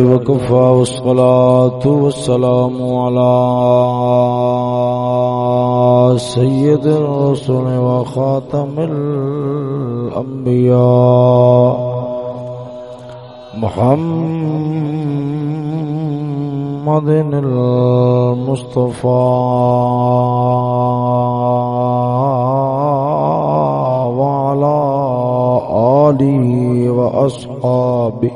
وكفى والصلاة والسلام على سيد الرسل وخاتم الأنبياء محمد المصطفى وعلى آله وأصحابه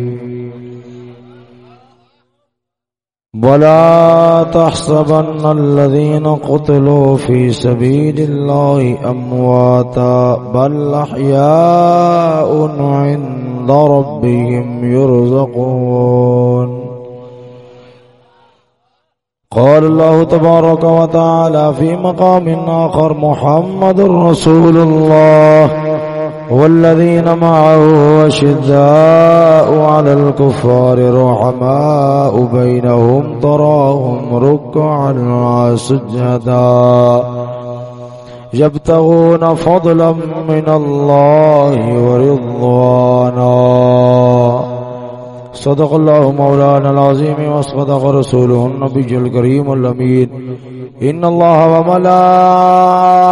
ولا تحسبن الذين قتلوا في سبيل الله أمواتا، بل أحياء عند ربهم يرزقون. قال الله تبارك وتعالى في مقام آخر، محمد رسول الله. والذين معه وشداء على الكفار رحماء بينهم تراهم ركعا سجدا يبتغون فضلا من الله ورضوانا. صدق الله مولانا العظيم وصدق رسوله النبي الكريم الأمين. إن الله وملائه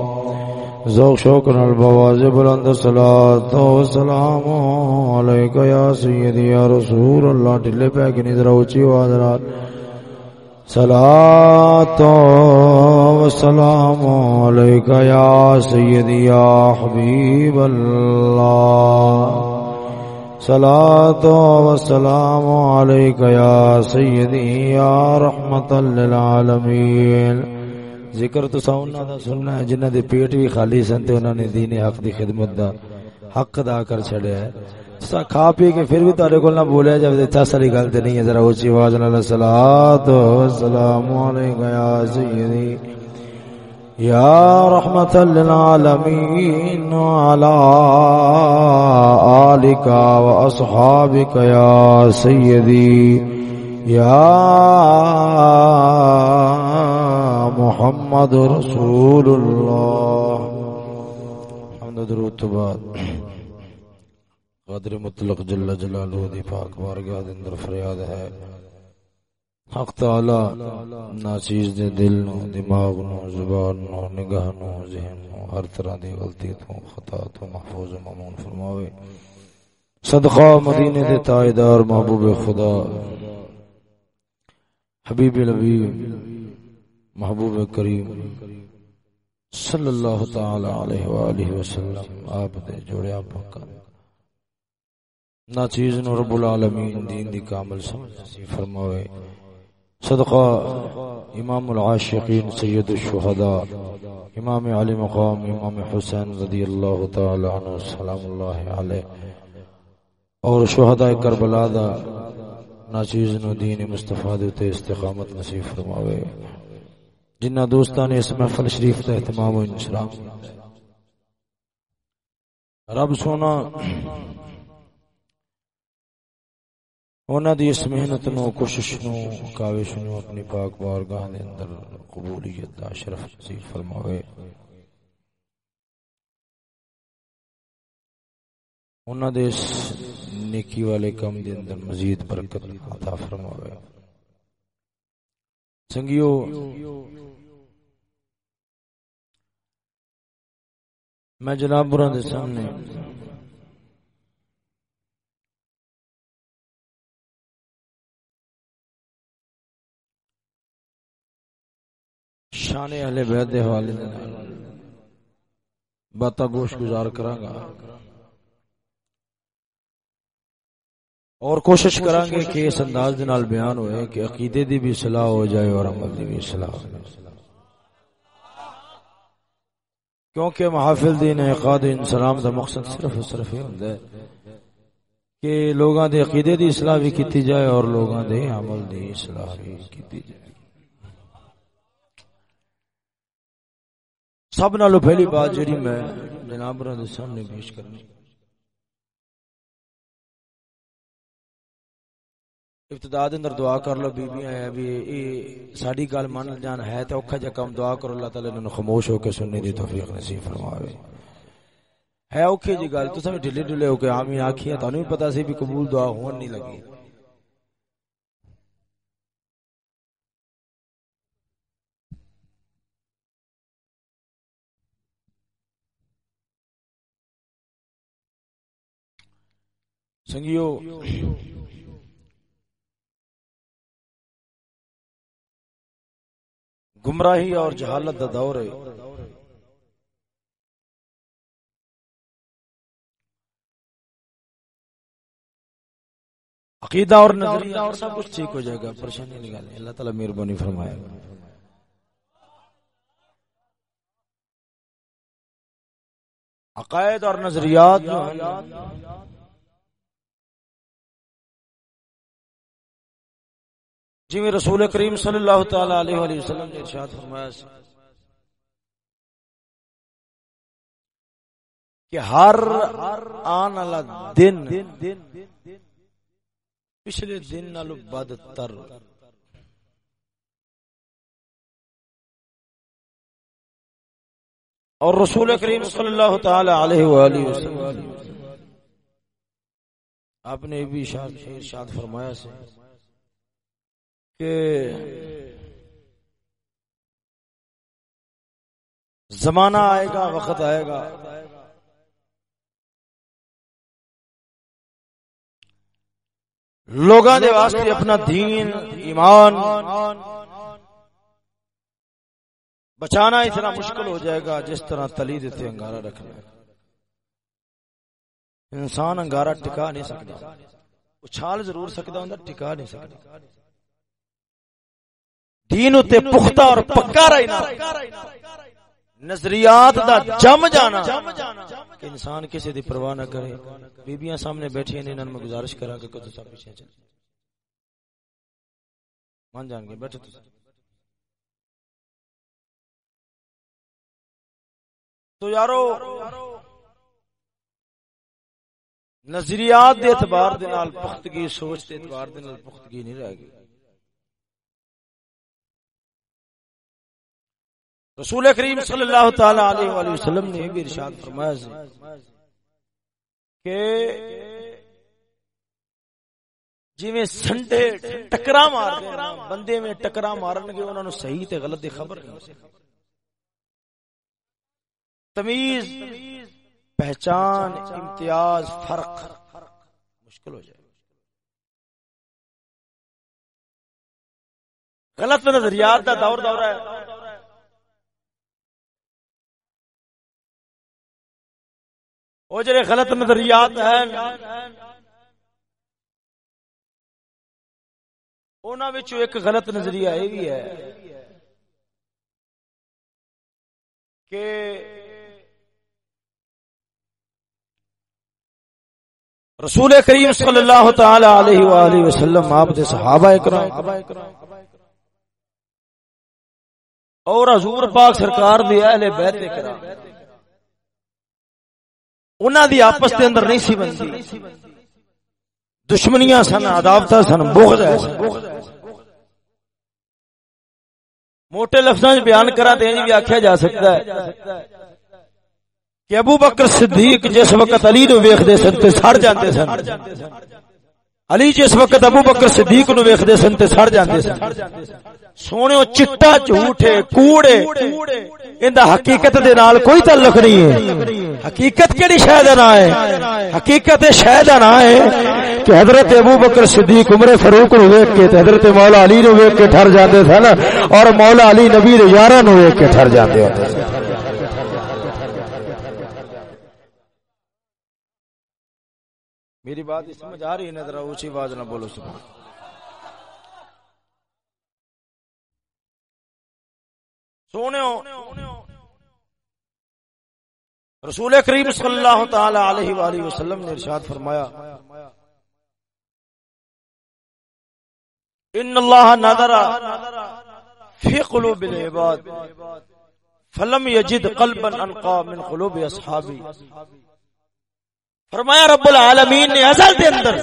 ذوق شوق نال بواز بلند صلات و سلام علیک یا سیدی یا رسول اللہ، ڈلے پہ کی نظر اونچی آواز نال صلات و سلام علیک یا سیدی یا حبیب اللہ۔ صلاة و سلام علیک یا سیدی یا رحمت للعالمین۔ ذکر تو سننا دا، سننا ہے جنہ دے پیٹ بھی خالی سن تے انہوں نے دین حق دی خدمت دا حق ادا کر چھڑیا ہے۔ سا کھا پی کے پھر بھی تارے کول نہ بولیا جب تے چا ساری گل تے نہیں ہے۔ ذرا اونچی آواز نال صلوات و سلام علیکم یا سیدی۔ یا رحمت للعالمین وعلى آلک و اصحابک یا سیدی۔ یا محمد رسول اللہ۔ حمد درود تو بعد۔ قدر مطلق جل جلالہ دی پاک بارگاہ دے اندر فریاد ہے۔ حق تعالی ناچیز دے دل نو دماغ نو زبان نو نگاہ نو ذہن نو ہر طرح دی غلطی تو خطا تو محفوظ و فرماوے۔ صدقہ مدینے دے تائیدار محبوب خدا۔ حبیب الحبیب محبوب کریم صلی اللہ تعالی علیہ وآلہ وسلم، آپ دے جوڑیا پاکا نا چیز نو رب العالمین دین دی کامل سمجھ نصیب فرماوے۔ صدقہ امام العاشقین سید الشہداء، امام علی مقام، امام حسین رضی اللہ تعالی عنہ، سلام اللہ علیہ۔ اور شہداء کربلا دا ناچیز نو دین مصطفیٰ دیتے استقامت نصیب فرماوے۔ جنہ دوستان نے اس محفل شریف کا اہتمام و انشرام رب سونا اونا دی اس محنت نو، کوشش نو، کاوش نو اپنی پاک بارگاہ دے اندر قبولیت دا شرف نصیب فرماوے۔ اونا دے اس نیکی والے کم دے اندر مزید برکت عطا فرماوے۔ سنگیو میں جناب برا دے سامنے۔ شان اہل بیت دے حوالے دے باتا گوش گزار کراں گا۔ اور کوشش کریں گے کہ اس انداز دے نال بیان ہوئے کہ عقیدے دی بھی صلاح ہو جائے اور عمل دی بھی صلاح ہو جائے۔ کیونکہ محافل دین اعقاد انسلام دا مقصد صرف و صرف یہ ہوندا ہے کہ لوگاں دے عقیدے دی اصلاح بھی کیتی جائے اور لوگاں دے عمل دی اصلاح بھی کیتی جائے۔ سب نالو پہلی بات جڑی میں جناب دے سامنے پیش کرنی۔ ابتدا دے اندر دعا کر لو بیبییاں ہے بھی اے ساڈی گل مان جان ہے تے اوکھا جا کم، دعا کرو، اللہ تعالی نے خاموش ہو کے سننے دی توفیق نصیب فرماوے۔ ہے اوکھے جی گل، تساں ڈھلے ڈھلے ہو کے آمین آکھیا تانوں بھی پتہ سی بھی قبول دعا ہون نہیں لگی۔ سنگیو گمراہی اور جہالت دا دور ہے۔ عقیدہ اور نظریہ اور سب کچھ ٹھیک ہو جائے گا، پریشانی نکالے اللہ تعالی مہربانی فرمائے۔ عقائد اور نظریات جی میں رسول کریم صلی اللہ تعالی علیہ وآلہ وسلم نے ارشاد فرمایا سی کہ ہر آن والا دن پچھلے دن نالو بدتر۔ اور رسول کریم صلی اللہ تعالی علیہ وآلہ وسلم آپ نے بھی ارشاد فرمایا سے کہ زمانہ آئے گا، وقت آئے گا۔ لوگاں دے واسطے اپنا دین، ایمان بچانا اتنا مشکل ہو جائے گا جس طرح تلی دیتے انگارہ رکھنا انسان انگارہ ٹکا نہیں سکتا۔ اچھال ضرور سکتا ہوں ٹکا نہیں سکتا۔ دین تے پختہ اور پکا رہنا۔ نظریات دا جم جانا۔ کہ انسان کسی دی پرواہ نہ کرے۔ بیبیاں سامنے بیٹھی ہیں انہاں میں گزارش کرا کہ کچھ سب پیچھے چل مان جان گے بیٹھے تو تو یارو نظریات دے اعتبار دے نال پختگی سوچ دے اعتبار دے نال پختگی نہیں رہ گئی۔ رسول کریم صلی اللہ تعالی علیہ وآلہ وسلم نے بھی ارشاد فرمایا سی کہ جی میں سنڈے ٹکرا مار دے بندے میں ٹکرا مارن گے انہوں نے صحیح تے غلط دی خبر نہیں۔ تمیز، پہچان، امتیاز، فرق مشکل ہو جائے۔ غلط نظریات دا دور دور ہے۔ وہ جڑے غلط نظریات ہیں۔ انہوں ایک غلط نظریہ یہ بھی ہے کہ رسول کریم صلی اللہ تعالی علیہ وآلہ وسلم، آپ دے صحابہ اکرام، اور حضور پاک سرکار دی اہل بیت اکرام۔ انہاں دی آپس دے اندر نہیں سی بندی دشمنیاں سن عداوت سن، بغض ہے۔ موٹے لفظاں بیان کرا تے بھی آکھیا جا سکتا ہے کہ ابو بکر صدیق جس وقت علی نو ویکھدے سن تے سڑ جاندے سن۔ علی جی جس وقت ابو بکر صدیق نو ویکھدے سن تے سڑ جاندے سن۔ سونے چٹا جھوٹ ہے کوڑ ہے ایندا حقیقت دے نال کوئی تعلق نہیں ہے۔ حقیقت کیڑی شے دا نام ہے؟ حقیقت شے دا نام ہے کہ حضرت ابو بکر صدیق عمر فاروق نو ویکھ کے حضرت مولا علی نو ویکھ کے ٹھر جاندے سن اور مولا علی نبی دے یاراں نو ویکھ کے ٹھر جاندے ہوندے سن۔ میری بات سمجھ آ رہی ہے ذرا، اونچی آواز نہ بولو سب سونے رسول کریم صلی اللہ تعالی علیہ وآلہ وسلم نے ارشاد فرمایا، ان اللہ نظر فی قلوب العباد، فلم یجد قلبا انقا من قلوب اصحابی۔ فرمایا رب العالمین نے ازل دے اندر.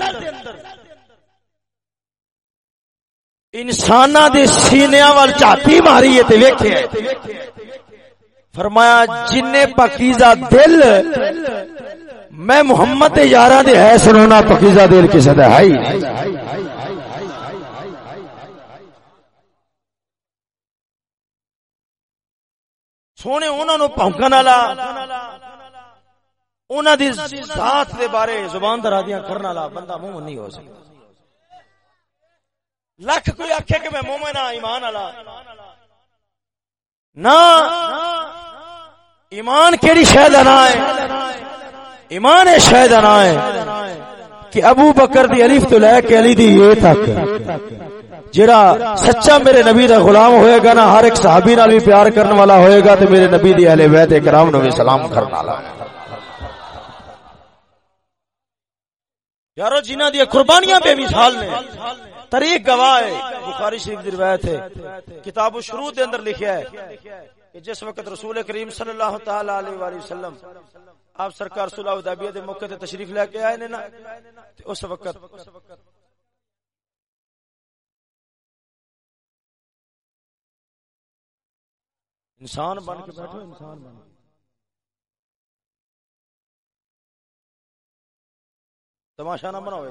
انساناں دے سینیاں وال چاتی ماری ہے تے ویکھیا فرمایا جن پاکیزہ دل، میں محمد یاراں دے ہے سنونا پاکیزہ دل کسے دا ہے۔ سونے انہوں نے پونکن والا انہوں دی ذات دے بارے زبان درادیاں کرنے والا بندہ منہ نہیں ہو سکتا۔ لکھ کوئی آخے کہ میں مومن ہاں ایمان والا۔ نہ، ایمان کیڑی شہ نا ہے؟ ایمان ہے شہ نا ہے کہ ابو بکر دی الف تو لے کے علی دی یہ تک۔ جڑا سچا میرے نبی دا غلام ہوئے گا نا، ہر ایک صحابی نال بھی پیار کرنے والا ہوئے گا تے میرے نبی دی اہل بیت کرام نو بھی سلام کرنے والا۔ یارو جنہ دی قربانیاں بے مثال نے۔ طریق گواہ ہے، بخاری شریف دی روایت ہے۔ کتاب الشروع دے اندر لکھیا ہے کہ جس وقت رسول کریم صلی اللہ تعالی علیہ والہ وسلم آپ سرکار صلح حدیبیہ دے موقع تے تشریف لے کے آئے نے نا اس وقت انسان بن کے بیٹھو، انسان بن کے۔ تماشا نہ بناؤ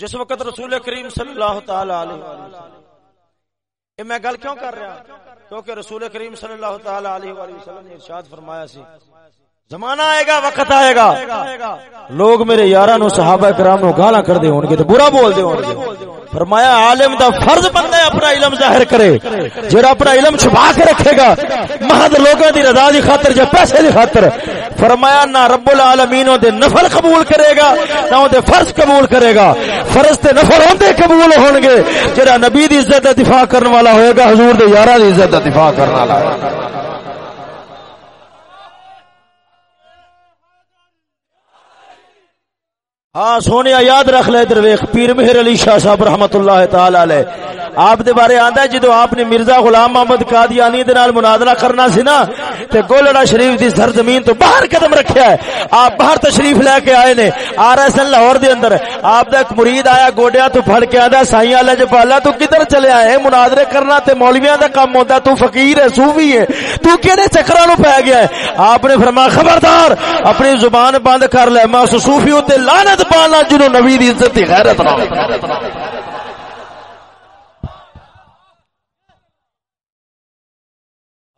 جس وقت رسول کریم صلی اللہ تعالی علیہ وسلم میں گل کیوں کر رہا کیونکہ رسول کریم صلی اللہ تعالی علیہ وسلم نے ارشاد فرمایا سی زمانہ آئے گا، وقت آئے گا۔ لوگ میرے یارہ نو صحابہ کرام نو گالا کر دے ہون گے تو برا بول دے ہون گے۔ فرمایا، عالم دا فرض بندہ ہے اپنا علم ظاہر کرے۔ جڑا اپنا علم چھپا کے رکھے گا، محض لوگوں دی رضا دی خاطر یا پیسے دی خاطر۔ فرمایا، نہ رب العالمین دے نفل قبول کرے گا، نہ دے فرض قبول کرے گا۔ فرض تے نفل ہوندے قبول ہون گے۔ جڑا نبی دی عزت دا دفاع کرنے والا ہوئے گا، حضور دے یارہ دی عزت دا دفاع کرنے والا ہاں سونے یاد رکھ لے درویخ پیر مہر علی شاہ صاحب رحمت اللہ تعالی علیہ۔ آپ دے بارے آندا ہے جدو آپ نے مرزا غلام محمد قادیانی دے نال مناظرہ کرنا سی نا، تے گولڑا شریف دی سرزمین تو باہر قدم رکھیا ہے۔ آپ باہر تشریف لے کے آئے نے، آر ایس ایل لاہور دے اندر۔ آپ دا ایک مرید آیا گوڈیا تو پھڑ کے آندا سائیں اللہ جپالا تو کدھر چلے آئے؟ مناظرے کرنا تے مولویاں دا کام ہوندا، تو فقیر ہے، صوفی ہے۔ تو کیڑے چکراں نو پے گیا ہے؟ آپ نے فرمایا، خبردار، اپنی زبان بند کر لے، میں صوفی تے لعنت پانا جنہوں نبی دی عزت دی غیرت نہ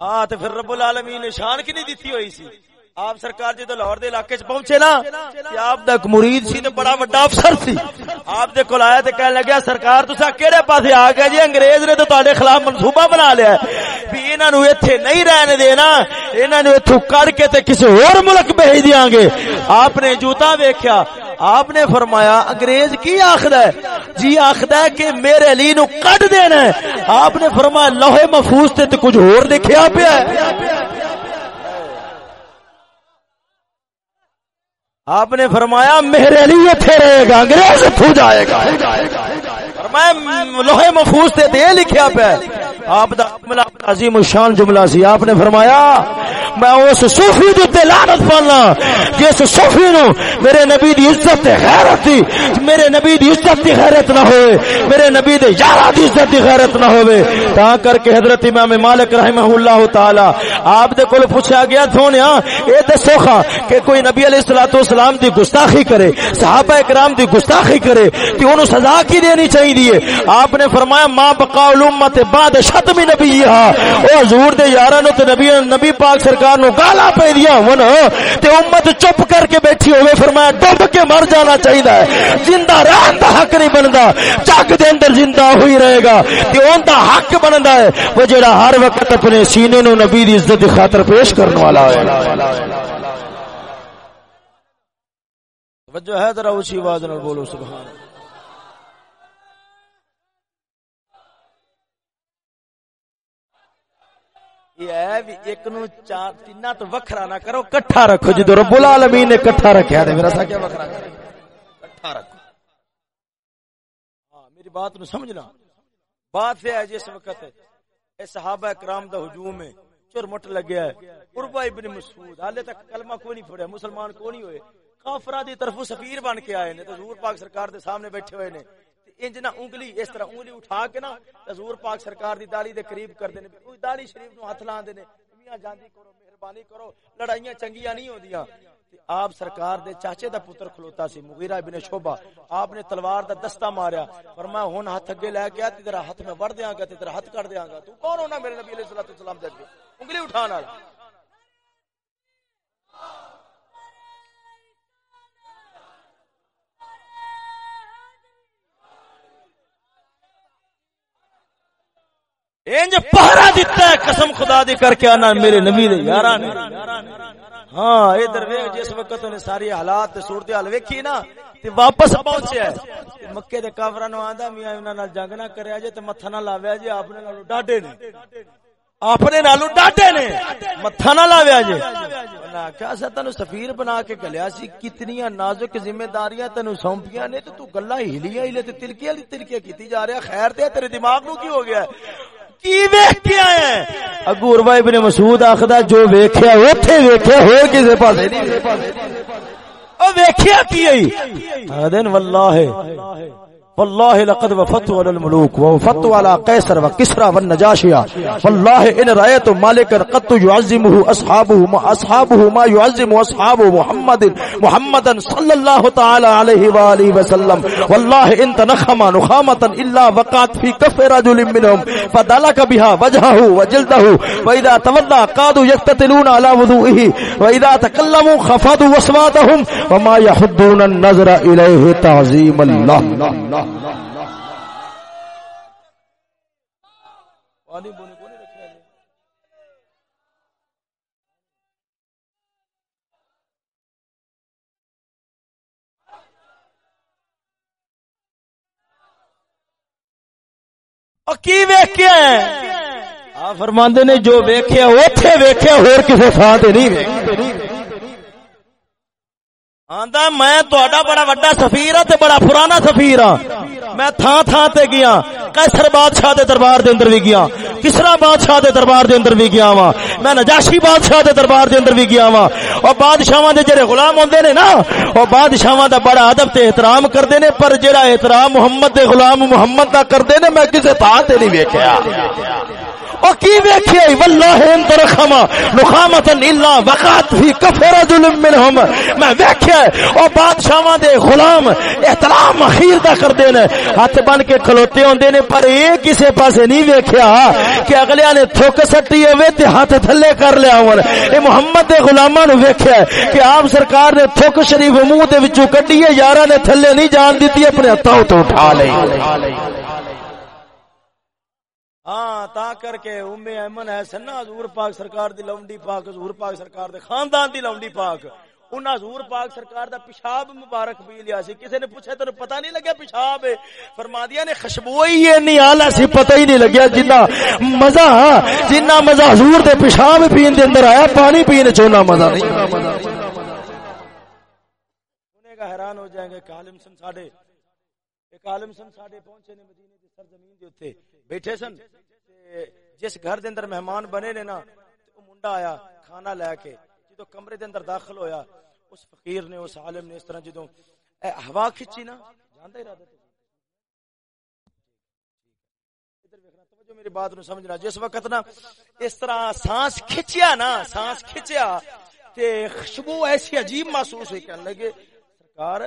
ہاں تو پھر رب العالمین نے شان کی نہیں دیتی ہوئی سی؟ آپ سرکار جی جدو لاہور دے علاقے چ پہنچے نا تے آپ دا مرید سی تے بڑا بڑا افسر سی۔ آپ دے کول آیا تے کہنے لگا سرکار تسا کیڑے پاسے آ گئے جی؟ انگریز نے تے تواڈے خلاف منصوبہ بنا لیا ہے۔ بھی انہاں نو ایتھے نہیں رہنے دینا، انہاں نو ایتھوں کڈ کے تے کسے اور ملک بھیج دیاں گے۔ آپ نے جوتا ویکھیا، آپ نے فرمایا، انگریز کی آخد ہے؟ جی آخد ہے کہ میرے علی نو کٹ دینا ہے۔ آپ نے فرمایا، لوہے محفوظ تے تے کچھ اور دیکھیا پیا ہے؟ آپ نے فرمایا، میرے لیے تھے رہے گا انگریز تھو جائے گا۔ فرمایا، لوہے محفوظ تے دے لکھیا پہ آپ دا جملہ عظیم شان جملہ سی، آپ نے فرمایا، میں اس صوفی دے تے لعنت پانا جس صوفی نو میرے نبی دی عزت تے غیرت دی، میرے نبی دی عزت دی غیرت نہ ہوئے، میرے نبی دے یارا دی عزت دی غیرت نہ ہوئے۔ تا کر کے حضرت امام مالک رحمہ اللہ تعالی آپ دے کول پوچھا گیا تھونیا ہاں، اے دسو خا کہ کوئی نبی علیہ الصلوۃ والسلام دی گستاخی کرے، صحابہ کرام دی گستاخی کرے، کہ انہوں سزا کی دینی چاہیے۔ آپ نے فرمایا ماں بقا الامت بعد ختم نبی او حضور دے یاراں نو تے نبی نبی پاک سرکار نو گالا پہ دیا ہون۔ تے امت چپ کر کے بیٹھی ہوئے فرمایا ڈب کے مر جانا چاہیے زندہ رہن دا حق نہیں بندا۔ جگ دے اندر زندہ ہوئی رہے گا۔ تے اون دا حق بندا ہے۔ وہ جڑا ہر وقت اپنے سینے نو نبی دی عزت دی خاطر پیش کرنے والا ہے۔ توجہ ہے، ذرا اسی آواز نال بولو، سبحان اللہ ایک نو چار تین تو وکھرا نہ کرو کٹھا رکھو جدو رب العالمین نے کٹھا رکھیا تے میرا سا کیا وکھرا کٹھا رکھو ہاں میری بات نو سمجھنا بات یہ ہے جس وقت اے صحابہ کرام دا ہجوم ہے چور مٹ لگیا ہے قربہ ابن مسعود حالے تک کلمہ کوئی نہیں پڑھیا مسلمان کوئی نہیں ہوئے کافرہ دی طرف سفیر بن کے آئے نے تو حضور پاک سرکار دے سامنے بیٹھے ہوئے نے انج نہ انگلی اس طرح انگلی اٹھا کے نا حضور پاک سرکار دی داڑھی دے قریب کر دے کوئی داڑھی شریف نو ہاتھ لاندے نے۔ میاں جاندی کرو، مہربانی کرو۔ لڑائیاں چنگیاں نہیں ہوندیاں۔ آپ سرکار دے چاچے دا پتر کھلوتا سی، مغیرہ ابن شعبہ۔ آپ نے تلوار دا دستہ ماریا۔ فرمایا ہن ہاتھ اگے لے کے تیرا ہاتھ میں وڑ دیاں گا تے تیرا ہاتھ کٹ دیاں گا۔ تو کون ہونا میرے نبی علیہ الصلوۃ والسلام دے انگلی اٹھان انج پہرا دیتا ہے، قسم خدا دی کر کے آنا میرے نبی دے یارا نے۔ ہاں ادھر ویکھ، جس وقت نے ساری حالات تے صورتحال ویکھی نا، تے واپس پہنچیا ہے۔ مکے دے کافراں نو آندا، میاں انہاں نال جنگ نہ کریا جے، تے متھا نہ لاویا جے، اپنے نالو ڈاڈے نے۔ اپنے نالو ڈاڈے نے متھا نہ لاویا جے۔ نہ کیا سا تینو سفیر بنا کے گلیا سی کتنی نازک ذمہ داریاں تینو سونپیاں نے، تے تو گلاں ہلیاں ہلے تے تلکیاں تلکیاں کیتی جا رہا خیر تے، تیرے دماغ نو کی ہو گیا ہے؟ کی ویکھیا ہے؟ اگو اروا ابن مسعود آخدا جو ویکھیا اوتھے ویکھیا ہور کسے پاسے نہیں او ویکھیا کی ہے؟ دن واللہ والله لقد وفت على الملوك ووفت على قيصر وكسرى والنجاشية والله إن رأيت مالكا قد يعزمه أصحابه ما أصحابه ما يعزم أصحابه محمد محمدا صلى الله تعالى عليه وآله وسلم والله إن تنخم نخامة إلا وقعت في كف رجل منهم فدلك بها وجهه وجلده وإذا تولى قادوا يقتتلون على وضوئه. وإذا تكلموا خفضوا وصواتهم وما يحدون النظر إليه تعظيم الله پانی بونے کو نہیں رکھا جی کی آ فرماندے نے جو ویکیا اوتھے ویکیا ہور کسے تھان تے نہیں ویکھیا۔ آندا میں تہاڈا بڑا وڈا سفیر ہاں تے بڑا پرانا سفیر ہاں میں تھاں تھاں تے گیا۔ کیسر بادشاہ دے دربار دے اندر بھی گیا۔ کسرا بادشاہ دے دربار دے اندر بھی گیا وا میں نجاشی بادشاہ دے دربار دے اندر بھی گیا وا اور بادشاہاں دے جڑے غلام ہوندے نے نا، او بادشاہاں دا بڑا ادب تے احترام کردے نے، پر جڑا احترام محمد دے غلام محمد دا کردے نے، میں کسے تھاں تے نہیں ویکھیا۔ او کی ویکھیا واللہ ان ترخما نخامتا الا وقات فی کفر ظلم منہم۔ میں ویکھیا او بادشاہاں دے غلام احترام اخیر دا کردے نے ہاتھ بن کے کھلوتے ہوندے نے، پر اے کسے پاسے نہیں ویکھیا کہ اگلیاں نے تھوک سٹی ہوئے تے ہاتھ تھلے کر لیا ہون۔ اے محمد دے غلاماں نو ویکھیا کہ آپ سرکار نے تھوک شریف منہ دے وچوں کڈی ہے، یاراں نے تھلے نہیں جان دتی اپنے ہتھوں تو اٹھا لئی۔ ہاں تا کر کے ام ایمن ہے سنا حضور پاک سرکار دی لونڈی پاک، حضور پاک سرکار دے خاندان دی لونڈی پاک۔ ان حضور پاک سرکار دا پیشاب مبارک پی لیا سی۔ کسی نے پوچھا تینوں پتہ نہیں لگیا پیشاب فرما دیا نے خوشبو ہی نہیں آلہ سی پتہ ہی نہیں لگیا جنہ مزہ جنہ مزہ حضور دے پیشاب پین دے اندر آیا، پانی پینے چونا مزہ نہیں۔ انہیں کا حیران ہو جائیں گے کہ عالم سن ساڑے ایک عالم سن ساڑے پہنچے نے مدینے دی سرزمین دے اوتے۔ بیٹھے سن۔ جس گھر دے اندر مہمان بنے نے نا او منڈا آیا، کھانا لے کے۔ جدو کمرے دے اندر داخل ہویا، اس فقیر نے، اس عالم نے اس طرح جدو اے ہوا کھچی نا، جاندا ارادہ ادھر میری بات نو سمجھنا۔ جس وقت نا اس طرح سانس کھچیا نا، سانس کھچیا، تے خوشبو ایسی عجیب محسوس ہوئی کہنے لگے، سرکار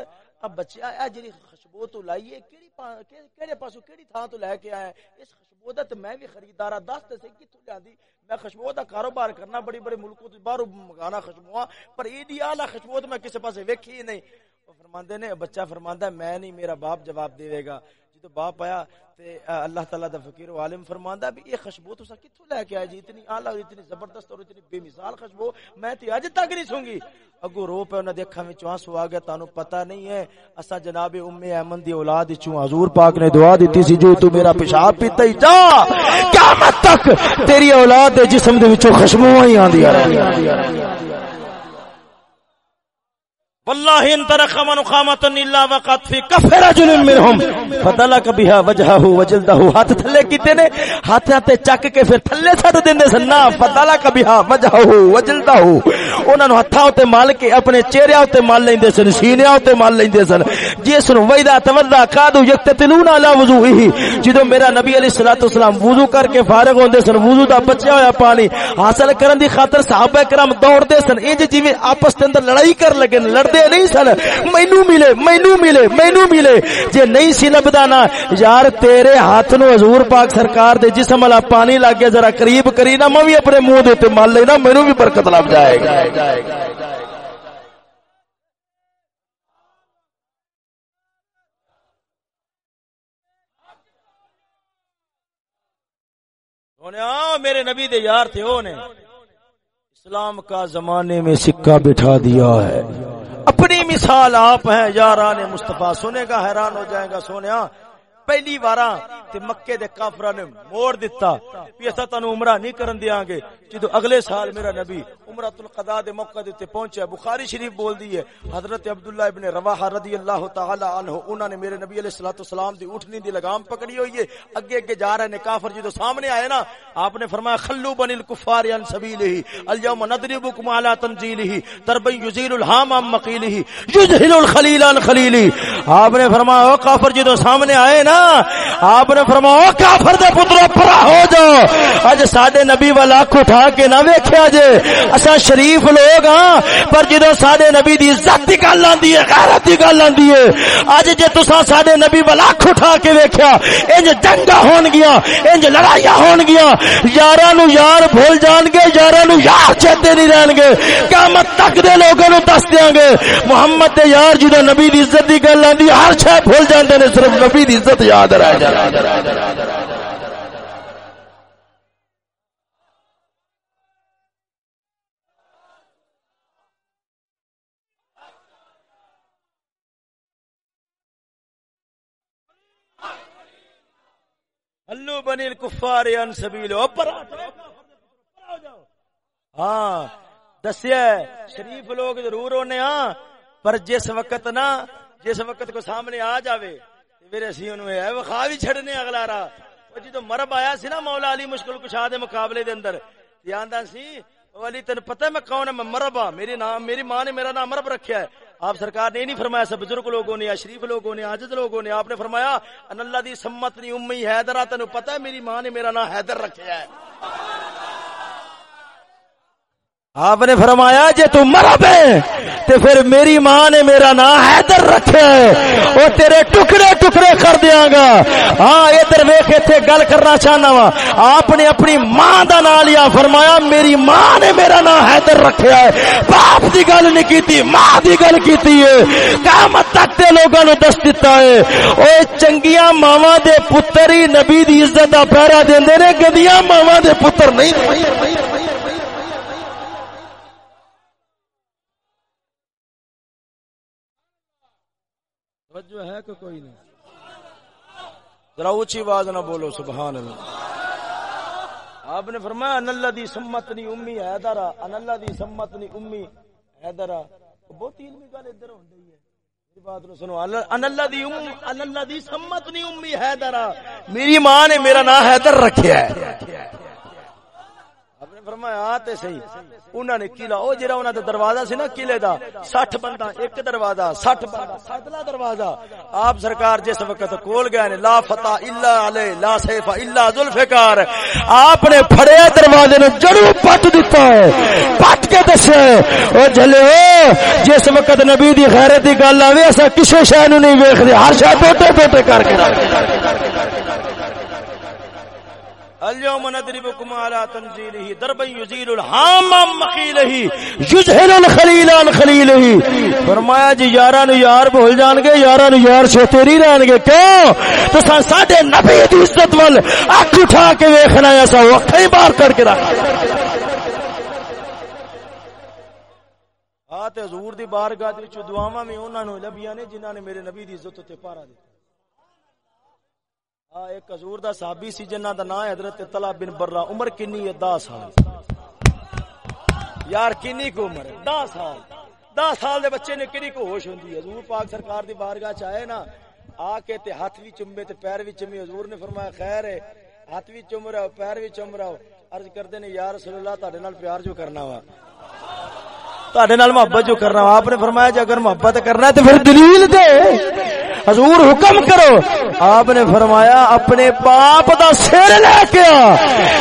اب بچیا اے جڑی خوشبو خوشبو تو لائیے کیڑے پاسو کیڑی تھان تو لے کے آئے؟ اس خوشبو دا تے میں بھی خریدار ہاں دس تے سے کتھوں لیاندی میں خوشبو دا کاروبار کرنا، بڑی بڑے ملکوں تو باہر منگانا خوشبو ہاں، پر ایڈی اعلی خوشبو تو میں کسے پاسے ویکھی نہیں۔ فرماندے نے، بچہ فرماندا ہے، میں نہیں، میرا باپ جواب دے گا۔ جدو باپ آیا تے اللہ تعالی دا فقیر و عالم فرماندا بھی یہ خوشبو تو کتھوں لے کے آئے جی؟ اتنی اعلی اور اتنی زبردست اور اتنی بے مثال خوشبو میں تے اج تک نہیں سونگی۔ اگو رو پے انہاں دے اکھاں وچ آنسو آ گیا تانو پتہ نہیں ہے۔ اسا جناب ام ایمن دی اولاد چوں حضور پاک نے دعا دتی سی، جو تو میرا پیشاب پیتا ہی جا۔ قیامت تک تیری اولاد دے جسم دے وچوں خوشبو ہی آندیاں رہندیاں والله ان ترخ من قامت الا وقت في كف رجل منهم فدلك بها وجهه وجلده ہاتھ تھلے کیتے نے. ہاتھ تے چک کے پھر تھلے چھڈ دیندے سن نا فدلك بها وجهه وجلده انہاں نو ہتھاں تے مال کے اپنے چہرے تے مال لیندے سن. سینے تے مال لیندے سن. جس نو ویدا توضا قادو یقتلون علی وضوئه جدو میرا نبی علیہ الصلوۃ والسلام وضو کر کے فارغ ہوندے سن، وضو دا بچیا ہویا پانی حاصل کرن دی خاطر صحابہ کرام دوڑدے سن. انج جویں آپس دے اندر لڑائی کر لگے، لڑدے لبدے نہیں سن۔ مینو ملے مینو ملے مینو ملے۔ جے نہیں سی لبدا نا، یار تیرے ہاتھ نو حضور پاک سرکار دے جسم والا پانی لگ گیا، ذرا قریب کری نا، میں بھی اپنے منہ دے تے مل لینا مینو بھی برکت لب جائے گا میرے نبی دے یار تھے وہ نے اسلام کا زمانے میں سکہ بٹھا دیا ہے۔ اپنی مثال آپ ہیں یاران مصطفیٰ سنے گا حیران ہو جائے گا سونے پہلی بار تے مکے دے کافراں نے موڑ دتا کہ اسا تانوں عمرہ نہیں کرن دیاں گے۔ جدو اگلے سال میرا نبی عمرہ القضاء دے موقع تے پہنچیا، بخاری شریف بول دی ہے، حضرت عبداللہ ابن رواحہ رضی اللہ تعالی عنہ، انہاں نے میرے نبی علیہ الصلوۃ والسلام دی اٹھنی دی لگام پکڑی ہوئی ہے۔ اگے اگے جا رہے نے کافر جدو سامنے آئے نا، آپ نے فرمایا، خلو بن الکفار عن سبیلہ اليوم نضربکم علی تنزیلہ ترب یزیل الہام عن مقیلہ یذهل الخلیل عن خلیلی آپ نے فرمایا، او کافر جدو سامنے آئے نا آپ نے فرمایا کافر دے پترو، پرا ہو جاؤ. اج ساڈے نبی والا اکھ اٹھا کے نہ ویکھیا جے۔ اسا شریف لوگ ہاں پر جدوں ساڈے نبی دی عزت دی گل آندی ہے، غیرت دی گل آندی ہے، اج جے تساں ساڈے نبی والا اکھ اٹھا کے ویکھیا، انج جنگا ہون گیا انج لڑائیاں ہون گیا یاراں نو یار بھول جان گے، یاراں نو یار چیتے نہیں رہن گے۔ قیامت تک دے لوگاں نو دس دیاں گے، محمد دے یار جدوں نبی دی عزت دی گل آندی ہر شے بھول جاندے نے، صرف نبی دی عزت یاد رہ ہلو بنی کفار ان سبیل ہاں دسیا شریف لوگ ضرور ہونے ہاں پر جس وقت نا جس وقت کو سامنے آ جاوے پھر اسی انہوں ہے وخا بھی چھڑنے اگلا را جدو مرب آیا سی نا مولا علی مشکل کشا دے مقابلے دے اندر آندا سی علی، تین پتہ ہے میں کون ہے؟ میں مرب ہاں میری نام، میری ماں نے میرا نام مرب رکھیا ہے۔ آپ سرکار نے نہیں فرمایا، سب بزرگ لوگوں نے شریف لوگوں نے، عاجز لوگوں نے، آپ نے فرمایا، ان اللہ دی سمت نی امی حیدر تینو پتہ ہے میری ماں نے میرا نام حیدر رکھیا ہے۔ آپ نے فرمایا جے تو مرب ہے تے پھر میری ماں نے میرا نام حیدر رکھا ہے تیرے ٹکڑے ٹکڑے کر دیا گا۔ ہاں ادھر ویخ اتنے گل کرنا چاہنا وا۔ آپ نے اپنی ماں دا نام لیا، فرمایا میری ماں نے میرا نام حیدر رکھا ہے۔ باپ دی گل نہیں کیتی، ماں دی گل کیتی ہے۔ قیامت تک تے لوگاں نو دس دتا ہے۔ او چنگیاں ماواں دے پتر ہی نبی دی عزت دا پہرا دیندے نے، گدیاں ماواں دے پتر نہیں۔ توجہ ہے کہ کوئی نہیں؟ ذرا اونچی آواز نہ بولو، سبحان اللہ۔ آپ نے فرمایا، ان اللہ دی سمت نی امی، حیدرا۔ ان اللہ دی سمت نی امی، حیدرا۔ بہت علمی گل ادھر ہون دی ہے۔ بات نو سنو۔ ان اللہ دی ام ان اللہ دی سمت امی، حیدرا۔ میری ماں نے میرا نام حیدر رکھیا ہے۔ فرمایا تے صحیح۔ انہاں نے قلعہ، او جڑا انہاں دا دروازہ سی نا، قلعے دا 60 بندہ، ایک دروازہ 60 بندہ ساتلا دروازہ۔ آپ سرکار جس وقت کول گئے نے، لا فتح الا علی لا سیف الا ذوالفقار آپ نے پھڑے دروازے نو جڑو پٹ دتا ہے پٹ کے دسے او جھلے جس وقت نبی دی غیرت دی گل آوے اسا کسے شے نو نہیں ویکھدے، ہر شے ٹوٹے ٹوٹے کر کے رکھ اليوم ندربكم على تنزيله ضربا يزيل الهام مخيله، يذهل الخليل عن خليله. فرمایا جی یاراں نو یار بھول جان گے یاراں نو یار چھوتے نہیں رہن گے، کیوں؟ تو ساڈے نبی دی عزت ول اکھ اٹھا کے ویکھنا ہے اسا وقت ہی بار کر کے رکھ۔ ہاں تے حضور دی بارگاہ وچ دعاواں میں انہاں نو لبیاں نے، جنہاں نے میرے نبی دی عزت تے پارا دتا۔ ایک حضور دا صحابی سی جنہ دا نام حضرت طلحہ بن برہ۔ عمر کنی ہے؟ 10 سال۔ یار، کنی کو عمر 10 سال۔ 10 سال دے بچے نے کنی کو ہوش ہوندی حضور پاک سرکار دی بارگاہ چ آئے نا، آ کے تے ہاتھ وی چمے تے پیر وی چمے۔ حضور نے فرمایا، خیر ہے، ہاتھ وی چم رہا پیر وی چم رہا عرض کردے نے، یا رسول اللہ، تہاڈے نال پیار جو کرنا وا۔ تہاڈے نال محبت جو کرنا وا۔ آپ نے فرمایا، جے اگر محبت کرنا ہے تے پھر دلیل دے۔ حضور حکم کرو۔ آپ نے فرمایا، اپنے باپ دا سر لے کے آ۔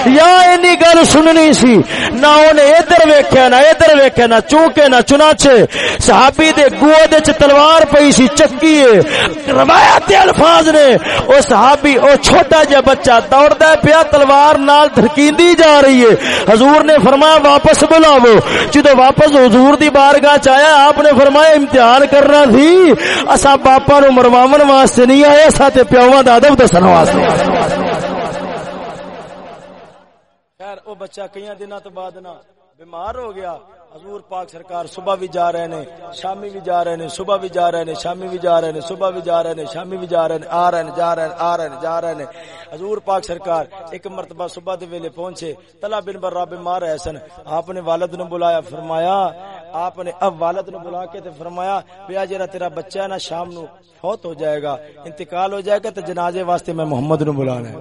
یا اینی گل سننی سی، نہ انہیں ادھر ویکھیا، نہ ادھر ویکھیا، نہ چونکے، نہ چنانچے۔ صحابی دے گود وچ تلوار پئی سی چکی ہے روایت الفاظ نے۔ او صحابی، او چھوٹا جا بچہ دوڑدا پیا، تلوار نال دھکیندی جا رہی ہے۔ حضور نے فرمایا، واپس بلاو جدو واپس حضور دی بارگاہ چ آیا، آپ نے فرمایا، امتحان کرنا تھی۔ اسا باپا نو مروا کرواون واسطے نہیں آیا ساتھ پیوا کا ادب دسن واسطے۔ خیر، او بچہ کئی دنوں تو بعد نہ۔ بیمار ہو گیا۔ حضور پاک سرکار صبح بھی جا رہے نے، شامی بھی جا رہے نے، صبح بھی جا رہے نے، شامی بھی جا رہے نے، صبح بھی جا رہے نے، شامی بھی جا رہے نے، آ رہے نے، جا رہے نے، آ رہے نے، جا رہے نے۔ حضور پاک سرکار ایک مرتبہ صبح دے ویلے پہنچے۔ تلا بن برا بیمار ہے سن آپ نے والد نے بلایا، فرمایا، آپ نے اب والد نے بلا کے تے فرمایا بیا جرا تیرا بچہ ہے نا، شام نو فوت ہو جائے گا، انتقال ہو جائے گا، تے جنازے واسطے میں محمد نو بلانا ہے۔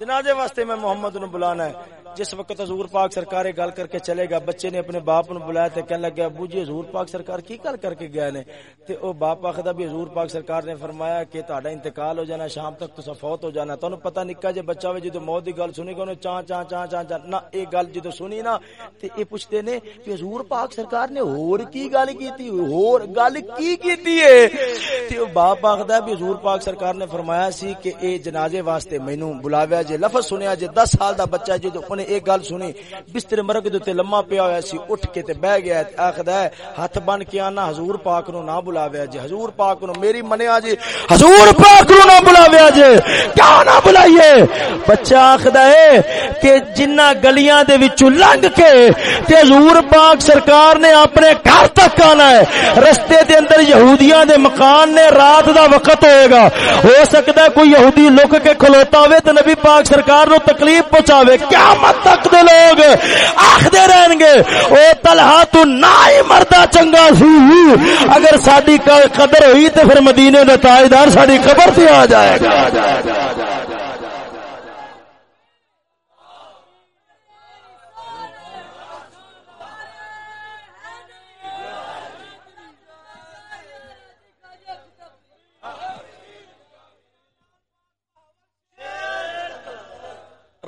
جنازے واسطے میں محمد نو بلانا ہے۔ جس وقت حضور پاک سرکار گل کر کے چلے گا، بچے نے اپنے باپ نو بلایا تے کہنے لگا، ابو جی حضور پاک سرکار کی گل کر کے گئے نے؟ تے او باپ آخدا بھی حضور پاک سرکار نے فرمایا کہ تہاڈا انتقال ہو جانا، شام تک تسا فوت ہو جانا۔ تانوں پتہ نکا جے بچہ ہوے جدوں موت دی گل سنی گا چاں چاں چاں چاں چاں، نہ اے گل جدوں سنی نا، تے اے پوچھتے نے کہ حضور پاک سرکار نے ہور کی گل کیتی؟ ہور گل کی کیتی ہے تے او باپ آخدا بھی حضور پاک سرکار نے فرمایا سی کہ اے جنازے واسطے مینوں بلاویا، جے لفظ سنیا، جے 10 سال دا بچہ جدوں اونے اے گل سنی، بستر مرگ دے لما پیا ہوا سی، اٹھ کے تے بہ گیا آخدا ہے، ہاتھ بن کے آنا، حضور پاک نو نہ بلاویا جی حضور پاک نو میری منیا جی حضور پاک نو نہ بلاویا جی کیا نہ بلائیے؟ بچہ آخدا ہے کہ جنہ گلیاں دے وچوں لنگ کے، تے حضور پاک سرکار نے اپنے گھر تک آنا ہے، رستے دے اندر یہودیاں دے مکان نے رات دا وقت ہوئے گا۔ ہو سکتا ہے کوئی یہودی لک کے کھلوتا ہوئے، تے نبی پاک سرکار نو تکلیف پہنچاوے۔ قیامت مطلب تک دے لوگ آخدے رہن گے۔ او طلحہ تو نہ ہی مردہ چنگا سی۔ اگر ساری قدر ہوئی تو پھر مدینے دا تاجدار ساری قبر سے آ جائے گا۔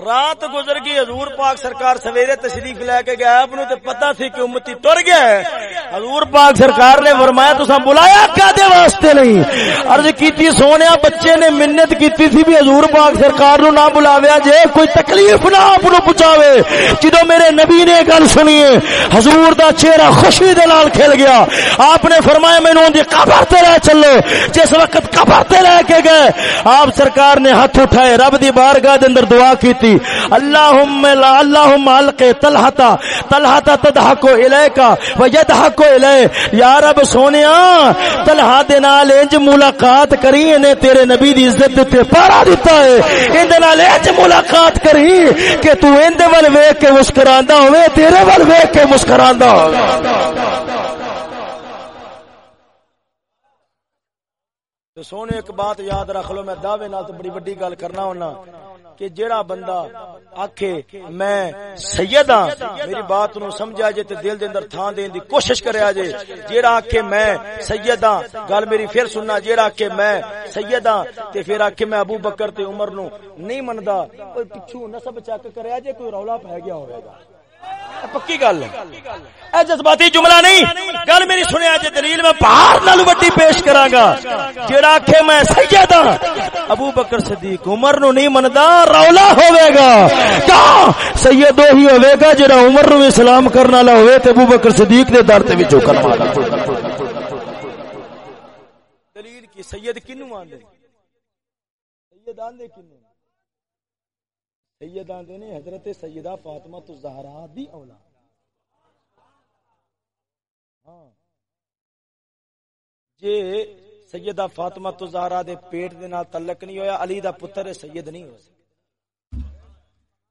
رات گزر گئی، حضور پاک سرکار سویرے تشریف لے کے گیا اپنو تے پتہ تھی کہ امتی تر گیا ہے حضور پاک سرکار نے فرمایا تسا بلایا کیا دے واسطے نہیں؟ عرض کیتی سونیا بچے نے منت کیتی تھی بھی حضور پاک سرکار نو نہ بلاویا جے کوئی تکلیف نہ اپ نو پہنچاوے۔ جدو میرے نبی نے گل سنی ہے حضور دا چہرہ خوشی دے نال کھل گیا۔ آپ نے فرمایا، مینوں دی قبر تے لے چلو جس وقت قبر تے لے کے گئے، آپ سرکار نے ہاتھ اٹھائے، رب دی بارگاہ دے اندر دعا کیتی۔ تھی اللہم لا اللہم علقے طلحتا طلحتا تدحکو الیکا ویدحکو الی یا رب سونیا، طلحہ دے نال انج ملاقات کری، انہیں تیرے نبی دی عزت تے پارا دیتا ہے۔ ان دے نال انج ملاقات کری کہ تو ان دے ول ویکھ کے مسکراندا ہوے تیرے ول ویکھ کے مسکراندا ہوے تو سونے ایک بات یاد رکھ لو، میں دعوے نال تو بڑی بڑی گل کرنا ہونا۔ کہ جیڑا بندہ آکھے میں سید ہاں میری بات نو سمجھا جے تے دل دے اندر تھان دین دی کوشش کریا جے، جیڑا آکھے میں سید ہاں گل میری پھر سننا، جیڑا آکھے میں سید ہاں تے پھر آکھے میں ابو بکر تے عمر نو نہیں مندا، کوئی پچھو نسب چیک کریا جے، کوئی رولا پہ گیا ہوے گا۔ پکی گل اے جذباتی جملہ نہیں، گل میری سنیا جی دلیل، میں باہر نال وڈی پیش کراں گا جیڑا کہ میں سید ہاں ابو بکر صدیق عمر نو نہیں مندا، رولا ہوے گا۔ کیوں سید وہی ہوے گا جڑا عمر نو اسلام کرن والا ہوے تے ابو بکر صدیق دے در تے وچ جھکن والا دلیل کی، سید کینو آندے۔ سید آندے کینو سید آندے نے حضرت سیدہ فاطمہ تو زہرا دی اولاد۔ ہاں۔ جے سیدہ فاطمہ تو زہرا دے پیٹ دے نال تعلق نہیں ہویا، علی دا پتر سید نہیں ہو سکتا۔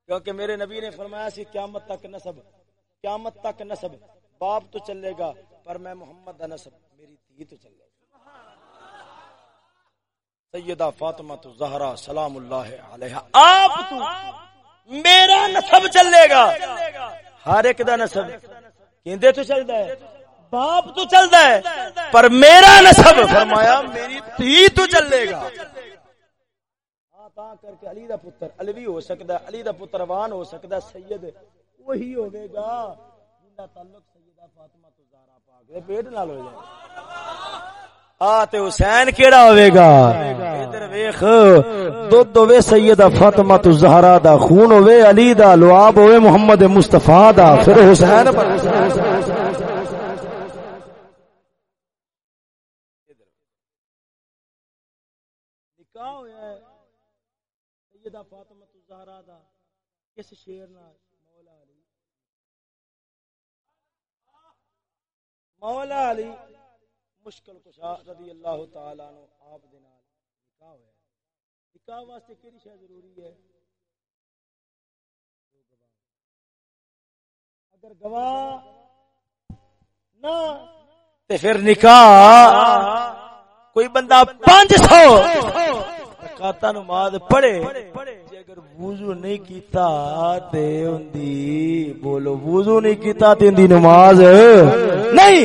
کیونکہ میرے نبی نے فرمایا سی، قیامت تک نسب قیامت تک نسب باپ تو چلے گا، پر میں محمد دا نسب میری دھی تو چلے گا۔ سیدہ فاطمہ تو زہرا سلام اللہ علیہ۔ آپ تو میرا نسب چلے گا۔ ہر ایک دا نسب کہندے تو چلدا ہے؟ باپ تو چلدا ہے۔ پر میرا نسب فرمایا، میری تھی تو چلے گا۔ ہاں تا کر کے علی دا پتر علوی ہو سکدا ہے علی دا پتر وان ہو سکدا ہے سید وہی ہوے گا۔ جن دا تعلق سیدہ فاطمہ تو زہرا پاک دے پیٹ نال ہو جائے۔ تے حسین کیڑا ہوے گا؟ ادھر ویکھ دودھ ہوے سیدہ فاطمہ تو زہرا دا خون ہوے علی دا لعاب ہوے محمد مصطفی دا پھر حسین پر۔ نکاح ہویا ہے سیدہ فاطمہ تو زہرا دا کس شیر نال؟ مولا علی۔ مولا علی۔ مشکل کشا رضی اللہ تعالی عنہ آپ دے نال نکاح ہویا نکاح واسطے کیڑی شے ضروری ہے؟ اگر گواہ نہ تے پھر نکاح کوئی بندہ پانچ سو رکعتاں نماز پڑھے جے اگر وضو نہیں کیتا تے اندی بولو، وضو نہیں کیتا تے اندی نماز۔ نہیں،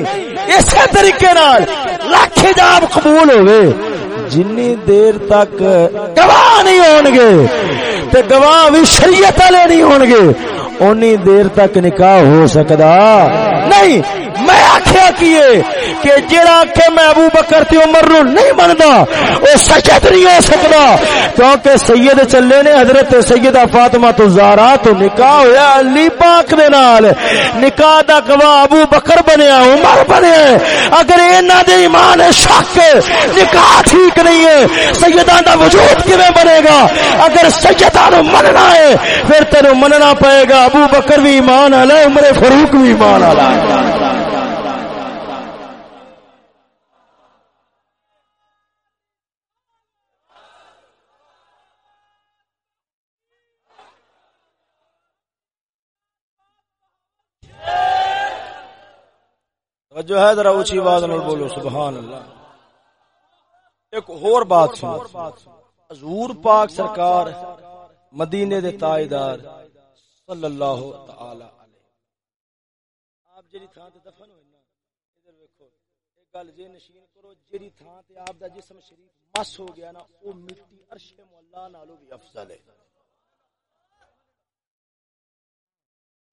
اسی طریقے نال لاکھ جاب قبول ہوئے۔ جنی دیر تک گواہ نہیں ہون گے، تے گواہ بھی شریعت والے نہیں ہون گے، اونی دیر تک نکاح ہو سکدا۔ نہیں میں آخیا کیے کہ جڑا کہ میں ابو بکر تے عمر نو نہیں مندا او سچت نہیں ہو سکدا۔ کیونکہ سید چلے نے حضرت سیدہ فاطمہ تو زہرا تو نکاح ہویا علی پاک دے نال۔ نکاح دا گواہ ابو بکر بنیا، عمر بنیا۔ اگر انہاں دے ایمان شک، نکاح ٹھیک نہیں ہے، سیدہ دا وجود کیویں بنے گا؟ اگر سیدہ نو مننا ہے، پھر تینو مننا پائے گا، ابو بکر بھی ایمان والا عمر فاروق بھی ایمان والا جو ہے، ذرا اونچی آواز نال بولو، سبحان اللہ۔ ایک اور بات سنو۔ حضور پاک سرکار مدینے دے تاجدار صلی اللہ تعالی علیہ۔ آپ جڑی تے دفن ہوئے نا، ادھر ویکھو۔ ایک گل جے نشین کرو جڑی تے آپ دا جسم شریف مس ہو گیا نا، او مٹی عرش مولا نالو بھی افضل ہے۔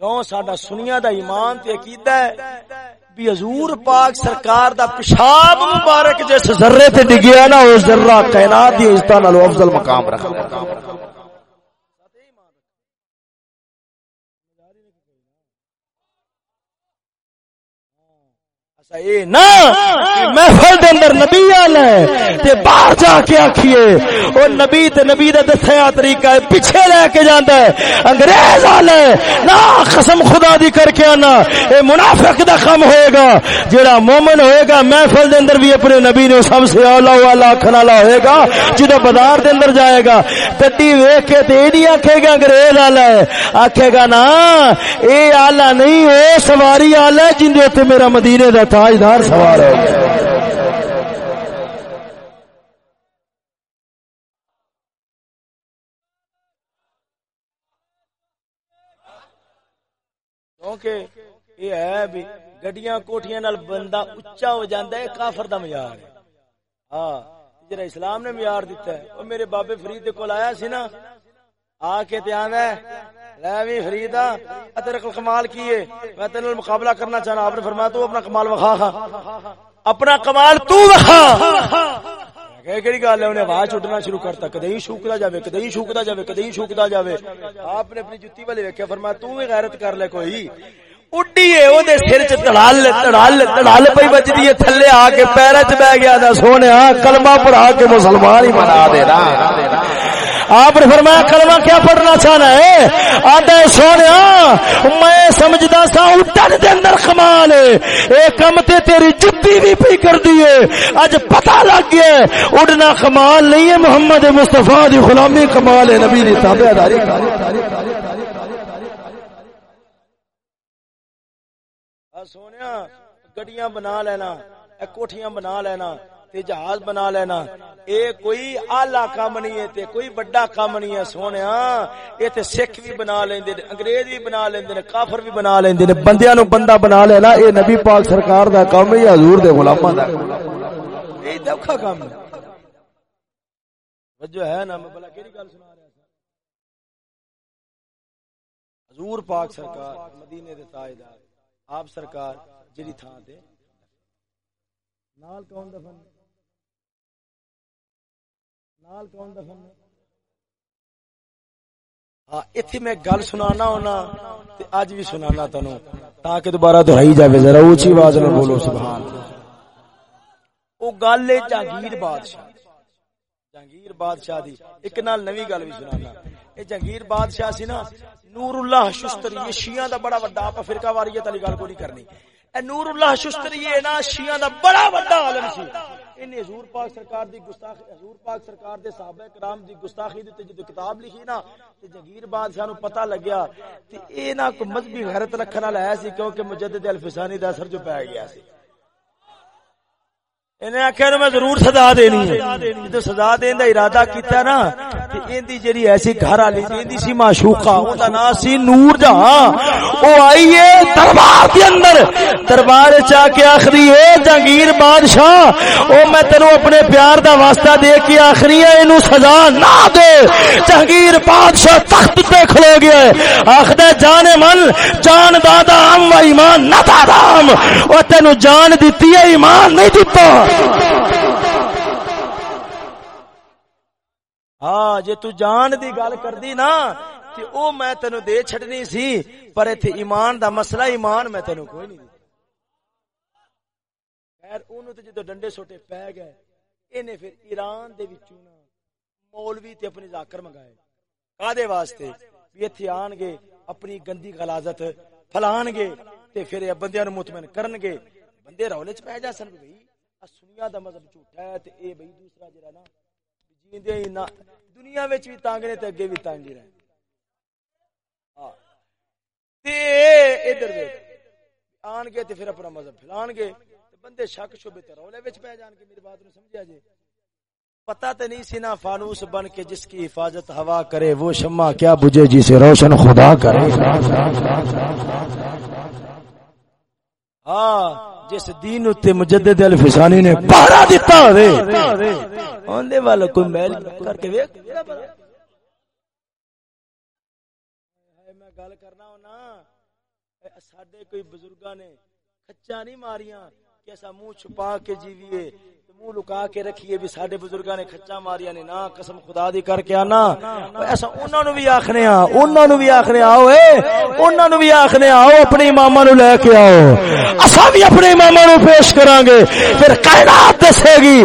کیوں ساڈا سنیا دا ایمان تے عقیدہ ہے بھی حضور پاک سرکار دا پیشاب مبارک جس ذرے تے ڈگیا نا او ذرہ کائنات دی عزت نالو افضل مقام رکھدا ہے محفل دے اندر نبی آنا ہے، تے باہر جا کے آکھیے، او نبی تے نبی دا دسیا طریقہ ہے، پیچھے لے کے جاندا ہے، انگریز آنا ہے، نا قسم خدا دی کر کے آنا، اے منافق دا کم ہوئے گا جیڑا مومن ہوئے گا، محفل دے اندر بھی اپنے نبی نے سب سے اولا والا کھنا لا ہوئے گا جدو بازار دے اندر جائے گا گڈی ویکھ کے تے نہیں آکھے گا، انگریز آلا ہے، آکھے گا نا، اے آلہ نہیں او سواری آلہ ہے جن میرا مدینے دا تاجدار سوار ہو گیا کیونکہ یہ ہے بھی گڈیاں کوٹیاں نال بندہ اچا ہو جاندا ہے، کافر دا معیار ہے۔ ہاں جڑا اسلام نے معیار دیتا ہے او میرے بابے فرید دے کول آیا سی نا، آ کے تے آندا ہے لے بھی فریدا تیرے کو کمال کیے میں تیرے مقابلہ کرنا چاہنا، آپ نے فرمایا تو اپنا کمال وکھا۔ اپنا کمال تو وکھا۔ کہڑی گل ہے؟ انہیں آواز چھٹنا شروع کرتا، کدی ہی شوکتا جائے کدی ہی شوکتا جائے کدی ہی شوکتا جائے آپ نے اپنی جتی والے ویکیا فرمایا تو بھی غیرت کر لے کوئی۔ اڈیے او دے سر چ تڑال تڑال تڑال پئی بجدی ہے، تھلے آ کے پیرے چ بیٹھ گیا دا سونیا، کلمہ پڑھا کے مسلمان ہی بنا دینا۔ آپ نے فرمایا، کلمہ کیا پڑھنا چاہنا ہے؟ آدھے سونے، میں سمجھدا سا اٹھن دے اندر کمال ہے۔ اے کم تے تیری جتی بھی پی کر دیے اج پتہ لگ گیا اڑنا کمال نہیں ہے۔ محمد مصطفی دی غلامی کمال ہے۔ نبی دی تابعداری سونے، گڈیاں بنا لینا کوٹھیاں بنا لینا۔ تے جہاز بنا لینا۔ اے کوئی آلہ کام نہیں ہے تے کوئی بڑا کام نہیں ہے سونے اے تے سکھ بھی بنا لیندے نے، انگریز بھی بنا لیندے نے، کافر بھی بنا لیندے نے۔ بندیاں نو بندہ بنا لینا، اے نبی پاک سرکار دا کام ہے یا حضور دے غلاماں دا؟ اے دکھا کام ہے۔ وجہ ہے نا، میں بلا کیڑی گل سنا رہا تھا حضور پاک سرکار مدینے دے تاجدار، آپ سرکار جڑی تھان تے۔ نال کون دفن؟ نال کون دفن ہاں ایتھے میں گل سنانا ہونا تے اج بھی سنانا تانوں تاکہ دوبارہ دہرائی جاوے، ذرا اونچی آواز نال بولو، سبحان او گل ہے جہانگیر بادشاہ۔ جہانگیر بادشاہ دی۔ ایک نال نوی گل بھی سنانا۔ اے جہانگیر بادشاہ سی نا نور اللہ شستری، یہ شیعہ دا بڑا بڑا آپ فرقہ واریت علی گل کو نہیں کرنی۔ نور اللہ شستری یہ نا شیعہ دا بڑا بڑا عالم سی۔ ان حضور پاک سرکار دی گستاخی، حضور پاک سرکار دے صحابہ کرام دی گستاخی دی تے جے کتاب لکھی نا، تے جگیر بادشاہ نو پتہ لگیا، تے اے نا کو مذہبی غیرت رکھن والا ہے سی کیونکہ مجدد الفسانی دا اثر جو پایا گیا سی۔ انہیں آخیا نا میں ضرور سزا دینی ہے۔ جدو سزا دین دا ارادہ کیتا نا، تے ایندی جڑی ایسی گھر والی ایندی سی معشوقہ اوندا نام سی نور جہاں۔ او آئی ہے دربار دے اندر، دربار وچ آ کے آخری ہے جہانگیر بادشاہ، او میں تینو اپنے پیار دا واسطہ دے کے آخری ہے اینو سزا نہ دے۔ جہانگیر بادشاہ تخت تے کھلو گیا ہے۔ آخدا جان من، جان دادا ہم و ایمان نہ دادا ہم۔ او تینو جان دتی ہے، ایمان نہیں دتا ہاں جے تو جان دی گل کردی نا تے او میں تینو دے چھڈنی سی، پر ایتھے ایمان دا مسئلہ، ایمان میں تینو کوئی نہیں خیر، اونوں تے جدوں ڈنڈے سوٹے پے گئے، اینے پھر ایران دے وچوں نا مولوی تے اپنی ذاکر منگائے۔ کادے واسطے؟ بھی ایتھے آن گے، اپنی گندی غلاظت پھلان گے، تے پھر بندیاں نو مطمئن کرن گے۔ بندے رولے چ پے جا سن بھئی۔ سنیا دا مذہب جھوٹا ہے تے اے بھئی دوسرا جڑا نا، جیندے ہی نہ دنیا وچ بھی تانگ نے تے اگے بھی تانگ ہی رہے۔ ہاں۔ تے ادھر ویکھ، آن گے تے پھر اپنا مذہب پھیلان گے۔ تے بندے شک شبے تے رولے وچ پے جان کے میری بات نو سمجھیا جے۔ پتہ تے نہیں سی نا فانوس بن کے جس کی حفاظت ہوا کرے، وہ شمع کیا بجے جسے جی روشن خدا کرے۔ ہاں۔ جس دین تے مجدد الفسانی نے پہرا دیتا ہوئے اوندے والا کوئی میل کر کے ویکھ۔ میں گل کرنا ہونا ساڈے کوئی بزرگاں نے کچا نہیں ماریاں کہ ایسا منہ چھپا کے جیویے۔ منہ لکا کے رکھیے بھی ساڈے بزرگاں نے کھچا ماریا نے نا قسم خدا دی کر کے آنا۔ ایسا انہاں نو بھی آکھنے ہاں انہاں نو بھی آکھنے آؤ اے انہاں نو بھی آکھنے آؤ اپنے اماماں نو لے کے آؤ۔ اساں بھی اپنے اماماں نو پیش کران گے پھر کائنات دسے گی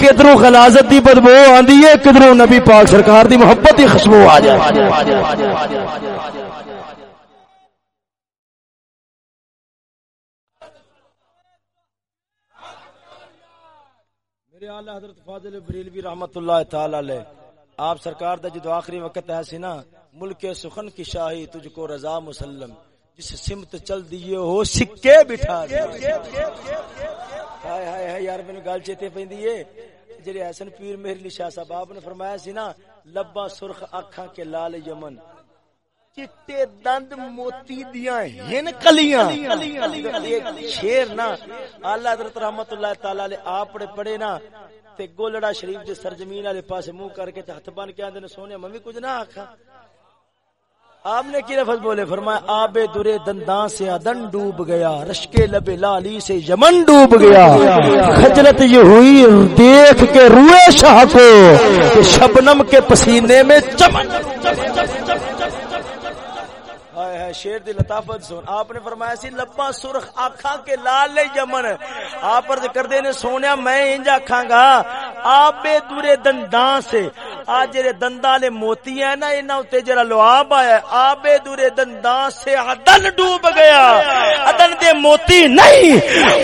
کدروں غلاظت دی بدبو آندی ہے کدروں نبی پاک سرکار دی محبت دی خوشبو آ جائے میرے آلہ حضرت فاضل بریلوی رحمت اللہ تعالی علیہ، آپ سرکار دا جدو آخری وقت ہے سی نا، ملک سخن کی شاہی تجھ کو رضا مسلم، جس سمت چل دیئے ہو، سکے بٹھا دیئے۔ ہائے ہائے ہائے یار میں گال چیتے پیندی ہے۔ جڑے حسن پیر مہر علی شاہ صاحب، آپ نے فرمایا سی نا لبا سرخ آنکھاں کے لال یمن۔ چٹے دند موتی دیاں ہن کلیاں۔ شیر نا اللہ حضرت رحمت اللہ تعالی علیہ آپ نے پڑھے نا تے گولڑا شریف دے سرزمین والے پاسے منہ کر کے ہاتھ بن کے آندے نے سونے ممی کچھ نہ آکھا آپ نے کی لفظ بولے؟ فرمایا آب درے دندان سے ادن ڈوب گیا، رشکے لب لالی سے یمن ڈوب گیا۔ خجلت یہ ہوئی، دیکھ کے روئے شاہ کو شبنم کے پسینے میں چمن۔ شیر دی لطافت سن۔ آپ نے فرمایا سی لبا سرخ آکھاں کے لال یمن۔ آپ پر کردے نے، سونیا، میں انج آکھاں گا، آپ بے دورے دنداں سے۔ آج جڑے دندا لے موتی ہیں نا، انہاں تے جڑا لواب آیا ہے، آپ بے دورے دنداں سے عدن ڈوب گیا۔ عدن دے موتی نہیں۔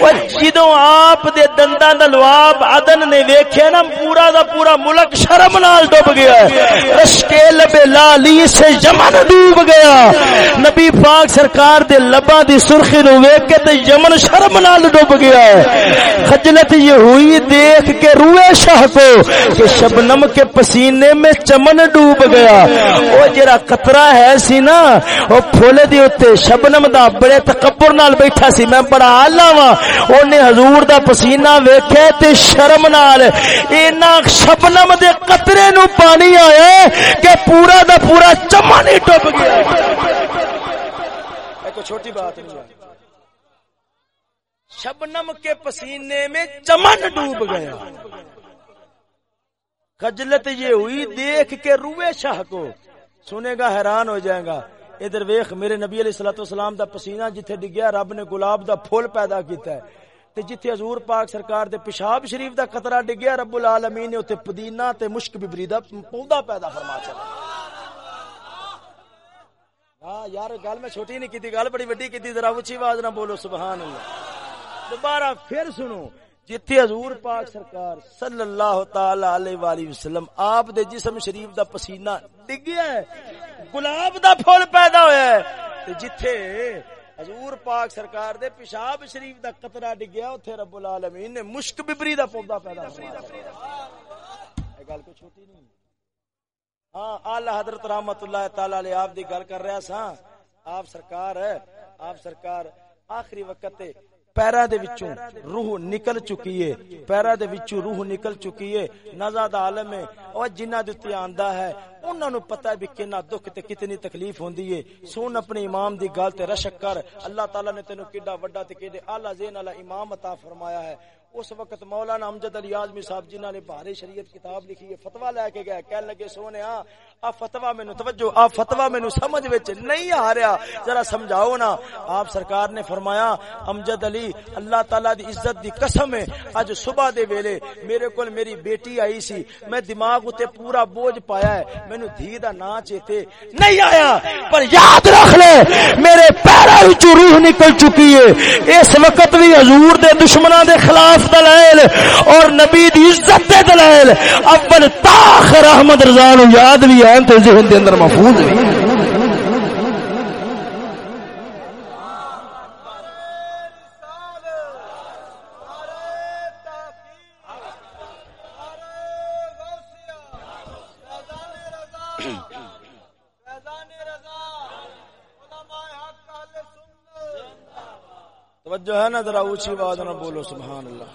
او جدوں آپ دے دنداں دا لواب عدن نے ویکھیا نا، پورا دا پورا ملک شرم نال ڈوب گیا رشکیل بے لالی سے یمن ڈوب گیا۔ نبی نبی پاک سرکار دے لبا دی سرخی نو ویکھ کے تے یمن شرم نال ڈوب گیا ہے۔ خجلت یہ ہوئی دیکھ کے روئے شاہ کو کہ شبنم کے پسینے میں چمن ڈوب گیا۔ او جڑا قطرہ ہے سی نا، او پھول دی اوتے شبنم دا بڑے تکبر نال بیٹھا سی۔ میں بڑا اعلی وا اونے حضور دا پسینہ ویکھے تے شرم نال۔ اینا شبنم دے قطرے نو پانی آیا کہ پورا دا پورا چمن ہی ڈوب گیا۔ کوئی چھوٹی بات نہیں ہے۔ شبنم کے پسینے میں چمن ڈوب گیا۔ خجلت یہ ہوئی، دیکھ کے روئے شاہ کو۔ سنے گا، حیران ہو جائے گا۔ ادھر ویخ میرے نبی علیہ السلام والسلام دا پسینہ جتھے ڈگیا رب نے گلاب دا پھول پیدا کیتا ہے، تے جتھے حضور پاک سرکار دے پیشاب شریف دا قطرہ ڈگیا رب العالمین نے اوتے پدینہ تے مشک ببری دا پودا پیدا فرما چلا۔ ہاں یار، گل میں چھوٹی نہیں کی گل بڑی وڈی کی ذرا اچھی آواز نہ بولو، سبحان اللہ۔ دوبارہ پھر سنو، جتھے حضور پاک سرکار صلی اللہ تعالی علیہ والہ وسلم آپ دے جسم شریف دا پسینہ ڈگیا ہے، گلاب دا پھول پیدا ہویا ہے، تے جتھے حضور پاک سرکار دے پیشاب شریف دا قطرہ ڈگیا اوتھے رب العالمین نے مشک ببری دا پودا پیدا فرمایا۔ اے گل کوئی چھوٹی نہیں ہاں آلہ حضرت رحمت اللہ تعالی علیہ آپ دی گل کر رہا ہاں سا آپ سرکار ہے، آپ سرکار آخری وقت تے پیرا دے وچوں روح نکل چکی ہے۔ پیرا دے وچوں روح نکل چکی ہے۔ نزاد عالم ہے۔ او جنہ دے تے آندا ہے، انہاں نو پتہ ہے بھی کنا دکھ تے کتنی تکلیف ہوندی ہے۔ سن اپنے امام دی گل تے رشک کر۔ اللہ تعالی نے تینو کیڈا وڈا تے کیڈے اعلی ذہن والا امام عطا فرمایا ہے۔ اس وقت مولانا امجد علی اعظمی صاحب جنہ نے بہار شریعت کتاب لکھی ہے فتوا لے کے گئے، کہنے لگے، سونے، آ آ فتوا مینوں توجہ، آ فتوا مینوں سمجھ وچ نہیں آ رہا۔ ذرا سمجھاؤ نا۔ آپ سرکار نے فرمایا، امجد علی، اللہ تعالی دی عزت دی قسم ہے، اج صبح دے ویلے میرے کول میری بیٹی آئی سی، میں دماغ اتے پورا بوجھ پایا ہے۔ مینوں دھی دا نا چیتے نہیں آیا، پر یاد رکھ لے، میرے پیراں وچ روح نکل چکی ہے۔ اس وقت بھی حضور دے دشمناں دے خلاف خلاف دلائل اور نبی دی عزت دے دلائل۔ اول تاخر احمد رضا نو یاد بھی ہیں تے ذہن دے اندر محفوظ بھی توجہ ہے نا ذرا اونچی آواز نہ بولو، سبحان اللہ۔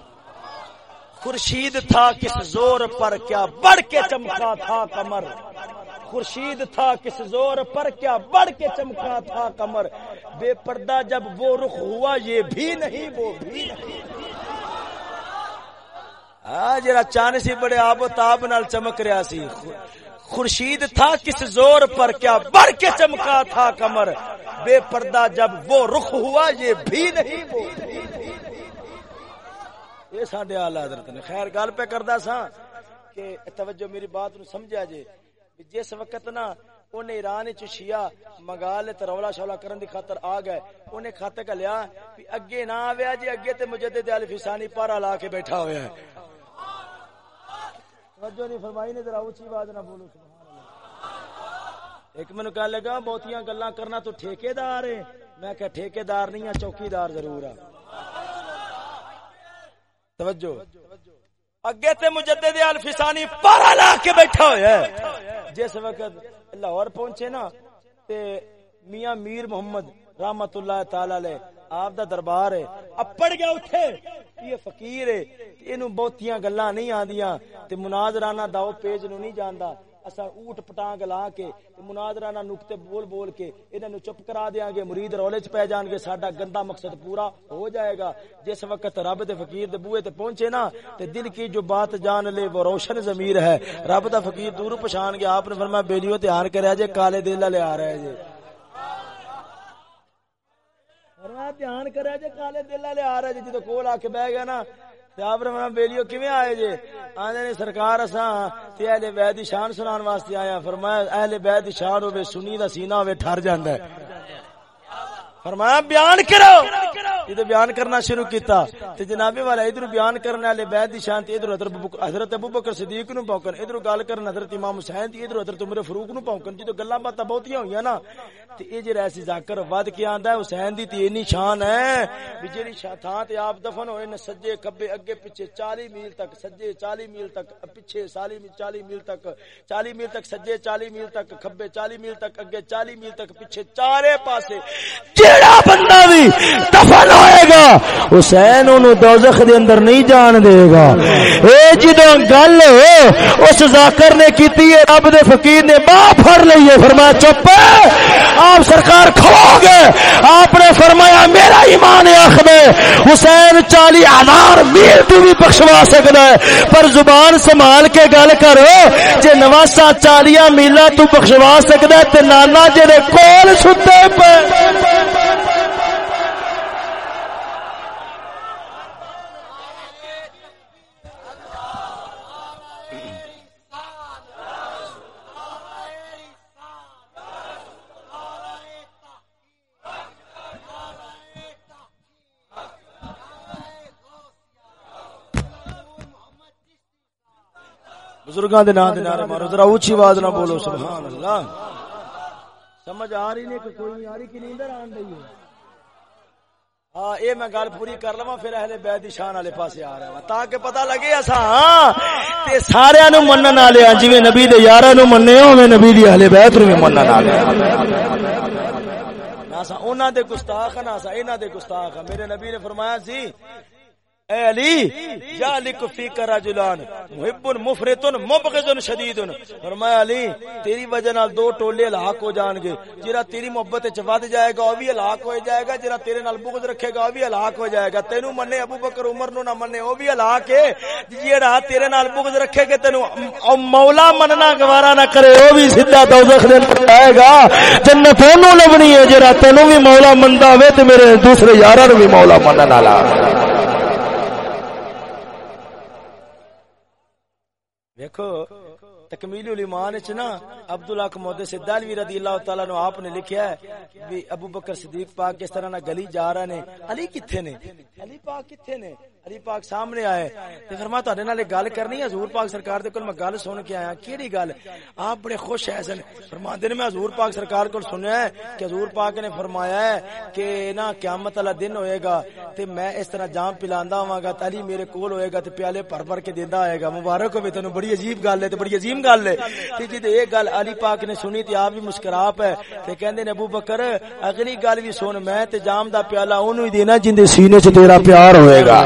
خورشید تھا کس زور پر کیا بڑھ کے چمکا تھا کمر؟ خورشید تھا کس زور پر کیا بڑھ کے چمکا تھا کمر؟ بے پردہ جب وہ رخ ہوا، یہ بھی نہیں، وہ بھی نہیں۔ ہاں، جرا چاند سی بڑے آب و تاب نال چمک رہا سی۔ خورشید تھا کس زور پر کیا بڑھ کے چمکا تھا کمر؟ بے پردہ جب وہ رخ ہوا، یہ بھی نہیں یہ سڈے آلہ حضرت نے۔ خیر، گل پہ کردا سا کہ توجہ میری بات نو سمجھا جے۔ جس وقت نا انہیں ایران چ شیعہ منگا لے تے رولا شولا کرن دی خاطر آ گئے، انہیں کھاتے کا لیا کہ اگے نہ آویا جی اگے تے مجدد الف ثانی پارا لا کے بیٹھا ہویا ہے۔ توجہ نہیں فرمائی نے، ذرا اونچی آواز نہ بولو، سبحان اللہ۔ ایک مینوں کہنے لگا، بہتیاں گلاں کرنا تو ٹھیکیدار ہے میں کہ ٹھیکیدار نہیں ہاں چوکیدار ضرور ہے توجہ۔ اگے تے مجدد الفسانی پارا لا کے بیٹھا ہویا ہے۔ جس وقت لاہور پہنچے نا، تے میاں میر محمد رحمت اللہ تعالی علیہ آپ دا دربار ہے۔ اپڑ گیا اٹھے۔ یہ فقیر ہے۔ اینو بہتیاں گلاں نہیں آندیاں۔ تے مناظرانہ داو پیج نو نہیں جاندا۔ اسا اوٹ پٹانگ لا کے مناظرانہ نقطے بول بول کے انہاں نو چپ کرا دیاں گے، مرید رولے چ پے جان گے، ساڈا گندا مقصد پورا ہو جائے گا۔ جس وقت رب دے فقیر دے بوئے تے پہنچے نا، تے دل کی جو بات جان لے، وہ روشن ضمیر ہے۔ رب دا فقیر دور پہچان گیا۔ آپ نے فرمایا بیلیو دھیان کریا جے کالے دل لے آ رہے جے فرمایا دھیان کریا جے کالے دل لے آ رہے جے جدوں کول آ کے بیٹھ گیا نا آپ نے بیلیو کیویں آئے جے؟ آندے نے سرکار اساں تے اہل بیت دی شان سنان واسطے آیا۔ فرمایا، اہل بیت دی شان ہوے سنی دا سینہ ہوے ٹھر جاندا ہے۔ فرمایا، بیان کرو۔ جدو بیان کرنا شروع کیتا، تے جناب والا ادھر بیان کرنے والے بیت دی شان تے ادھر حضرت ابوبکر صدیق نو پاکن ادھر گل کرن حضرت امام حسین دی، ادھر حضرت عمر فاروق نو پاکن جدو گلاں باتاں بہتیاں ہویاں نا، تے اے جڑا ایسی ذکر ود کے آندا ہے، حسین دی تے اتنی شان ہے۔ بھی جڑی تھاں تے آپ دفن ہوئے نے، سجے کھبے اگے پیچھے 40 میل تک، سجے 40 میل تک، پیچھے 40 میل تک 40 میل تک، سجے 40 میل تک، کھبے 40 میل تک، اگے 40 میل تک، پیچھے چارے پاسے۔ جیڑا بندہ بھی دفن ہوئے گا، حسین انہوں دوزخ دے اندر نہیں جان دے گا۔ اے جدوں گل اس ذاکر نے کیتی ہے، رب دے فقیر نے باہ پھڑ لئیے فرمایا، چپ آپ سرکار کھو گے۔ آپ نے فرمایا، میرا ایمان اخ میں حسین چالی ہزار میل تو بھی بخشوا سکتا ہے۔ پر زبان سنبھال کے گل کرو جے نواسا چالیا میلا تو بخشوا سکتا ہے، تے نانا جے کول ستے پہ بزرگاں دے نام دے نعرے مارو، ذرا اونچی آواز نہ بولو سبحان اللہ سمجھ آ رہی نہیں کہ کوئی نہیں آ رہی کہ نیندر آن رہی ہے؟ ہاں اے میں گل پوری کر لواں، پھر اہل بیت دی شان والے پاسے آ رہا ہوں تاکہ پتہ لگے اساں ہاں تے سارے نو منن والے ہاں جویں نبی دے یاراں نو مننے ہوویں نبی دی اہل بیت نو بھی منن والے ہاں، نہ اساں انہاں دے گستاخ نہ اساں انہاں دے گستاخ میرے نبی نے فرمایا سی اے علی یا لک فی رجلان محب مفرط مبغض شدید فرمایا، علی، تیری وجہ نال دو ٹولے ہلاک ہو جان گے۔ جڑا تیری محبت وچ ود جائے گا، او بھی ہلاک ہو جائے گا۔ جڑا تیرے نال بغض رکھے گا، او بھی ہلاک ہو جائے گا۔ تینو مننے، ابو بکر، عمر نو نہ مننے، او بھی ہلاک ہے۔ جڑا تیرے نال بغض رکھے گا تینو او مولا مننا گوارا نہ کرے، او بھی سیدھا دوزخ دے اندر جائے گا۔ جنت اونوں لبنی ہے جڑا تینو بھی مولا مندا ہوے تے میرے دوسرے یاراں نو بھی مولا منن والا دیکھو، تکمیل الایمان وچ نا عبداللہ کمود سے دالوی رضی اللہ تعالی نو آپ نے لکھیا ہے، بھی ابو بکر صدیق پاک کس طرح نہ گلی جا رہے نے، علی کتھے نے؟ علی پاک کتھے نے؟ علی پاک سامنے آئے تے فرمایا تہاڈے نال گل کرنی ہے، حضور پاک سرکار دے کول میں گل سن کے آیا، کیڑی گل؟ آپ بڑے خوش ہیں سن فرماندے نے میں حضور پاک سرکار کول سنیا ہے کہ حضور پاک نے فرمایا ہے کہ نا قیامت والا دن ہوئے گا تے میں اس طرح جام پلاندا ہواں گا علی میرے کول ہوئے گا تے پیالے بھر بھر کے دیندا آئے گا۔ مبارک ہوے تینو بڑی عجیب گل ہے، تے بڑی عظیم گل ہے۔ تے جے یہ گل علی پاک نے سنی تے آپ بھی مسکرا پے تے کہندے نے، ابو بکر، اگلی گل بھی سن میں تے جام دا پیالہ اونوں ہی دینا جن سینے چ تیرا پیار ہوئے گا۔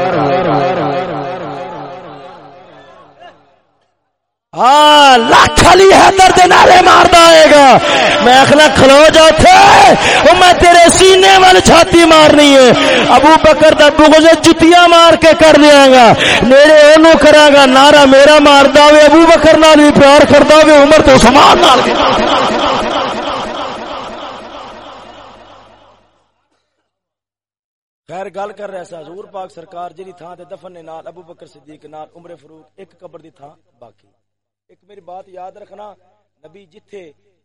ہاں لاکھ علی حیدر دے نعرے ماردا آئے گا۔ میں اخلا کھلو جا تھے۔ او میں تیرے سینے وال چھاتی مارنی ہے۔ ابو بکر دا بغض جتیاں مار کے کر دیاں گا۔ میرے اونوں کراں گا، نعرہ میرا ماردا وے، ابو بکر نال بھی پیار کردا وے، عمر تو سمان نال خیر گل کر رہا سا حضور پاک سرکار جی تھان تے دفن نے نال ابو بکر صدیق نال عمر فاروق ایک قبر دی تھان باقی۔ ایک میری بات یاد رکھنا نبی جتھے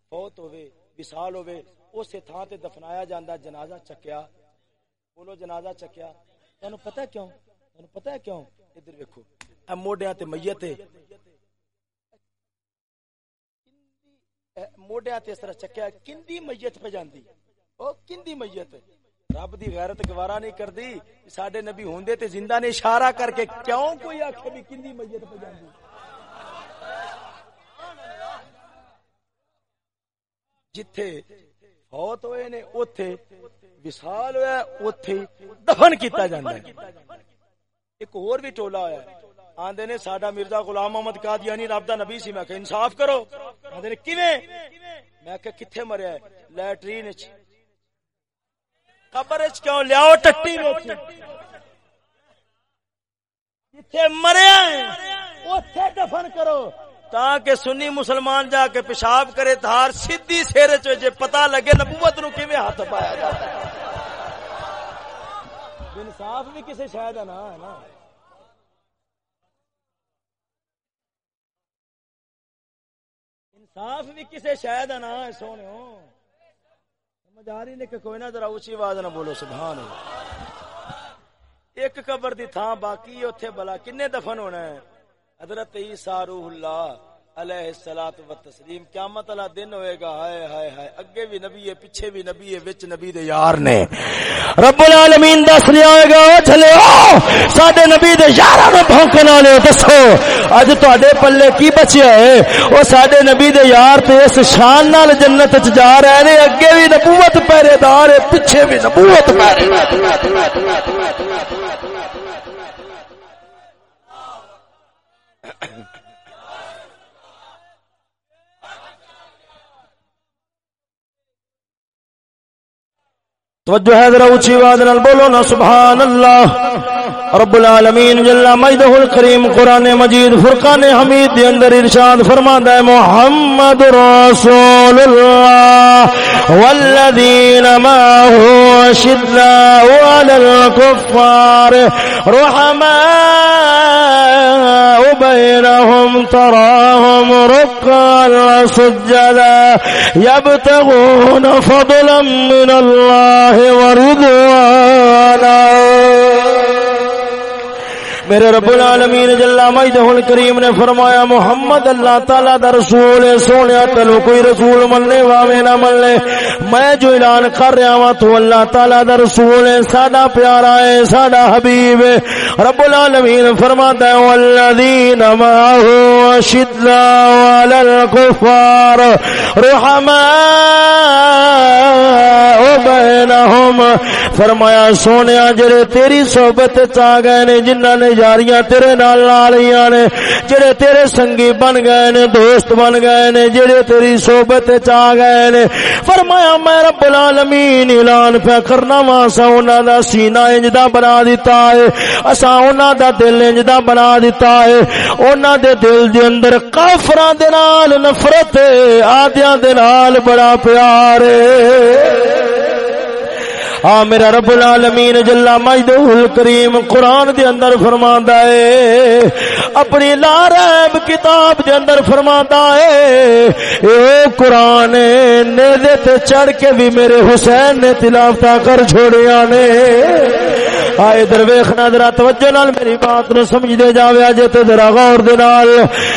فوت ہوئے وصال ہوئے اسے تھان تے دفنایا جاندا جنازہ چکیا۔ بولو جنازہ چکیا۔ تانوں پتہ کیوں؟ تانوں پتہ ہے کیوں؟ ادھر ویکھو۔ اے موڈیاں تے میت ہے۔ موڈیاں تے اس طرح چکیا کندی میت پہ جاندی؟ او کندی میت ہے؟ رب دی غیرت گوارا نہیں کردی، ساڈے نبی ہوندے تے زندہ نے اشارہ کر کے کیوں کوئی آکھے بھی کندی میت پہ جاندی؟ جتھے فوت ہوئے نے، اوتھے وصال ہویا اوتھے دفن کیتا جاندا ہے۔ ایک اور بھی ٹولا ہویا ہے۔ آندے نے، ساڈا مرزا غلام محمد قادیانی رب دا نبی سی، میں کہ انصاف کرو۔ آندے نے، کیویں؟ میں کہ کتھے مریا ہے؟ لیٹرین وچ۔ قبر کیوں لیاؤ ٹٹی وچ جتھے مریا ہے اوتھے دفن کرو۔ تاکہ سنی مسلمان جا کے پیشاب کرے تھار سیدھی سیر چے پتہ لگے نبوت نو کیویں ہاتھ پایا جاتا ہے۔ انصاف بھی کسی شاید ہے نا ہے نا۔ انصاف بھی کسی شاید ہے نا سونے سمجھ آ رہی نے کہ کوئی نہ ذرا اونچی آواز نہ بولو سبحان اللہ ایک قبر دی تھاں باقی اوتھے بلا کنے دفن ہونا ہے۔ حضرت عیسیٰ روح اللہ علیہ الصلات و تسلیم قیامت والا دن ہوئے گا۔ ہائے ہائے ہائے۔ اگے بھی نبی ہے، پیچھے بھی نبی ہے، وچ نبی دے یار نے۔ رب العالمین دس رہا ہوئے گا او چلے او ساڈے نبی دے یاراں نو بھونکن والے دسو، اج تواڈے پلے کی بچیا ہے؟ او ساڈے نبی دے یار تے اس شان نال جنت وچ جا رہے نے۔ اگے بھی نبوت پہرے دار ہے، پیچھے بھی نبوت پہرے دار توجہ ہے ذرا اونچی آواز نال بولو نا سبحان اللہ۔ رب العالمین جل مجدہ الکریم قران مجید فرقان حمید دے اندر ارشاد فرماندا ہے، محمد رسول اللہ والذین ما هو شداء على الكفار رحماء بينهم تراهم ركعا سجدا يبتغون فضلا من الله ورضوانا میرے رب العالمین جل مجدہ الکریم نے فرمایا، محمد اللہ تعالی دا رسول ہے سونیا تینو کوئی رسول مننے واویں نہ مننے۔ میں جو اعلان کر رہا ہوں، تو اللہ تعالی دا رسول ہے، ساڈا پیارا ہے، ساڈا حبیب ہے۔ رب العالمین فرماتا ہے، والذین معه شداء علی الكفار رحماء بینہم۔ فرمایا سونیا جڑے تیری صحبت چ آ گئے نے، جنہاں نے یاریاں تیرے نال لالیاں نے جڑے تیرے سنگی بن گئے نے دوست بن گئے نے جڑے تیری صحبت چ گئے نے فرمایا میں رب العالمین اعلان پہ کرنا وا سا انہاں دا سینہ انج دا بنا دیتا ہے اساں انہاں دا دل انج دا بنا دیتا ہے انہاں دے دل دے اندر کافراں دے نال نفرت آدیاں دے نال بڑا پیار ہے ہاں میرا رب العالمین جلا مجدہ الکریم قرآن دے اندر فرماندا ہے، اپنی لا ریب کتاب دے اندر فرماندا ہے، اے قرآن، نیزے تے چڑھ کے بھی میرے حسین نے تلاوت کر چھوڑیا نے۔ آئے در ویخنا ذرا توجہ نال میری بات نو سمجھ دے جاوے اجے تے ذرا غور دے نال۔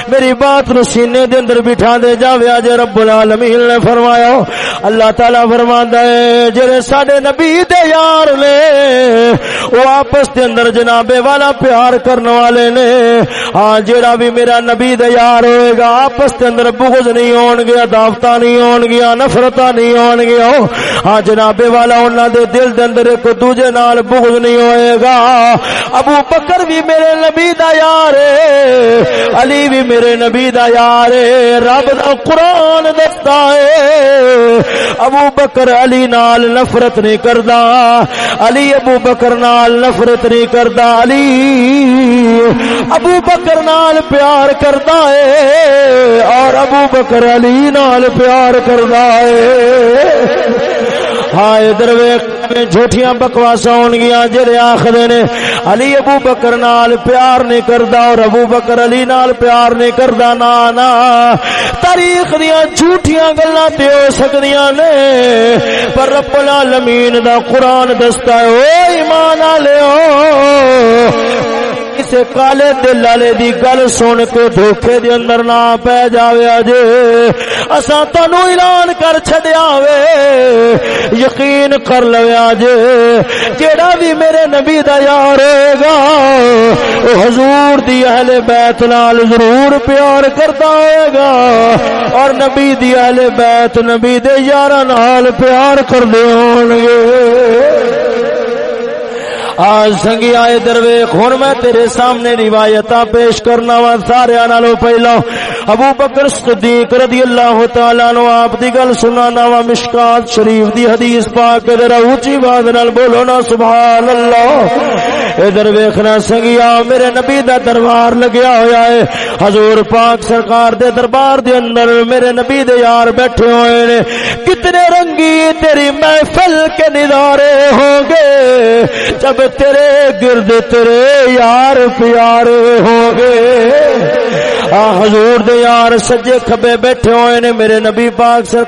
میری بات نو سینے دے اندر بٹھا دے جاوے اجے رب العالمین نے فرمایا، اللہ تعالی فرماندا ہے، جڑے ساڈے نبی دے یار نے او آپس دے اندر جناب والا پیار کرن والے نے۔ ہاں جڑا بھی میرا نبی دے یار ہوئے گا، آپس دے اندر بغض نہیں ہون گیا، دعوتاں نہیں ہون گیا، نفرتاں نہیں ہون گیا۔ ہاں جناب والا انہاں دے دل دے اندر ایک دوجے نال بغض نہیں ہوئے گا۔ ابو بکر بھی میرے نبی دا یار علی بھی میرے نبی دا یار رب دا قرآن دستا ہے۔ ابو بکر علی نال نفرت نہیں کردا۔ علی ابو بکر نال نفرت نہیں کردا۔ علی ابو بکر نال پیار کردا ہے۔ اور ابو بکر علی نال پیار کردا ہے۔ ہاں ادھر میں جھوٹیاں بکواسا ہون گیا جڑے آخر نے، علی ابو بکر نال پیار نہیں کردا اور ابو بکر علی نال پیار نہیں کردا، نا نا۔ تاریخ دیا جھوٹیاں گلاں تے ہو سکدیاں نے، پر رب العالمین دا قرآن دستا ہے او ایمان والےو کسے کالے دل والے دی گل سن کے دھوکے دے اندر نہ پہ جاوے اج اساں تانوں اعلان کر چھڈیا وے۔ یقین کر لو اج جیڑا بھی میرے نبی دا یار ہوے گا، او حضور دی اہل بیت نال ضرور پیار کردا ہوے گا۔ اور نبی دی اہل بیت نبی دے یاراں نال پیار کردے ہون گے آج سنگی آئے درویخ ہوں میں تیرے سامنے روایت پیش کرنا وا سارے نالوں پہلا۔ ابو بکر صدیق رضی اللہ تعالیٰ نو آپ دی گل سنانا وا، مشکات شریف دی حدیث پاک، ذرا اونچی آواز نال بولو نا، سبحان اللہ۔ ادھر ویکھنا سنگیا، میرے نبی دا دربار لگیا ہویا ہے۔ حضور پاک سرکار دے دربار دے اندر میرے نبی دے یار بیٹھے ہوئے نے۔ کتنے رنگی تیری محفل کے نظارے ہوں گے۔ جب تیرے گرد تیرے یار پیارے ہو گے۔ آ، حضور دے یار سجے کھبے بیٹھے ہوئے نے، میرے نبی پاک سر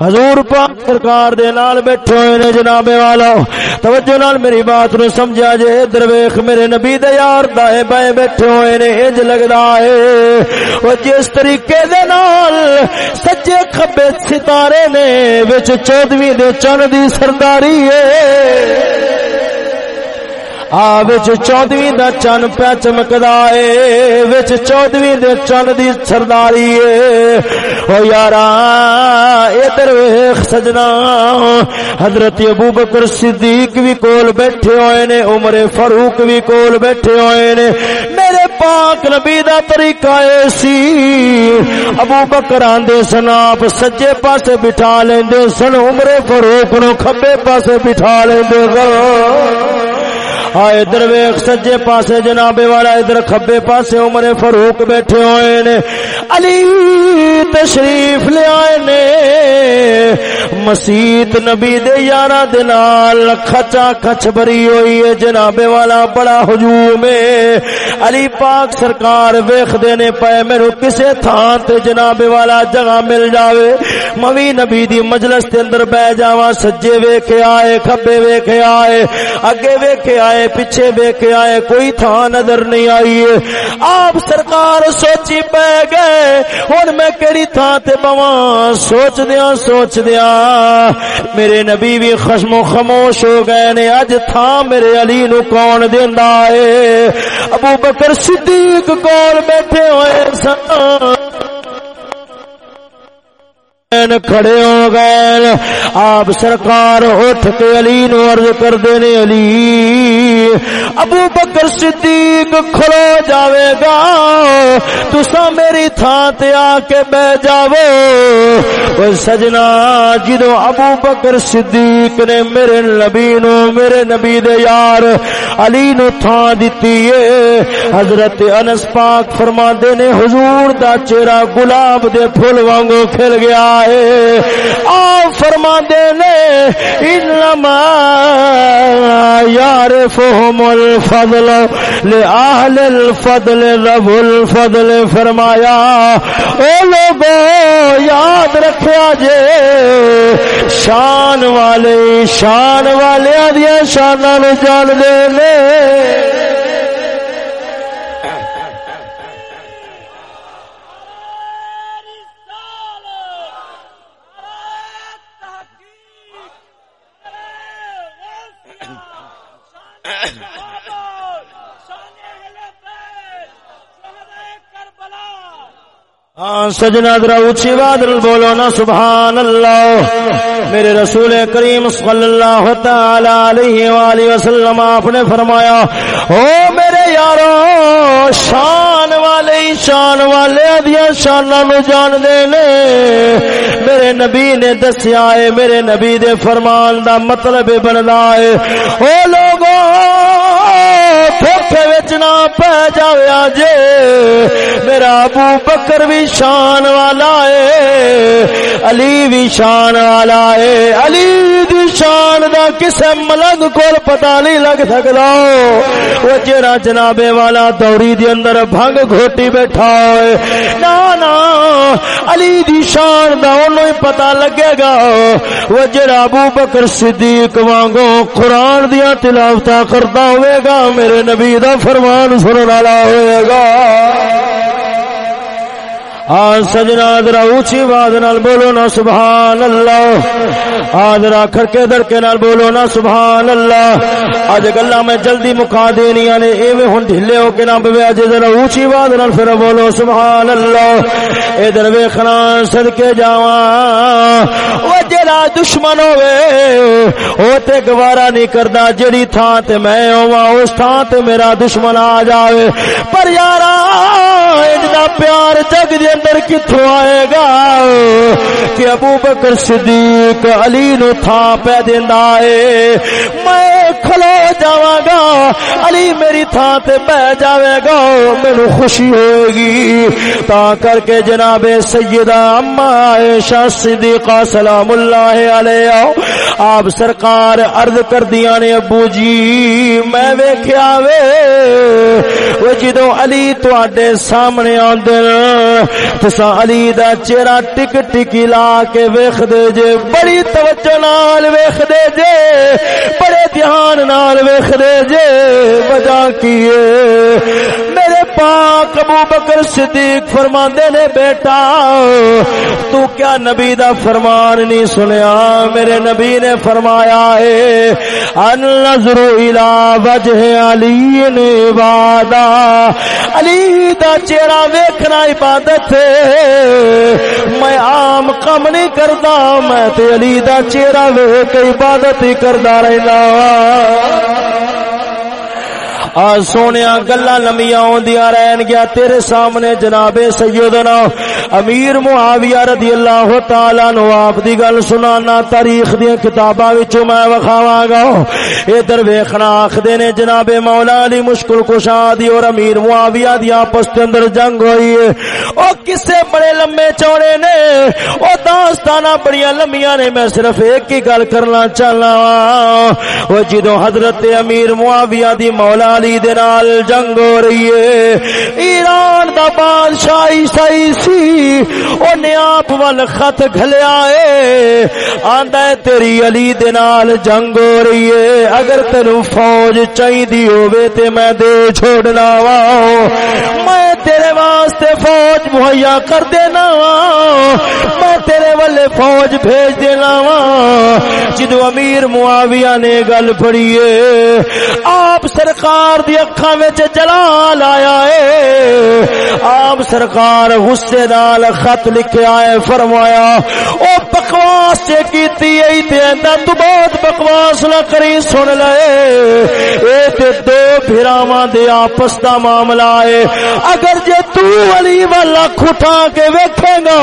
حضور پاک سرکار دے نال بیٹھے ہوئے نے جناب والا۔ توجہ نال میری بات نو سمجھا جے درویش میرے نبی دے یار دائیں بائیں بیٹھے ہوئے نے، انج لگدا ہے۔ او جس طریقے دے نال سجے کھبے ستارے نے، وچ 14ویں دے چن دی سرداری ہے۔ چودویں دا چن پیا چمکدا ہے وچ چودویں دے چن دی سرداری ہے او یارا ادھر ویکھ سجنا حضرت ابو بکر صدیق بھی کول بیٹھے ہوئے نے عمر فاروق بھی کول بیٹھے ہوئے نے میرے پاک نبی دا طریقہ اے سی ابو بکر آندے سن آپ سجے پاسے بٹھا لیندے سن عمر فاروق نو کھبے پاسے بٹھا لیندے سن آئے درویخ سجے پاسے جناب والا، ادھر کھبے پاسے عمر فاروق بیٹھے ہوئے نے، علی تشریف لے آئے نے مسیت نبی دے یارہ دنال کھچا کھچ بری ہوئی ہے جناب والا بڑا حجوم ہے۔ علی پاک سرکار ویخ دینے پائے میرے کسے تھان تے جناب والا جگہ مل جاوے۔ موی نبی دی مجلس تے اندر بے جاواں، سجے ویکھے آئے، کھبے ویکھے آئے، اگے ویکھے آئے، پیچھے ویکھے آئے، کوئی تھا نظر نہیں آئی آپ سرکار سوچی پہ گئے ہوں میں کہڑی تھان تے بواں سوچ دیا سوچ دیا میرے نبی بھی خشم و خاموش ہو گئے نے، اج تھا میرے علی نو کون دیندا ہے ابو بکر صدیق کول بیٹھے ہوئے سن۔ کھڑے ہو گئے۔ آپ سرکار اٹھ کے علی نو عرض کر دینے علی۔ ابو بکر صدیق کھڑو جاوے گا۔ تسا میری تھان تے آ کے بہ جاو سجنا جدو ابو بکر صدیق نے میرے نبی نو، میرے نبی دے یار علی نو تھان دیتی ہے۔ حضرت انس پاک فرما دینے حضور دا چہرہ گلاب دے پھول وانگو کھل گیا ہے۔ آ فرما دے انما یار فہم الفضل لآہل الفضل، رب الفضل فرمایا، او لوگو، یاد رکھیا جے شان والے شان والے دیا شانہ جان دے لے۔ ہاں، سجنا درا اونچی بادل بولو نا سبحان اللہ میرے رسول کریم صلی اللہ تعالی علیہ وآلہ وسلم، آپ نے فرمایا، او میرے یارو، شان والے شان والے ہاں دیا شانہ نو جان دے نے۔ میرے نبی نے دسیا ہے، میرے نبی دے فرمان دا مطلب بندا ہے۔ او لوگوں دھوکھے وچ نہ پہ جاویا جے میرا ابو بکر بھی شان والا ہے علی بھی شان والا ہے علی دی شان دا کسے ملنگ کول پتہ نہیں لگ سکدا وہ جڑا جنابے والا دوری دی اندر بھنگ گھوٹی بیٹھا ہوئے نا نا علی دی شان دا اونوں ہی پتہ لگے گا وہ جڑا ابو بکر صدیق وانگو قرآن دیا تلاوتاں کرتا ہوئے گا میرے نبی دا فرمان سننے والا ہوئے گا۔ سجنا ذرا اونچی آواز نال بولو نا سبحان اللہ آدرا کھڑکے دڑکے نال بولو نا سبحان اللہ اج گلا میں جلدی مکا دینیا نے ایویں ہن ڈھلے ہو کے نہ بوے اج ذرا اونچی آواز نال پھر بولو سبحان اللہ ادھر ویکھنا صدکے جاواں۔ او جڑا دشمن ہوے او تے گوارا نہیں کردا جڑی تھاں تے میں ہوواں، اس تھاں تے میرا دشمن آ جاوے۔ پر یارا اجدا پیار جگ دے اندر کتوں آئے گا کہ ابو بکر صدیق علی نو تھا پہ دینا ہے میں کھلو جاواں گا، علی میری تھا تے بہ جاوے گا مینو خوشی ہوئے گی۔ تا کر کے جناب سیدہ اما عائشہ صدیقہ سلام اللہ علیہ۔ آپ سرکار عرض کر دیا نے، ابو جی میں ویکھیا وے۔ وہ جدو علی تواڈے سامنے آندے تسا علی دا چہرہ ٹک ٹکی لا کے ویخ دے جے۔ بڑی توجہ نال ویخ دے جے، بڑے دھیان نال ویخ دے جے۔ وجہ کیے میرے پاک ابو بکر صدیق فرما نے بیٹا، تو کیا نبی دا فرمان نہیں سنیا؟ میرے نبی نے فرمایا ہے، ان نظر الى وجہ علی نے وعدہ۔ علی دا چہرہ ویکھنا عبادت ہے۔ میں عام کم نہیں کرتا، میں تے علی دا چہرہ ویکھ عبادت ہی کردا رہنا ہاں۔ آج سونے گلا لمیا آدیا رہن گیا تیرے سامنے جناب سیدنا امیر معاویہ رضی اللہ تعالی نو آپ دی گل سنانا، تاریخ دی کتاباں وچوں میں وکھاواں گا۔ ادھر ویکھنا آکھدے نے، جناب مولا علی مشکل کشا دی اور امیر معاویہ دی آپس دے اندر جنگ ہوئی ہے۔ او کسے بڑے لمبے چوڑے نے، او داستاناں بڑیاں لمیاں نے، میں صرف ایک ہی گل کرنا چاہنا وا او جدوں حضرت امیر معاویہ دی مولا علی دے نال جنگ ہو رہی ہے۔ ایران دا بادشاہ عیسائی سی۔ او نے آپ ول خط گھلیا ہے۔ آندا ہے تیری علی دے نال جنگ ہو رہی ہے۔ اگر تینو فوج چاہیدی ہووے تے میں دے چھوڑنا وا۔ میں تیرے واسطے فوج مہیا کر دینا وا۔ میں تیرے والے فوج بھیج دینا وا۔ جدو امیر معاویہ نے گل پڑی ہے، آپ سرکار سرکار دی اکھاں وچ جلال آیا ہے۔ آپ سرکار غصے نال خط لکھیا ہے فرمایا، او بکواس چ کیتی ائی تے اندا تو بہت بکواس نہ کری، سن لے۔ اے تے دو بھراواں دے آپس دا معاملہ ہے۔ اگر جے تو علی والا کھٹا کے ویکھے گا،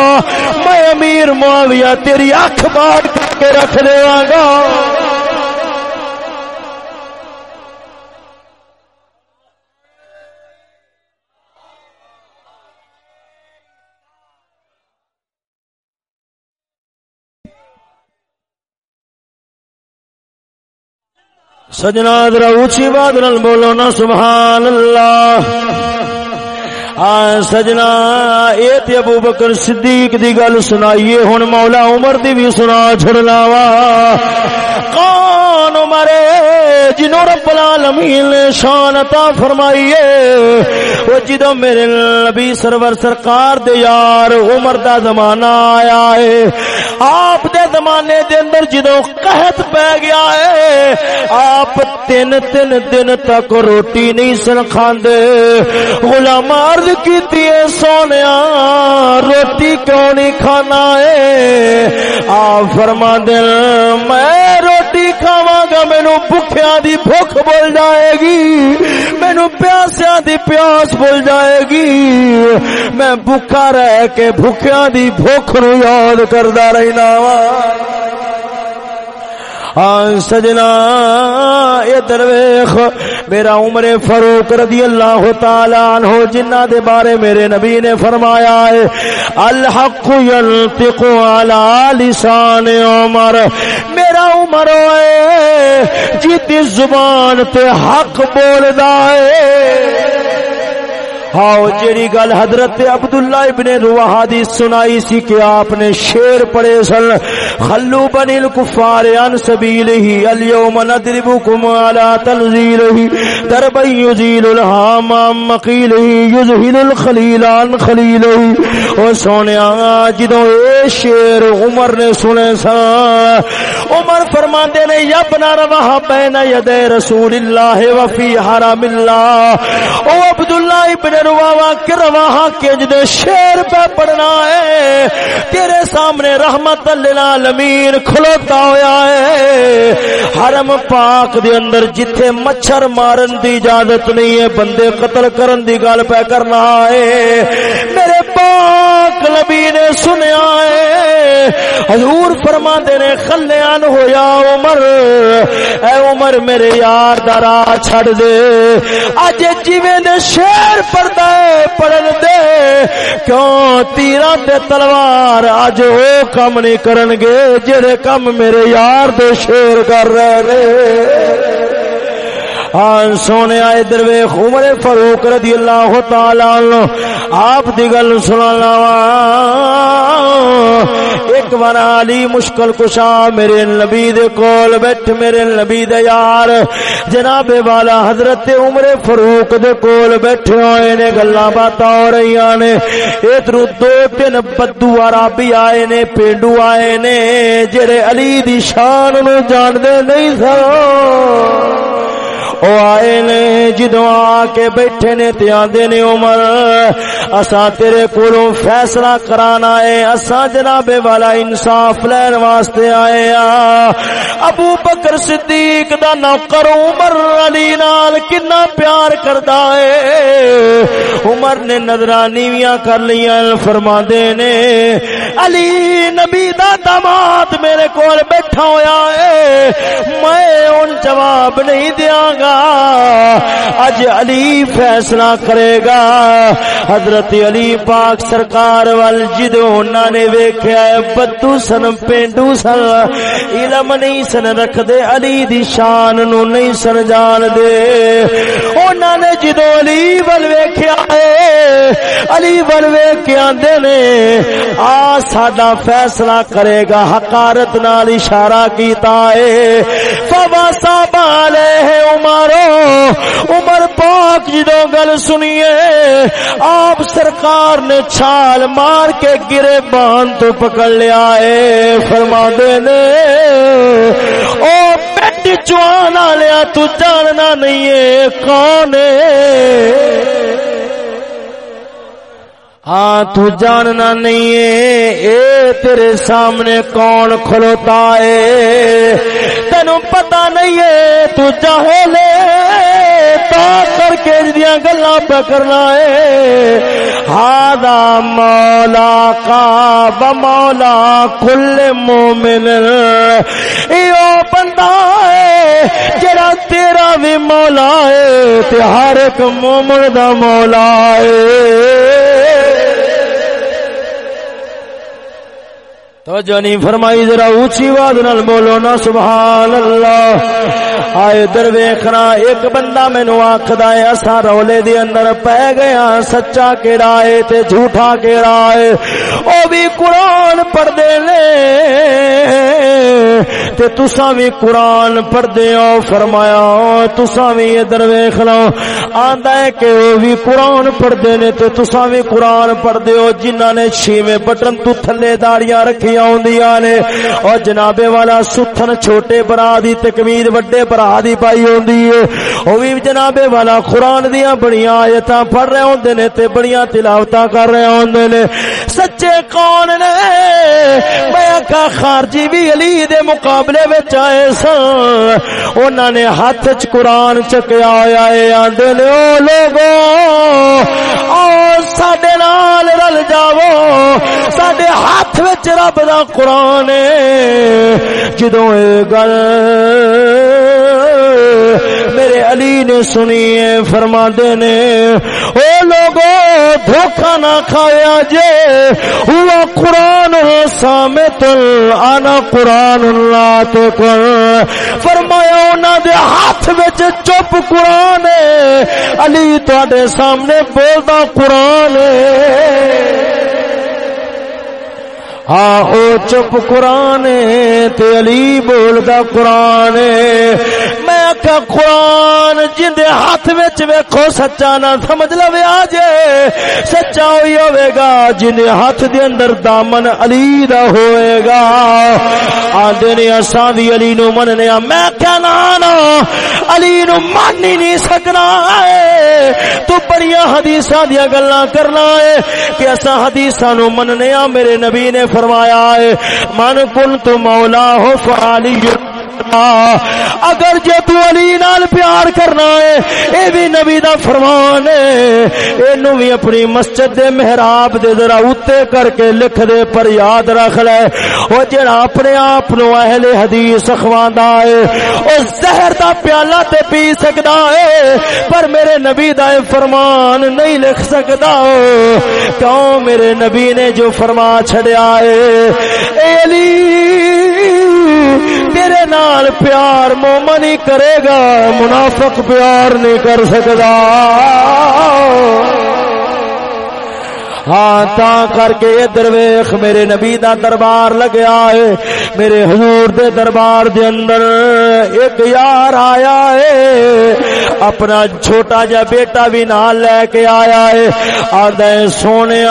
میں امیر معاویہ تیری اکھ باڑ کے رکھ دیواں گا۔ سجنا ذرا اونچی بادل بولو نا سبحان اللہ۔ آ سجنا، اے تے ابو بکر صدیق دی گل سنائیے، ہن مولا عمر دی بھی سنا چھڑنا وا۔ کون عمر جنوں رب العالمین نے شان عطا فرمائی ہے او جدوں میرے نبی سرور سرکار دے یار عمر دا زمانہ آیا ہے، آپ دے زمانے دے اندر جدوں قحط پہ گیا ہے، آپ تین تین دن تک روٹی نہیں سن کھاندے۔ غلام عرض کیتی ہے روٹی کیوں نہیں کھانا ہے آپ فرما دل میں روٹی کھاواں گا مینو بھکھیاں دی بھوک بول جائے گی مینو پیاسیاں دی پیاس بول جائے گی۔ میں بھوکا رہ کے بھوکیاں دی بھوک نو یاد کردا رہنا وا ہاں سجنا یہ درویخ میرا عمر فاروق رضی اللہ تعالی عنہ جنہ دے بارے میرے نبی نے فرمایا ہے، الحق ينطق على لسان عمر۔ میرا عمر ہوئے جیتی زبان تے حق بولدا ہے۔ ہاؤ جیڑی گل حضرت عبداللہ ابن روحہ دی سنائی سی کہ آپ نے شیر پڑے سن، خلو بنی الکفار ان سبیلہی اليوم ندربکم علا تنزیلہی، دربی یزیل الہام مقیلہی یزہل الخلیل عن خلیلہی۔ او سونے آگا جدو اے شیر عمر نے سنے سا عمر فرما دے نے یبنا رواہ بین ید رسول اللہ وفی حرام اللہ۔ او عبداللہ ابن رواہ کے رواہ کے جدے جی شیر پہ پڑھنا ہے، تیرے سامنے رحمت للعالمین کھلوتا ہویا ہے۔ حرم پاک دے اندر جتھے مچھر مارن دی اجازت نہیں ہے، بندے قتل کرن دی گل پہ کرنا ہے۔ میرے پاک نبی نے سنیا ہے، حضور فرما دے نے، خلیان ہویا عمر۔ اے عمر، میرے یار دارا چھڑ دے۔ اج جیویں دے شیر پڑدا ہے پڑھن دے کیوں تیراں تے تلوار اج او کم نہیں کرن گے جڑے کم میرے یار دے شیر کر رہے نے۔ ہاں سونے آئے دروے عمر فاروق رضی اللہ تعالی عنہ، آپ دی گل سنانا ایک بار علی مشکل کشا میرے نبی دے کول بیٹھ، میرے نبی دے یار۔ جناب والا حضرت عمر فاروق دے کول بیٹھے ہوئے نے، گلاں باتاں ہو رہی نے۔ ادھر دو تین بدو عربی آئے نے، پینڈو آئے نے، جڑے علی دی شان نو جان دے نہیں سن۔ او آئے نے جدو آ کے بیٹھے نے تے آندے نے عمر اسا تیرے کولوں فیصلہ کرانا ہے اسا جناب والا انصاف لین واسطے آئے آ۔ ابو بکر صدیق دا نوکر عمر علی نال کنا پیار کردا ہے۔ عمر نے نظرانیاں کر لیاں فرما دے نے، علی نبی دا داماد میرے کول بیٹھا ہویا ہے۔ میں ان جواب نہیں دیاں گا۔ اج علی فیصلہ کرے گا۔ حضرت علی پاک سرکار وال جدو انہوں نے ویکھیا ہے بدو سن، پینڈو سن۔ علم نہیں سن رکھ دے علی دی شان نو نہیں سن جان دے انہوں نے جدو علی ول ویکھیا ہے، علی ول ویکھ آندے نے، آ ساڈا فیصلہ کرے گا، حقارت نال اشارہ کیتا ہے۔ فوا صاحب علیہ عمر عمر پاک جی جدو گل سنیے، آپ سرکار نے چھال مار کے گرے بان تو پکڑ لیا ہے، فرما دے نے۔ او پیٹ چوانا لیا، تو جاننا نہیں ہے کون ہے۔ ہاں تو جاننا نہیں ہے۔ اے، تیرے سامنے کون کھلوتا ہے؟ تینو پتا نہیں ہے، تو چاہے لے۔ تا کر کے دیا گلا پہ کرنا ہے۔ ہادا مولا کا بمولا کل مومن۔ ایو بندہ ہے، جڑا تیرا بھی مولا ہے، تے ہر ایک مومن دا مولا ہے۔ تو جنی فرمائی، ذرا اونچی آواز نال بولو نا سبحان اللہ آئے در ویکھنا، ایک بندہ مینو آکھدا ہے اسا رولے دی اندر پے گیا ہاں، سچا کیڑا ہے تے جھوٹا کیڑا ہے۔ او بھی قرآن پڑھ دے لے تے تساں بھی قرآن پڑھ دے ہو، فرمایا تساں بھی ادھر ویکھ لو۔ آندا ہے کہ او بھی قرآن پڑھ دے نے، تے تساں بھی قرآن پڑھ دے ہو، جنہاں نے چھویں بٹن تو تھلے داڑیاں رکھی آدیاں نے۔ اور جنابے والا ستھن چھوٹے برا دی تکمیر وڈے برا دی پائی ہوندی ہے۔ او بھی جنابے والا قرآن دیاں بڑیاں آیتاں پڑھ رہے ہوندے نے تے بڑیاں تلاوتاں کر رہے ہوندے نے۔ سچے کون نے؟ میں آکھا خارجی بھی علی دے مقابلے وچ آئے سن انہاں نے ہاتھ چ قرآن چکیا ہویا ہے۔ آندے نے، او لوگوں او سڈے نال رل جاو سڈے ہاتھ وچ رب دا قرآن جدو گل میرے علی نے سنیے فرما نے، او بابو دھوکا نہ کھایا جے، ہوا قرآن سامت آنا قرآن اللہ تو کر فرمایا انہاں دے ہاتھ وچ چپ قرآن علی تواڈے سامنے بولدا قرآن ہے۔ ہاں او چپ قرآن تے علی بولدا قرآن میں آخا قرآن جن ہاتھ وچ ویکھو سچا نہ سمجھ لو آج سچا ہوئی ہوئے گا جن ہاتھ دے اندر دامن علی دا ہوئے گا آدھے نے اساں دی علی نو مننے میں کیا نا علی نو مان ہی نہیں سکنا ہے تو بڑیاں حدیثاں دیا گلاں کرنا ہے کہ اساں حدیثاں نو مننے میرے نبی نے فرمایا ہے، من کن تو مولا ہو فعالی اگر جے تو علی نال پیار کرنا ہے، اے بھی نبی دا فرمان ہے۔ اینو بھی اپنی مسجد دے محراب دے ذرا اوتے کر کے لکھ دے پر یاد رکھ لے۔ او جڑا اپنے آپ نو اہل حدیث اخواندا ہے، او زہر دا پیالہ تے پی سکدا ہے۔ پر میرے نبی دا فرمان نہیں لکھ سکدا۔ کیوں میرے نبی نے جو فرما چھڑیا ہے اے علی تیرے نال پیار مومن ہی کرے گا منافق پیار نہیں کر سکتا۔ ہاں تا کر کے ادھر ویخ، میرے نبی دا دربار لگیا ہے میرے حضور دے دربار دے اندر ایک یار آیا ہے۔ اپنا چھوٹا جا بیٹا بھی نال لے کے آیا ہے۔ آدھے سونے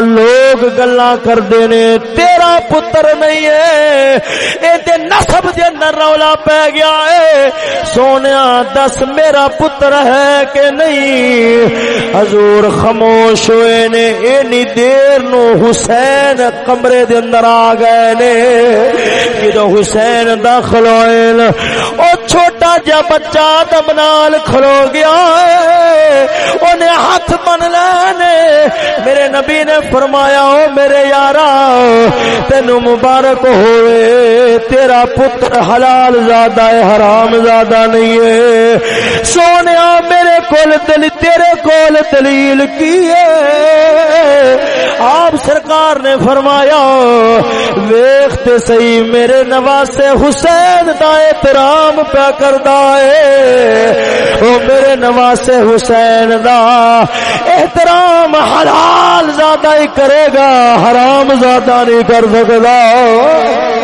لوگ گلا کرتے نے، تیرا پتر نہیں ہے۔ یہ نسب دے اندر رولا پی گیا ہے۔ سونے دس میرا پتر ہے کہ نہیں؟ حضور خاموش ہوئے نے اینی دیر نو حسین کمرے دے اندر آ گئے نے۔ جدو حسین داخل ہوئے او چھوٹا جا بچہ دم نال کھلو گیا انہیں ہاتھ بن لینے میرے نبی نے فرمایا، او میرے یارا، تینو مبارک ہوئے۔ تیرا پتر حلال زیادہ ہے، حرام زیادہ نہیں ہے۔ سونے میرے کول دل، تیرے کول دلیل کی ہے؟ آپ سرکار نے فرمایا ویختے سی میرے نواسے حسین دا احترام پہ کردا ہے۔ او میرے نواسے حسین دا احترام حلال زیادہ ہی کرے گا، حرام زیادہ نہیں کر سکتا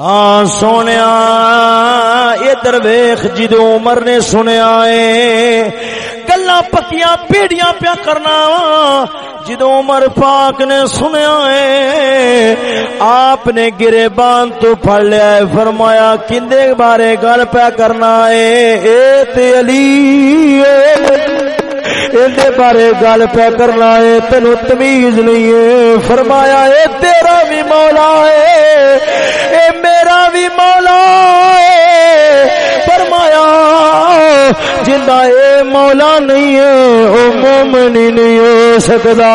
ہاں سونے ادھر ویخ، جدو عمر نے سنیا ہے گلا پکیاں پیڑیاں پیا کرنا جدو عمر پاک نے سنیا ہے آپ نے گرے بان تو پڑ لیا ہے فرمایا کندے بارے گل پیا کرنا ہے اے تے علی اندے بارے گل پہ کرنا ہے تینو تمیز نہیں ہے فرمایا اے تیرا بھی مولا ہے اے میرا بھی مولا ہے فرمایا جنہ اے مولا نہیں ہے او مومن ہی نہیں ہو سکتا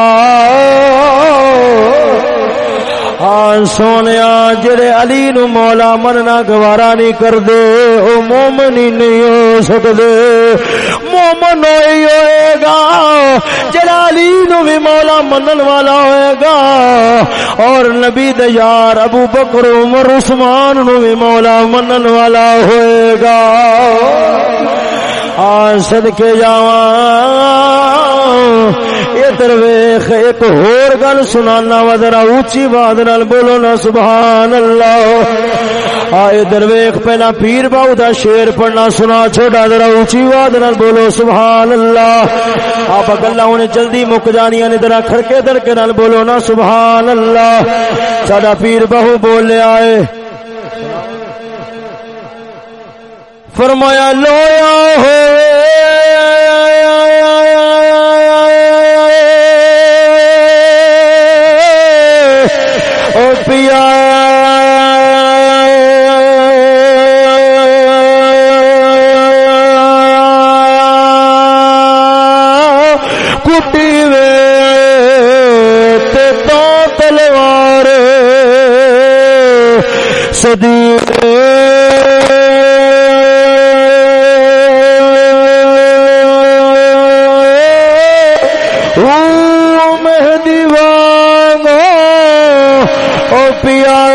ہاں سونے جڑے علی نو مولا مننا گوارا نہیں کر دے او مومن ہی نہیں ہو سکدے۔ مومن ہوئی ہوئے گا، جڑا علی نو بھی مولا منن والا ہوئے گا۔ اور نبی دیار ابو بکر، عمر، عثمان نو بھی مولا منن والا ہوئے گا۔ آن صدقے جاواں ادھر ویخ، ایک ہور گل سنانا وا، ذرا اونچی بات نال بولو نا سبحان اللہ آئے درویخ پہلا پیر باؤ دا شیر پڑھنا سنا، چھوٹا ذرا اونچی بات نال بولو سبحان اللہ آپ گلا ہونے جلدی مک جانیاں نے، ذرا کھڑکے دڑکے نال بولو نا سبحان اللہ ساڈا پیر بہو بولے آئے۔ فرمایا، لویا ہو پیا۔ کٹی وے تو تلوار سدی پیا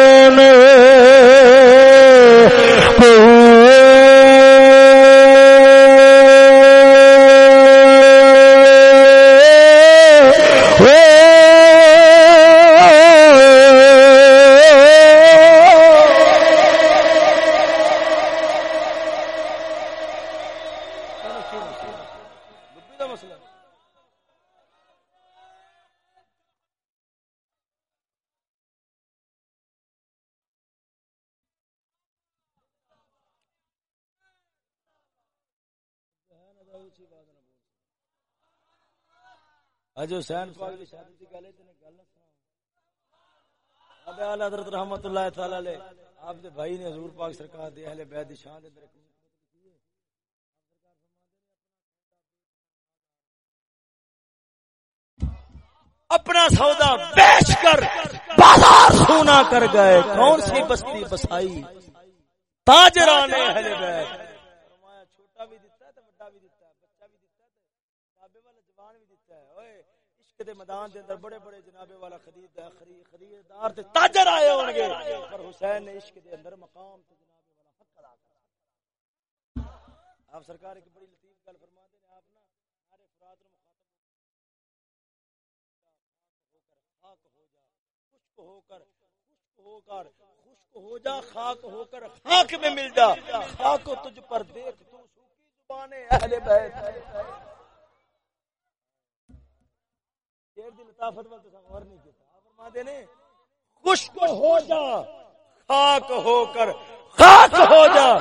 پاک دی شادی دی گل ہے تے گل نہ سنا ابے اعلی حضرت رحمتہ اللہ تعالی علیہ، آپ دے بھائی نے حضور پاک سرکار دے اہل بیت دی شان دے اندر اپنا سودا بیچ کر بازار سونا کر گئے۔ کون سی بستی بسائی؟ تاجران اہل بیت چھوٹا بھی دیتا ہے تے بڑا بھی دیتا ہے بچہ بھی دیتا ہے تے والا جوان بھی دیتا ہے اوئے عشق دے میدان دے اندر بڑے بڑے جنابے والا خرید خریدار تے تاجر آئے ہون گے۔ پر حسین نے عشق دے اندر مقام تے جنابے والا حق ادا کر آپ سرکار ایک بڑی لطیف گل فرما دے آپ نا سارے فرات نو مخاطب ہو کر خاک ہو جا، خشک ہو کر، خشک ہو کر، خشک ہو جا، خاک ہو کر خاک میں مل جا۔ خاک کو تجھ پر دیکھ، تو سوکی زبان اہل بیت۔ پھر دی لطافت والے تسا غور نہیں کیتا۔ فرماتے ہیں خشک ہو جا، خاک ہو کر، خاک ہو جا۔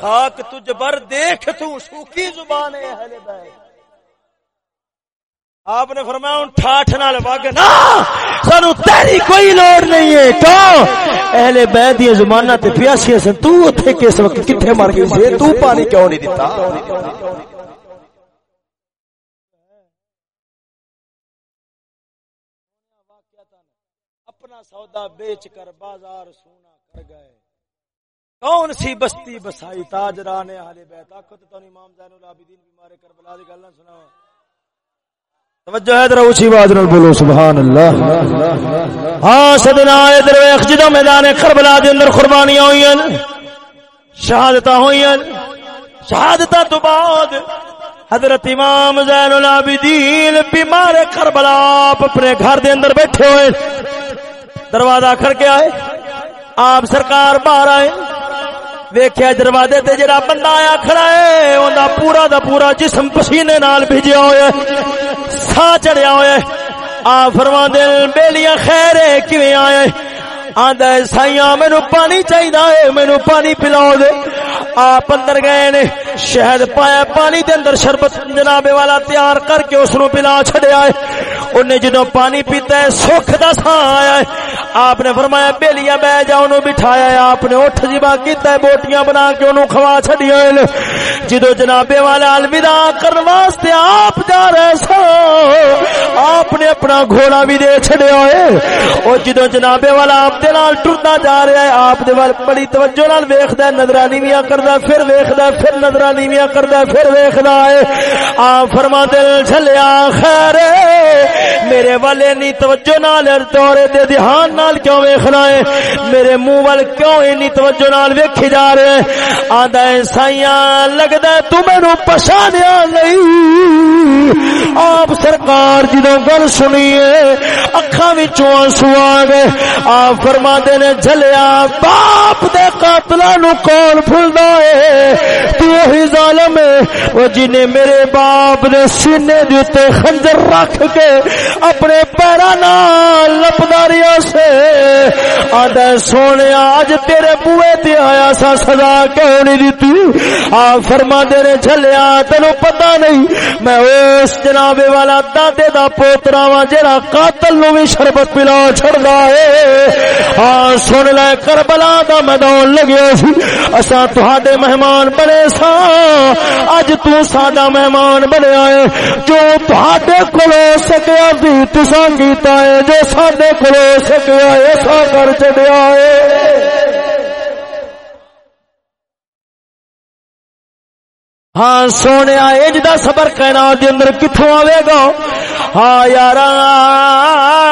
خاک تجھ بر دیکھ، تو سوکھی زبان ہے اہل بیت۔ آپ نے فرمایا ان ٹھاٹ نال وگ نا سانو تیری کوئی لوڑ نہیں ہے۔ کیوں؟ اہل بیت دی زمانہ تے پیاسی سن۔ تو اوتھے کس وقت کتھے مر گئی تو پانی کیوں نہیں دیتا؟ دتا سودا بیچ کر بازار سونا کر گئے۔ کون سی بستی بسائی تاجران اہل بیت؟ آکھو تے تو امام زین العابدین بیمارے کربلا دی گل نہ سناو توجہ ہے ذرا اونچی آواز نال بولو، سبحان اللہ۔ ہاں سدنا ادھر ویکھ جدوں میدان کربلا دے اندر قربانیاں ہوئیاں شہادتاں ہوئیاں شہادتاں تو بعد حضرت امام زین العابدین بیمار کربلا اپنے گھر دے اندر بیٹھے ہوئے۔ دروازہ کھڑ کے آئے۔ آپ سرکار باہر آئے۔ ویکھیا دروازے تے جڑا بندہ آیا کھڑا ہے، اوندا پورا دا پورا جسم پسینے نال بھیجیا ہویا ہے سا چڑھیا ہویا ہے۔ آ فرما دے بیلیاں خیر ہے، کیویں آئے آندا ہے، سائیاں مینوں پانی چاہیے مینوں پانی پلاؤ دے۔ آپ اندر گئے نے، شہد پایا، پانی دے اندر شربت جناب والا تیار کر کے اس نو پلا چھڑیا ہے۔ انہیں جدو پانی پیتا ہے، سکھ دا سا آیا ہے۔ آپ نے فرمایا، بیلیاں بہ جا، انہوں بٹھایا ہے۔ آپ نے اٹھ جی جبا کیتا ہے، بوٹیاں بنا کے انہوں کھوا چھڑیا ہے۔ جدو جنابے والا الوداع کرنے واسطے آپ جا رہے سو آپ نے اپنا گھوڑا بھی دے چھڑیا ہے۔ اور جدو جنابے والا دے نال ٹرنا جا رہا ہے آپ دے وال بڑی توجہ نال ویکھدا ہے نظرانی ویا کردا پھر ویکھدا پھر نظرانی ویا کردا پھر ویکھدا ہے آپ فرما دل چلیا خیر میرے والے نی توجہ نال دورے دے دھیان نال کیوں ویکھنا ہے میرے منہ ول کیوں انی توجہ نال ویکھی جا رہے ہیں آندا ہے سائیاں لگدا ہے تو مینوں پہچانیا نہیں آپ سرکار جدوں گل سنیے اکھاں وچوں آنسو آ گئے آپ فرما دے نے جھلیا باپ دے قاتلاں نو کون بھولدا ہے تو وہی ظالم ہے وہ جنے میرے باپ دے سینے دے تے خنجر رکھ کے اپنے پیرا نال لپداریا سے آدھے سونے آج تیرے بوئے تے آیا سا سزا کیوں نہیں دیتی آ فرما دے نے جھلیا تینو پتہ نہیں میں اس جناب والا دادے دا پوترا وا جڑا قاتل نو بھی شربت پلا چھڑدا ہے۔ ہاں سن لے، کربلا دا میدان لگیا سی۔ اساں تہاڈے مہمان بنے سا۔ اج تو ساڈا مہمان بنیا ہے۔ جو تہاڈے کولو سکیا سی تساں کیتا ہے۔ جو ساڈے کولو سکیا ہے سا کر چڑیا ہے۔ ہاں سونے، اج دا صبر کائنات دے اندر کتھوں آوے گا؟ ہاں یاراں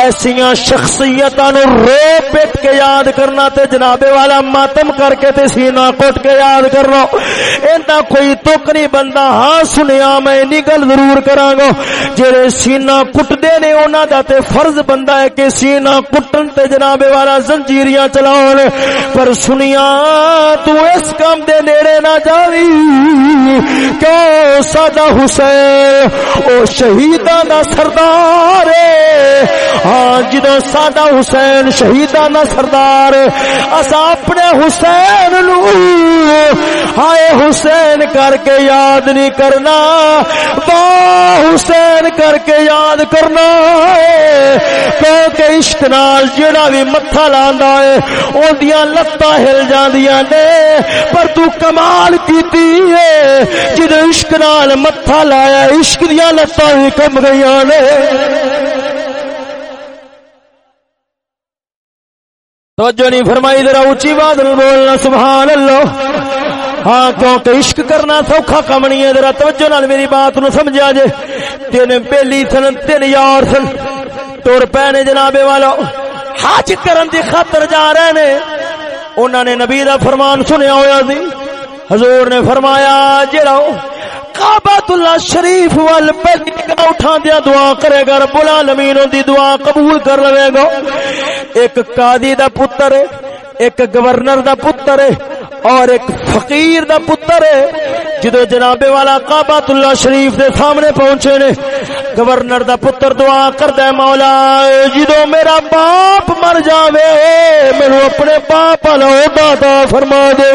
ایسیاں شخصیتاں نو رو پٹ کے یاد کرنا تے جناب والا ماتم کر کے تے سینہ کٹ کے یاد کرنا۔ ایندا کوئی تک نہیں بندہ ہاں سنیا میں نی گل ضرور کراں گا جڑے سینہ کٹدے نے انہاں دا تے فرض بندا ہے کہ سینہ کٹن تے جناب والا زنجیریاں چلاون۔ پر سنیا، تو اس کام دے نیڑے نہ جا کیوں ساڈا حسین، او شہیداں دا سردار ہاں جدو ساڈا حسین شہیداں دا سردار اسا اپنے حسین نو، ہائے حسین کر کے یاد نہیں کرنا، با حسین کر کے یاد کرنا کیونکہ عشق نال جڑا بھی متھا لاندا ہے اودیاں لتاں ہل جاندیاں نے۔ پر تو کمال کی کیتی ہے جد عشق نال متھا لایا، عشق دیا لتاں ہی کم گئی نے۔ توجہ نہیں فرمائی، ذرا اونچی بات بولنا سبحان اللہ ہاں کیونکہ عشق کرنا سوکھا کم نہیں ہے، ذرا توجہ نال میری بات نو سمجھا جے۔ تین پہلی سن تین یار سن۔ ٹر پینے جناب والا، حج کرن دی خاطر جا رہے نے۔ انہوں نے نبی دا فرمان سنیا ہوا سی۔ حضور نے فرمایا جڑا کعبۃ اللہ شریف وال پہلی نگاہ اٹھا دیا دعا کرے گا، رب العالمین دی دعا قبول کر لے گا۔ ایک قاضی دا پتر ہے، ایک گورنر دا پتر ہے، اور ایک فقیر دا پتر ہے، جدو جناب والا کعبۃ اللہ شریف دے سامنے پہنچے نے، گورنر دا پتر دعا کردا ہے، مولا جدو میرا باپ مر جاوے مینوں اپنے باپ والا عہدہ فرما دے۔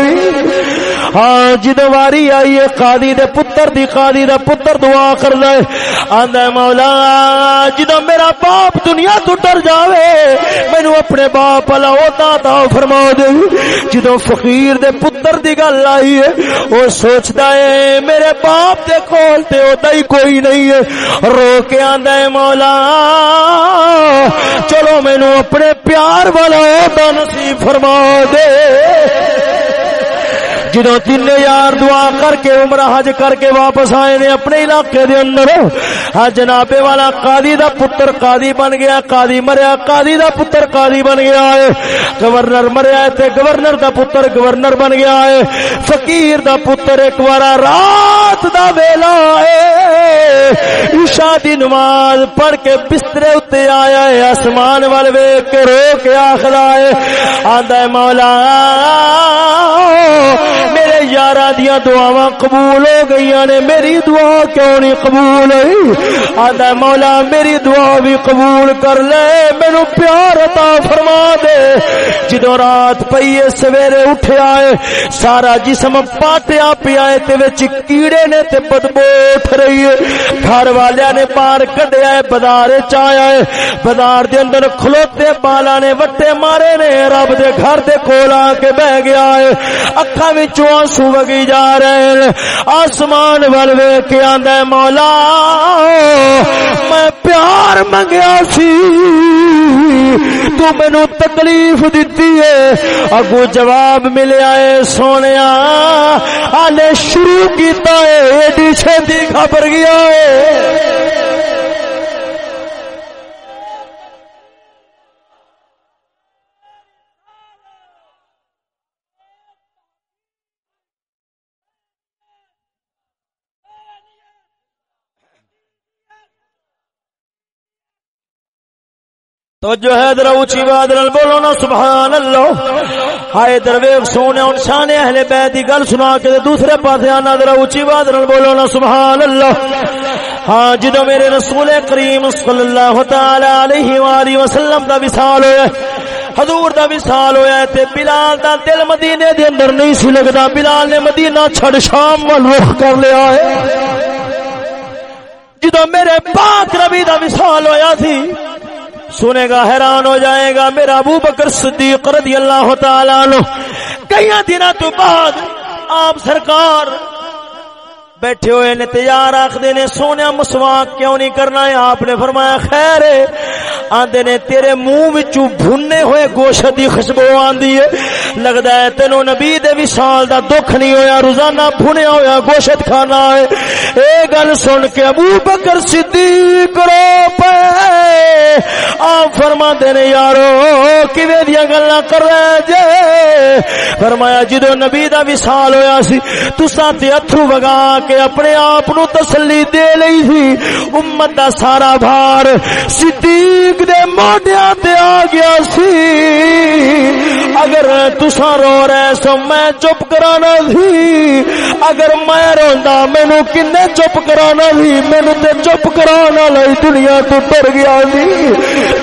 ہاں جدو واری آئی ہے، قاضی دے پتر دی، قاضی دا پتر دعا کردا ہے۔ آندا ہے، مولا جدو میرا باپ دنیا تو ڈر جاوے مینوں اپنے باپ والا عہدہ فرما دے۔ جدو فقیر دے پتر دی گل آئی ہے۔ وہ سوچدا ہے میرے باپ دے کول تے اودا ہی کوئی نہیں ہے۔ رو کے آندا ہے، مولا، چلو مینوں اپنے پیار والا عہدہ نصیب فرما دے۔ جدو تین یار دعا کر کے عمرہ حج کر کے واپس آئے نے اپنے علاقے دے اندر ہاں جناب والا قاضی دا پتر قاضی بن گیا، قاضی مریا، قاضی دا پتر قاضی بن گیا ہے۔ گورنر مریا تے گورنر دا پتر گورنر بن گیا ہے۔ فقیر دا پتر ایک بار رات دا ویلا ہے۔ عشاء دی نماز پڑھ کے بسترے اتے آیا ہے، آسمان وال ویکھ کے رو کے آخلا ہے۔ آندا ہے، مولا میرے یار دیا دعا قبول ہو گئی نے، میری دعا کیوں نہیں قبول ہوئی؟ آدھا مولا، میری دعا بھی قبول کر لے مینو پیار عطا فرما دے۔ جدو رات پیے سویرے اٹھے آئے، سارا جسم پاٹیا پیا کیڑے نے تے بدبو اٹھ رہی ہے۔ گھر والے نے پار کڈیا ہے، بازار چیا ہے۔ بازار دے اندر کھلوتے بالا نے وٹے مارے نے، رب دے گھر دے کول آ کے بہ گیا ہے۔ اکھا وچوں آنسو وگی جا رہے ہیں۔ آسمان ول ویکھ کے آندا ہے، مولا، میں پیار منگیا سی۔ تو مینو تکلیف دیتی ہے۔ اگو جواب ملیا ہے سونے آلے شروع کیتا ہے، ایڈی چھتی خبر گیا ہے۔ توجہ ہے، ذرا اونچی بات نال بولو نا سبحان اللہ ہائے درویش، سونے ان شان اہل بیت دی گل سنا کے دوسرے پاسے آنا، ذرا اونچی بات نال بولو نا سبحان اللہ ہاں جدو میرے رسول کریم صلی اللہ تعالی علیہ والہ وسلم دا وصال ہویا حضور دا وصال ہویا تے بلال دا دل مدینے دے اندر نہیں سی لگدا، بلال نے مدینہ چھڑ شام ول رخ کر لیا ہے۔ جدو میرے پاک نبی دا وصال ہویا سی سنے گا، حیران ہو جائے گا۔ میرا ابو بکر صدیق رضی اللہ تعالیٰ عنہ کئی دنوں تو بعد آپ سرکار بیٹھے ہوئے نے تیار آخدے نے، سونے مسواک کیوں نہیں کرنا؟ ہے آپ نے فرمایا، خیر ہے۔ آندے نے، تیرے منہ وچوں بھنے ہوئے گوشت دی خوشبو آندی ہے۔ لگدا ہے تینو نبی دے وصال دا دکھ نہیں ہویا، روزانہ بھنیا ہویا گوشت کھانا ہے۔ اے گل سن کے ابو بکر صدیق رو پے۔ آپ فرما دے نے، یارو، کیویں دی گلاں کر رہے جے؟ فرمایا جدو نبی دا وصال ہویا سی، تساں تے اتھرو وگا کے اپنے آپ نو تسلی دے لئی تھی امت دا سارا بھار صدیق دے موڈیاں تے آ گیا سی۔ اگر تسا رو رہے سو میں چپ کرانا تھی اگر میں روندا، مینو کنے چپ کرانا تھی مینو تے چپ کرانا لئی دنیا تو ڈر گیا سی۔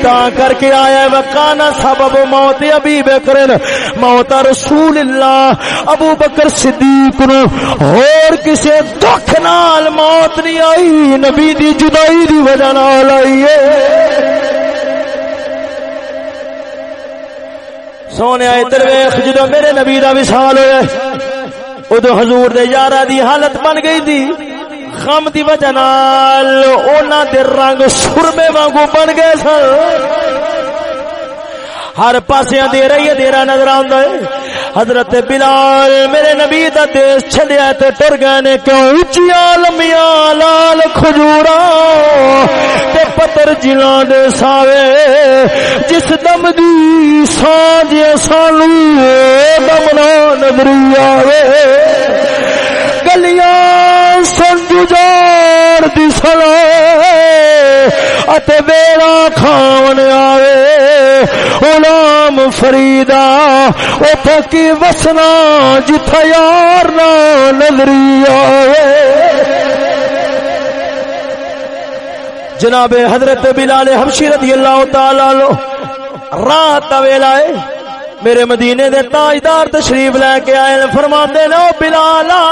تا کر کے آیا وکانا سبب موت ابھی بکرن۔ موت رسول اللہ، ابو بکر صدیق نو۔ اور کسے دکھ نال موت نہیں آئی، نبی دی جدائی دی وجہ نال آئی ہے۔ سونے آئے درویخ جدو میرے نبی دا وصال ہوئے ادو حضور دے یارا دی حالت بن گئی دی۔ غم دی وجہ نال اونا دے رنگ سرمے وانگو بن گئے سن۔ ہر پاسے دے رہی ہے دیرا نظر آندا ہے۔ حضرت بلال میرے نبی دا دیس چھڈیا تے ٹر گئے نے، کیوں اونچیاں لمیاں لال کھجورا تے پتر جلاں دے ساوے۔ جس دم دی سانج سانو دم نہ نظر آوے۔ گلیاں سنجو جار دی سلا اتے بیڑا کھاون آوے غلام فریدا اتھا کی وسنا جتھا یار نہ نظری آوے۔ جناب حضرت بلال حبشی رضی اللہ تعالی لو رات ویلا ہے، میرے مدینے دے تاجدار تشریف لے کے آئے فرما دے لو بلالا،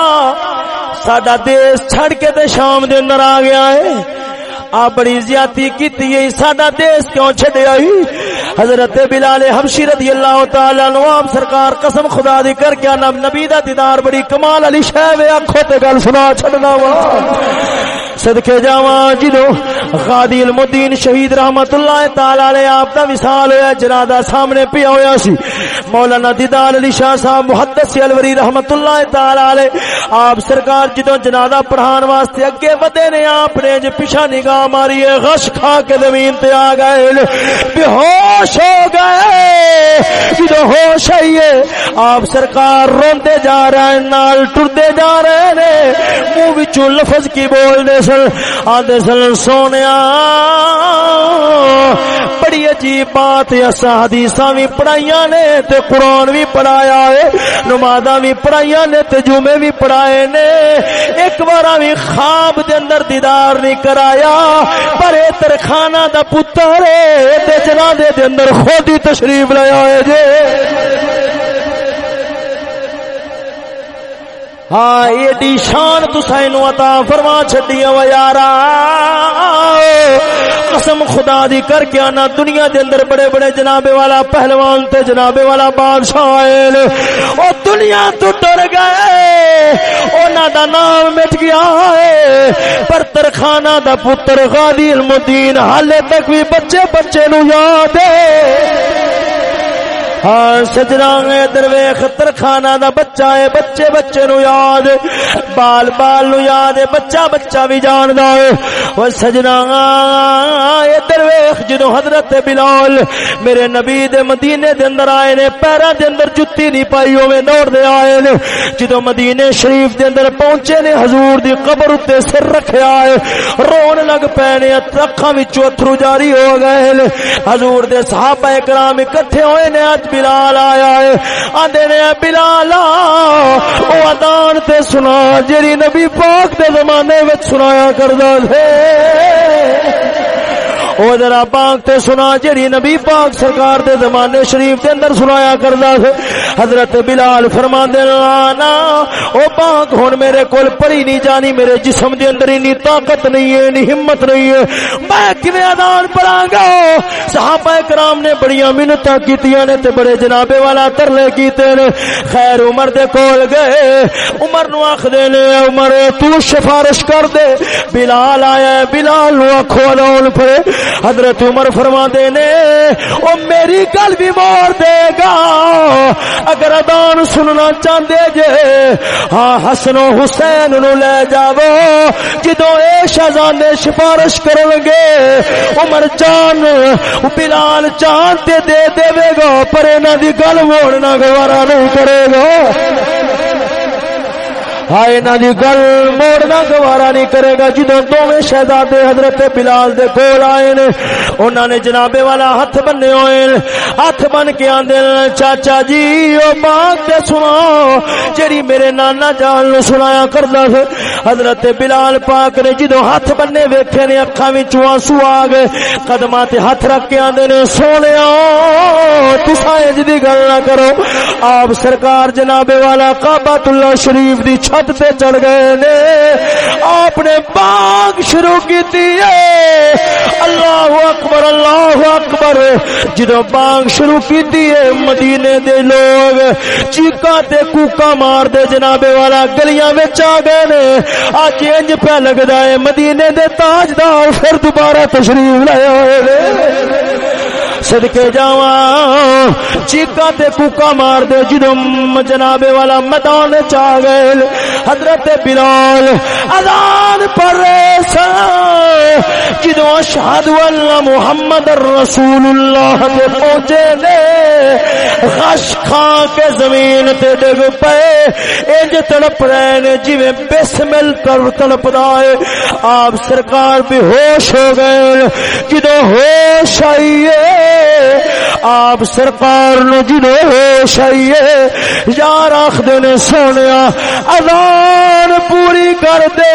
ساڈا دیس چھڑ کے تے شام دے اندر آ گیا ہے۔ آپ بڑی زیادتی کیتی ہے ساڈا دیس کیوں چھڈے آئی؟ حضرت بلال حبشی رضی اللہ تعالی عنہ، آپ سرکار قسم خدا دی کر کے نام نبی دا دیدار، بڑی کمال علی شے وے اکھو تے گل سنا چھڈنا وا۔ صدقے جاواں جدو غادی المدین شہید رحمت اللہ تعالی علیہ، آپ دا وصال ہویا، جنازہ سامنے پیا ہویا سی۔ مولانا دیدار علی شاہ صاحب، محدث الوری رحمت اللہ تعالی علیہ، آپ سرکار جدو جنازہ پڑھان واسطے اگے ودے نے، آپ نے جو پیچھے نگاہ ماری غش کھا کے زمین تے آ گئے۔ بے ہوش ہو گئے۔ جدو ہوش آئیے آپ سرکار روندے جا رہے ہیں، نال ٹردے جا رہے نے منہ وچوں لفظ کی بول دے سن آدھے سن، سونیا بڑی عجیب بات اسا حدیثاں بھی پڑھائیاں نے تے قرآن بھی پڑھایا ہے۔ نمازاں بھی پڑھائیاں نے تے جمعے بھی پڑھائے نے۔ ایک بار بھی خواب دے اندر دیدار نہیں کرایا، پر اے ترخانہ دا پتر ہے، تے جنازے دے اندر خود ہی تشریف لے آئے جے۔ ہاں ایڈی شان تسائنو عطا فرما چھڈی او یارا۔ قسم خدا دی کر کے آنا، دنیا دے اندر بڑے بڑے جناب والا پہلوان تے جناب والا بادشاہ آئے۔ او دنیا تو ڈر گئے، اونا دا نام مٹ گیا ہے۔ پر ترخانہ دا پتر غادی المدین، حالے تک بھی بچے بچے نو یاد ہے۔ ہاں سجنا درویخ ترخانہ دا بچہ ہے، بچے بچے نو یاد بال بال نو یاد ہے، بچہ بچہ بھی جاندا ہے۔ او سجنا درویخ جدو حضرت بلال میرے نبی دے مدینے دے اندر آئے نے پیرا دے اندر جتی نہیں پائی ہوئے دوڑ دے آئے نے۔ جدو مدینے شریف دے اندر پہنچے نے، حضور دی قبر اتے سر رکھے آئے۔ رون لگ پینے اترکھا وچو اترو جاری ہو گئے نے۔ حضور دے صحابہ اکرام اکٹھے ہوئے نے، آج بلال آیا ہے۔ آدھے نے بلال او ادان تے سنا جری نبی پاک دے زمانے وچ سنایا کردہ ہے۔ او ذرا پاک تے سنا جڑی نبی پاک سرکار دے زمانے شریف دے اندر سنایا کردا ہے حضرت بلال فرماندے نا، او پاک ہن میرے کول پڑھی نہیں جانی، میرے جسم دے اندر اتنی طاقت نہیں ہے اتنی ہمت نہیں ہے۔ میں کیویں اذان پڑھاں گا؟ صحابہ کرام نے بڑی منتاں کیتیاں نے تے بڑے جنابے والا ترلے کیتے نے۔ خیر عمر دے کول گئے۔ عمر نو آکھ دے نے عمر، تو سفارش کر دے۔ بلال آیا، بلال نو آکھو اذان پڑھے۔ حضرت عمر فرما دے نے، او میری گل بھی مور دے گا۔ اگر ادان سننا چاہتے جے ہاں حسن و حسین نو لے جاو جدو اے شہزان نے سفارش کرن گے، عمر چان بلال چان تے دے دے گا، پر انہاں دی گل موڑنا گوارا نہیں کرے گا۔ ہائے نہ دی گل موڑنا گوارا نہیں کرے گا۔ جدو دونوں شہزادے حضرت بلال دے کول آئے نے انہوں نے جنابے والا ہاتھ بننے ہوئے ہاتھ بن کے آندے چاچا جی او بات تے سنا جڑی میرے نانا جان نو سنایا کردا سی حضرت بلال پاک نے جدو ہاتھ بننے ویکھے نے، اکھاں وچ آنسو آ گئے۔ قدماں تے ہاتھ رکھ کے آندے نے سونیا تساں اج دی گل نہ کرو۔ آپ سرکار جنابے والا کعبۃ اللہ شریف دی چھت تے چڑھ گئے نے۔ آپ نے باغ شروع کی اللہ اکبر اللہ اکبر۔ جدو باغ شروع کی مدینے دے لوگ چیکا تے کوکا مار دے جنابے والا گلیاں وچ آ گئے نے۔ اج انج پہ لگدا ہے مدینے دے تاجدار پھر دوبارہ تشریف لائے ہوئے صدقے جاواں۔ چیکا تے کوکا مار دے جدو جناب والا میدان چا گئے۔ حضرت بلال اذان پر جدو اشہد اللہ محمد رسول اللہ تے پہنچے نے، غش کھا کے زمین تے ڈگ پے انج تڑپ رہے نے، جویں بسمل کر تڑپ دائے آپ سرکار بھی ہوش ہو گئے۔ جدو ہوش آئیے آپ سرکار نو جنو ہوش آئیے یار آخر نے سونے ادان پوری کر دے۔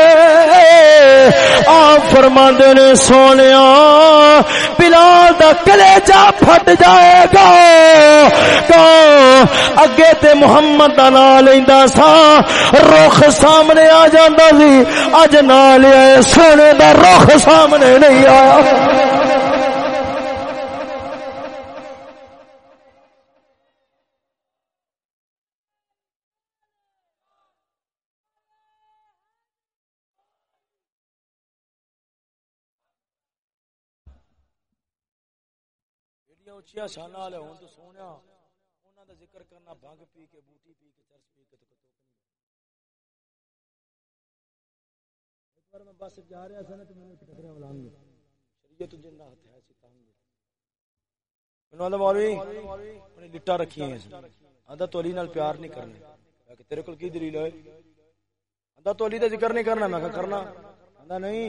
آپ فرما نے سونے بلال دا کلے جا پھٹ جائے گا۔ اگے تے محمد دا نا لیندا سا، رخ سامنے آ جاندا سی۔ اج نہ لیا سونے دا رخ سامنے نہیں آیا۔ اچیا شان والے ہون تو سونے انہاں دا ذکر کرنا بھنگ پی کے بوٹی پی کے چرس پی کے تو کتو نہیں ایک بار میں بس جا رہا تھا نا تو میں نے ٹکرے ملان گے شریعت جنہ ہاتھ ہے سی تانگ میں نے مولوی انہیں لٹا رکھی ہیں آدھا تو علی نال پیار نہیں کرنے۔ کہ تیرے کول کی دلیل ہے؟ آدھا تو علی دا ذکر نہیں کرنا۔ میں کہا کرنا آدھا نہیں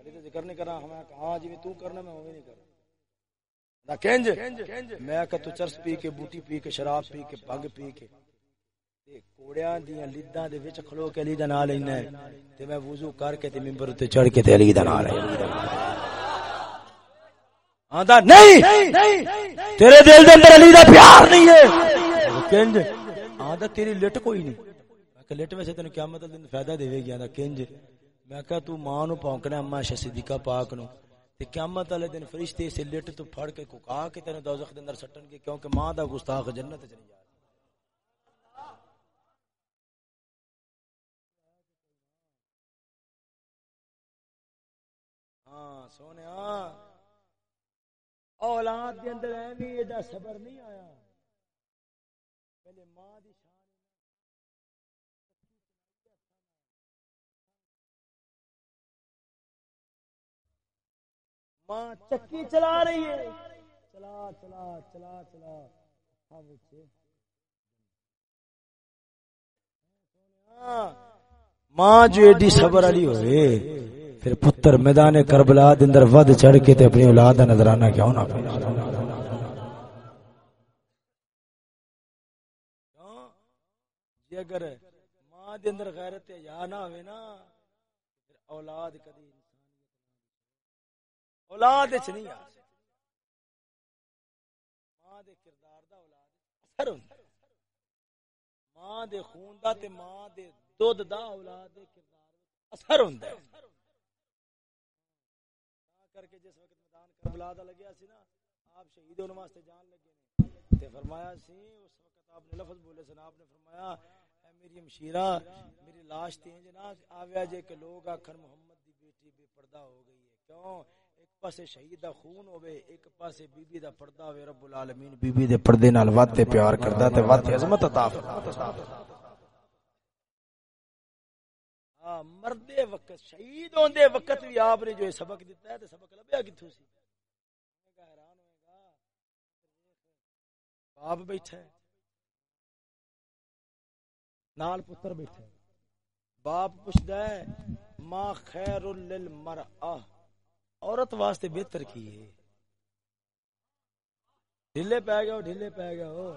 علی دا ذکر نہیں کرنا۔ ہمیں کہا ہاں جی تو کرنا میں وہ نہیں کرنا۔ کنج میں کہ تو چرس پی کے، بوٹی پی کے، شراب پی کے بگ پی کے۔ تے کوڑیاں دیاں لیداں دے وچ کھلو کے علی دا نام لینا ہے۔ تے میں وضو کر کے تے منبر تے چڑھ کے تے علی دا نام لینا آندا، نہیں! تیرے دل دے اندر علی دا پیار نہیں ہے۔ کنج آندا، تیری لٹ کوئی نہیں۔ میں کہ لٹ ویسے تینوں قیامت دے دن فائدہ دے گی۔ آندا کنج میں کہ تو ماں نو پونکنا اما صدیقہ پاک نو تے قیامت والے دن فرشتے سے لٹ تو پھڑ کے کوکا کے تیرے دوزخ دے اندر سٹن گے کیونکہ ماں دا گستاخ جنت چ نہیں جا ہاں سونے اولاد دے اندر ایویں ایڈا صبر نہیں آیا۔ پہلے ماں دی ماں چکی چلا رہی ہے۔ چلا چلا چلا چلا۔ ہاں، ماں جو ایڈی صبر علی ہوئے، پھر پتر میدان کربلا دے اندر ود چڑھ کے تے اپنی اولاد دا نظرانہ کیوں نہ پڑے جی اگر ماں دے اندر غیرت یا نہ ہوئے نا، پھر اولاد کدی اولاد وچ نہیں آ ماں دے کردار دا اولاد اثر ہوندا ماں دے خون دا تے ماں دے دودھ دا اولاد دے کردار اثر ہوندا ہے۔ کر کے جس وقت میدان کربلا دا لگیا سی نا، آپ شہید ہونے واسطے جان لگے نے۔ تے فرمایا سی، اس وقت آپ نے لفظ بولے سن، آپ نے فرمایا، اے میری مشیرہ، میری لاش تین جنا آویا جے کہ لوگ آکھن، محمد دی بیٹی بے پردہ ہو گئی ہے۔ کیوں؟ ایک پاسے شہید دا خون ہوے ایک پاسے بی بی دا پردہ ہوے رب العالمین بی بی دے پردے نال واتے پیار کردا تے واتے عظمت عطا فرماتا ہاں مردے وقت، شہید ہوندے وقت بھی آپ نے جو سبق دیتا ہے، تے سبق لبیا کتھوں سی حیران ہوئے گا باپ بیٹھا ہے۔ نال پتر بیٹھا ہے۔ باپ پوچھدا ہے، ماں خیر للمرأہ عورت واسطے بہتر کی ہے؟ ڈھلے پہ گیا ڈھلے پہ گیا ہو۔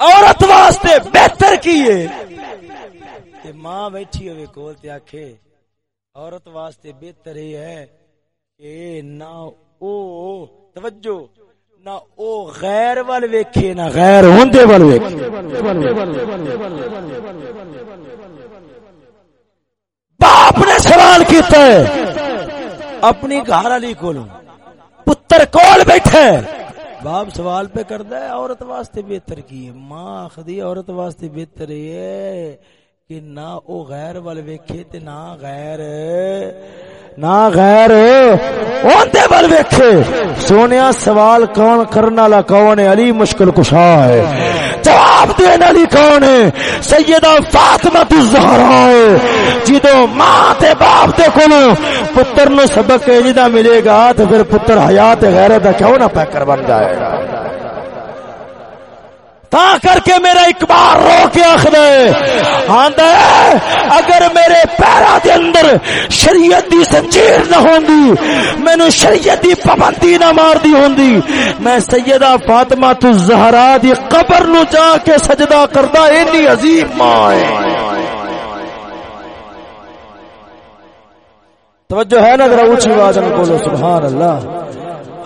عورت واسطے بہتر کی ہے؟ ماں بیٹھی ہوئے کول تے آکھے، عورت واسطے بہتر ہی ہے کہ نہ او توجہ، نہ او غیر وال ویکھے، نہ غیر ہوندے وال ویکھے۔ باپ نے سوال کیتا ہے اپنی گھر والی کولوں۔ پتر کول بیٹھے باپ سوال پہ کردا ہے عورت واسطے بہتر کی ہے؟ ماں آخدی عورت واسطے بہتر ہے کہ نہ او غیر ول ویکھے تے نہ غیر۔ نہ غیر اونتے ول ویکھے۔ سونیا سوال کون کرنا والا کون ہے؟ علی مشکل کشا ہے۔ جواب دینے والی کون ہے سیدہ فاطمہ الزہرا ہے۔ جدو ماں تے باپ تے کولو پتر نو سبق جدا ملے گا، تو پھر پتر حیات غیرت دا کیوں نہ پیکر بن جائے؟ گا تا کر کے میرا اقبال رو کے آخر آندا ہے، اگر میرے پیرا دے اندر شریعت دی زنجیر نہ ہوندی، مینوں شریعت دی پابندی نہ مار دی ہوندی، میں سیدہ فاطمہ تو زہرا دی قبر نو جا کے سجدہ کردا، اینی عظیم ماں ہے۔ توجہ ہے نا ذرا اونچی آواز میں بولو، سبحان اللہ۔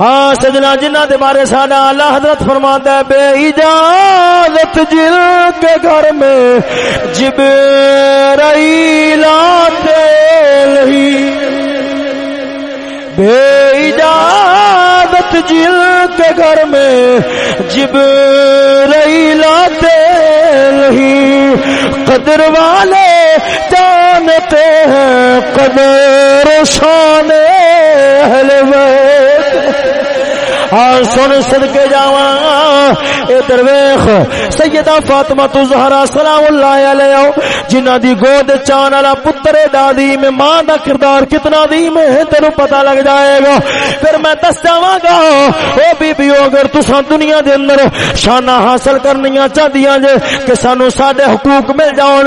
ہاں سجنا جنہ دے بارے سانا اللہ حضرت فرماتا ہے، بے اجازت جل کے گھر میں جب آتے نہیں۔ بے اجازت جل کے گھر میں جب آتے نہیں۔ قدر والے جانتے ہیں، قدر شان اہل بیت۔ اور سن صدقے جاواں۔ اے درویش سیدہ فاطمہ تو زہرا سلام اللہ علیہ۔ جنہ دی گود چان والا پتر دادی میں ماں دا کردار کتنا دیم ہے تینو پتہ لگ جائے گا۔ پھر میں دس جاواں گا، او بی بی اگر تساں دنیا دے اندر شانہ حاصل کرنیاں چاہدیاں جے، کہ سانو ساڈے حقوق مل جاون۔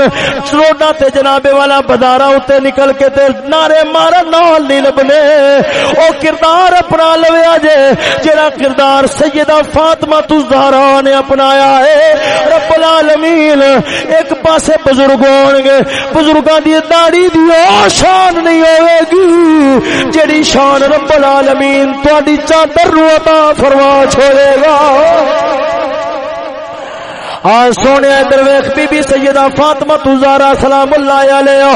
روڈاں تے جناب والا بازاراں اوتے نکل کے تے نعرے مارن نال نہیں لبنے۔ او کردار اپنا لویا جے جڑا کردار سیدہ فاطمہ تو زہرا نے اپنایا ہے، رب العالمین، ایک پاسے بزرگ ہون گے۔ بزرگاں دی داڑھی دی او شان نہیں ہوے گی۔ جڑی شان رب العالمین تہاڈی چادر رو عطا فرما چھوڑے گا۔ آج سونے ادھر ویخ بی بی سیدہ فاطمہ تزارا سلام اللہ علیہ۔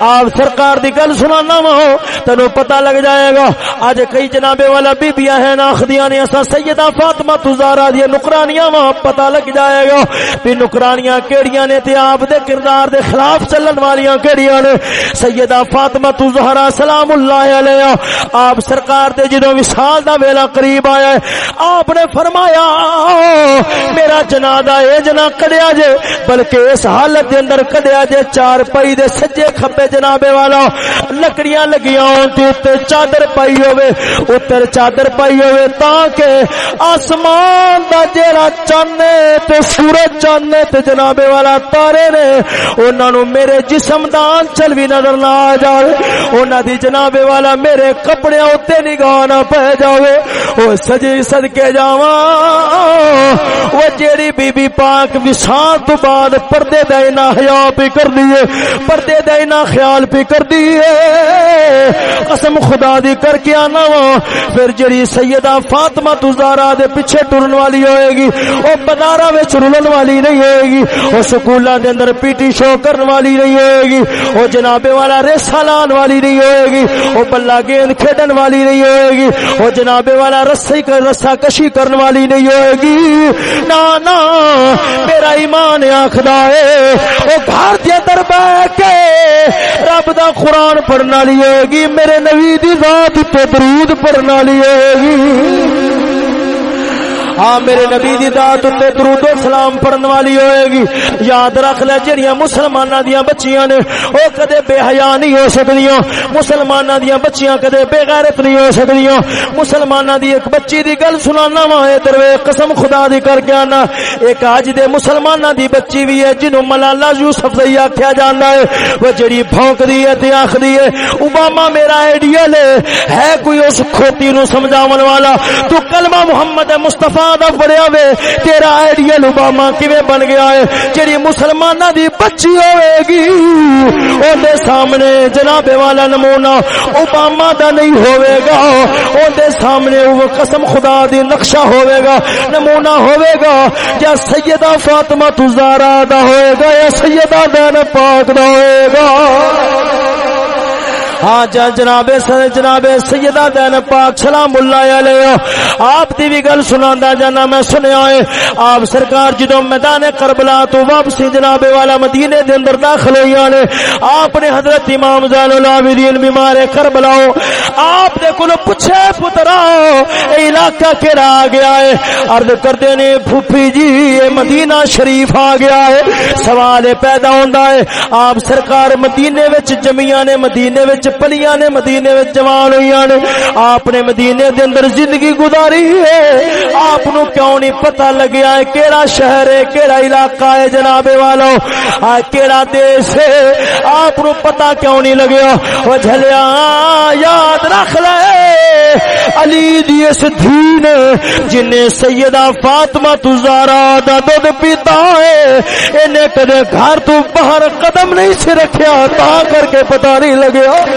آپ سرکار دی گل سنانا وا تینو پتہ لگ جائے گا۔ اج کئی جنابے والا بی بیاں ہیں، ناخدیاں نے اسا سیدہ فاطمہ تزارا دی نکرانیاں وا، پتہ لگ جائے گا۔ بھی نکرانیاں کیڑیاں نے تے آپ دے کردار دے خلاف چلن والیاں کیڑیاں نے۔ سیدہ فاطمہ تزہرا سلام اللہ علیہ۔ آپ سرکار دے جدوں وصال دا ویلا قریب آیا ہے۔ آپ نے فرمایا، میرا جنازہ اے جنا کڈیا جے، بلکہ اس حالت دے اندر کڈیا جے چار پئی دے سجے کھبے جنابے والا، لکڑیاں لگیاں ہون تے اوتے چادر پئی ہوے اوتر چادر پئی ہوے تاکہ آسمان دا جیڑا چن تے سورج چن تے جنابے والا تارے نے، انہاں نو میرے جسم دا چل بھی نظر نہ آ جائے انہاں دی جنابے والا میرے کپڑے اوتے نگاہ نہ پہ جاوے۔ او سجی صدکے جاواں او جیڑی بی بی پاک وسال تو بعد پردے دا نہ حیا پہ کر دیے پردے دا نہ خیال پہ کر دیے قسم خدا دی کر کے آنا وا پھر جڑی سیدہ فاطمہ تزارا دے پیچھے ٹرن والی ہوئے گی او بازاراں وچ رلن والی نہیں ہوئے گی او سکولاں دے اندر پی ٹی شو کرن والی نہیں ہوئے گی او جناب والا ریسا لان والی نہیں ہوئے گی او بلا گیند کھیڈن والی نہیں ہوئے گی او جناب والا رسی کر رسا کشی کرن والی نہیں ہوئے گی۔ نا نا میرا ایمان آخدا ہے۔ او گھر دے اندر بیٹھ کے رب دا قرآن پڑھنا والی ہوئے گی میرے نبی دی ذات تے درود پڑھنا والی ہوئے گی ہاں میرے نبی دی دات تے درود و سلام پڑھن والی ہوئے گی۔ یاد رکھ لے جڑیاں مسلماناں دیاں بچیاں نے، او کدے بے حیا نہیں ہو سکدیاں۔ مسلماناں دیاں بچیاں کدے بے غیرت نہیں ہو سکدیاں۔ مسلماناں دی ایک بچی دی گل سنانا وا اے دروے قسم خدا دی کر کے آنا۔ ایک اج دے مسلماناں دی بچی وی ہے جنوں ملالا یوسف زئی آکھیا جاندا ہے وہ جڑی بھونک دی ہے تے آکھدی ہے اوباما میرا آئیڈیل ہے ہے کوئی اس کھوتی نو سمجھاون والا؟ تو کلمہ محمد مصطفی دا پڑیا وے، تیرا آئیڈیل اوباما کیویں بن گیا ہے؟ جڑی مسلماناں دی بچی ہوے گی اون دے سامنے جناب والا نمونہ اوباما دا نہیں ہوے گا۔ اون دے سامنے وہ قسم خدا دی نقشہ ہوے گا، نمونہ ہوے گا۔ یا سیدہ فاطمہ تزارا دا ہوے گا، یا سیدہ زینب پاک دا ہوے گا۔ ہاں جا جناب جناب سیدہ دین پاک سلام اللہ علیہ۔ آپ دی بھی گل سناندا جانا میں سنیا ہے۔ آپ سرکار جدوں میدان کربلا تو واپسی جناب والا مدینے دے اندر داخل ہوئی نے، آپ نے حضرت امام زین العابدین بیمار کربلا آپ دے کولو پوچھے پترا، اے علاقہ کیڑا آ گیا ہے؟ عرض کردے نے، پھوپھی جی اے مدینہ شریف آ گیا ہے۔ سوال پیدا ہوندا ہے، آپ سرکار مدینے وچ جمیاں نے مدینے وچ پلیاں نے مدینے میں جوان ہوئی نے، آپ نے مدینے دے اندر زندگی گزاری ہے۔ آپ نو کیوں نہیں پتہ لگیا ہے کیڑا شہر ہے، کیڑا علاقہ ہے جناب والو کیڑا دیش ہے۔ آپ نو پتہ کیوں نہیں لگیا؟ وہ جھلیا، یاد رکھ لے۔ علی دی اس دین جن نے سیدہ فاطمہ تزارا دا دودھ پیتا ہے۔ انہیں کدے گھر تو باہر قدم نہیں سے رکھیا، تا کر کے پتہ نہیں لگیا۔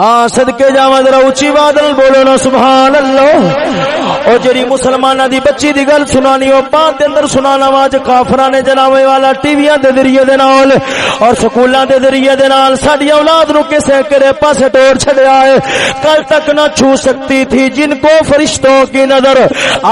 ہاں صدقے جاواں ذرا اونچی بادل بولو نا سبحان اللہ او جڑی مسلماناں دی بچی دی گل سنانی، او بعد دے اندر سنانا وا ج کافراں نے جناوے والا ٹی ویاں دے ذریعے دے نال اور سکولاں دے ذریعے دے نال ساڈی اولاد نو کسے کرے پاسے ٹور چھڈیا ہے۔ کل تک نہ چھو سکتی تھی جن کو فرشتوں کی نظر۔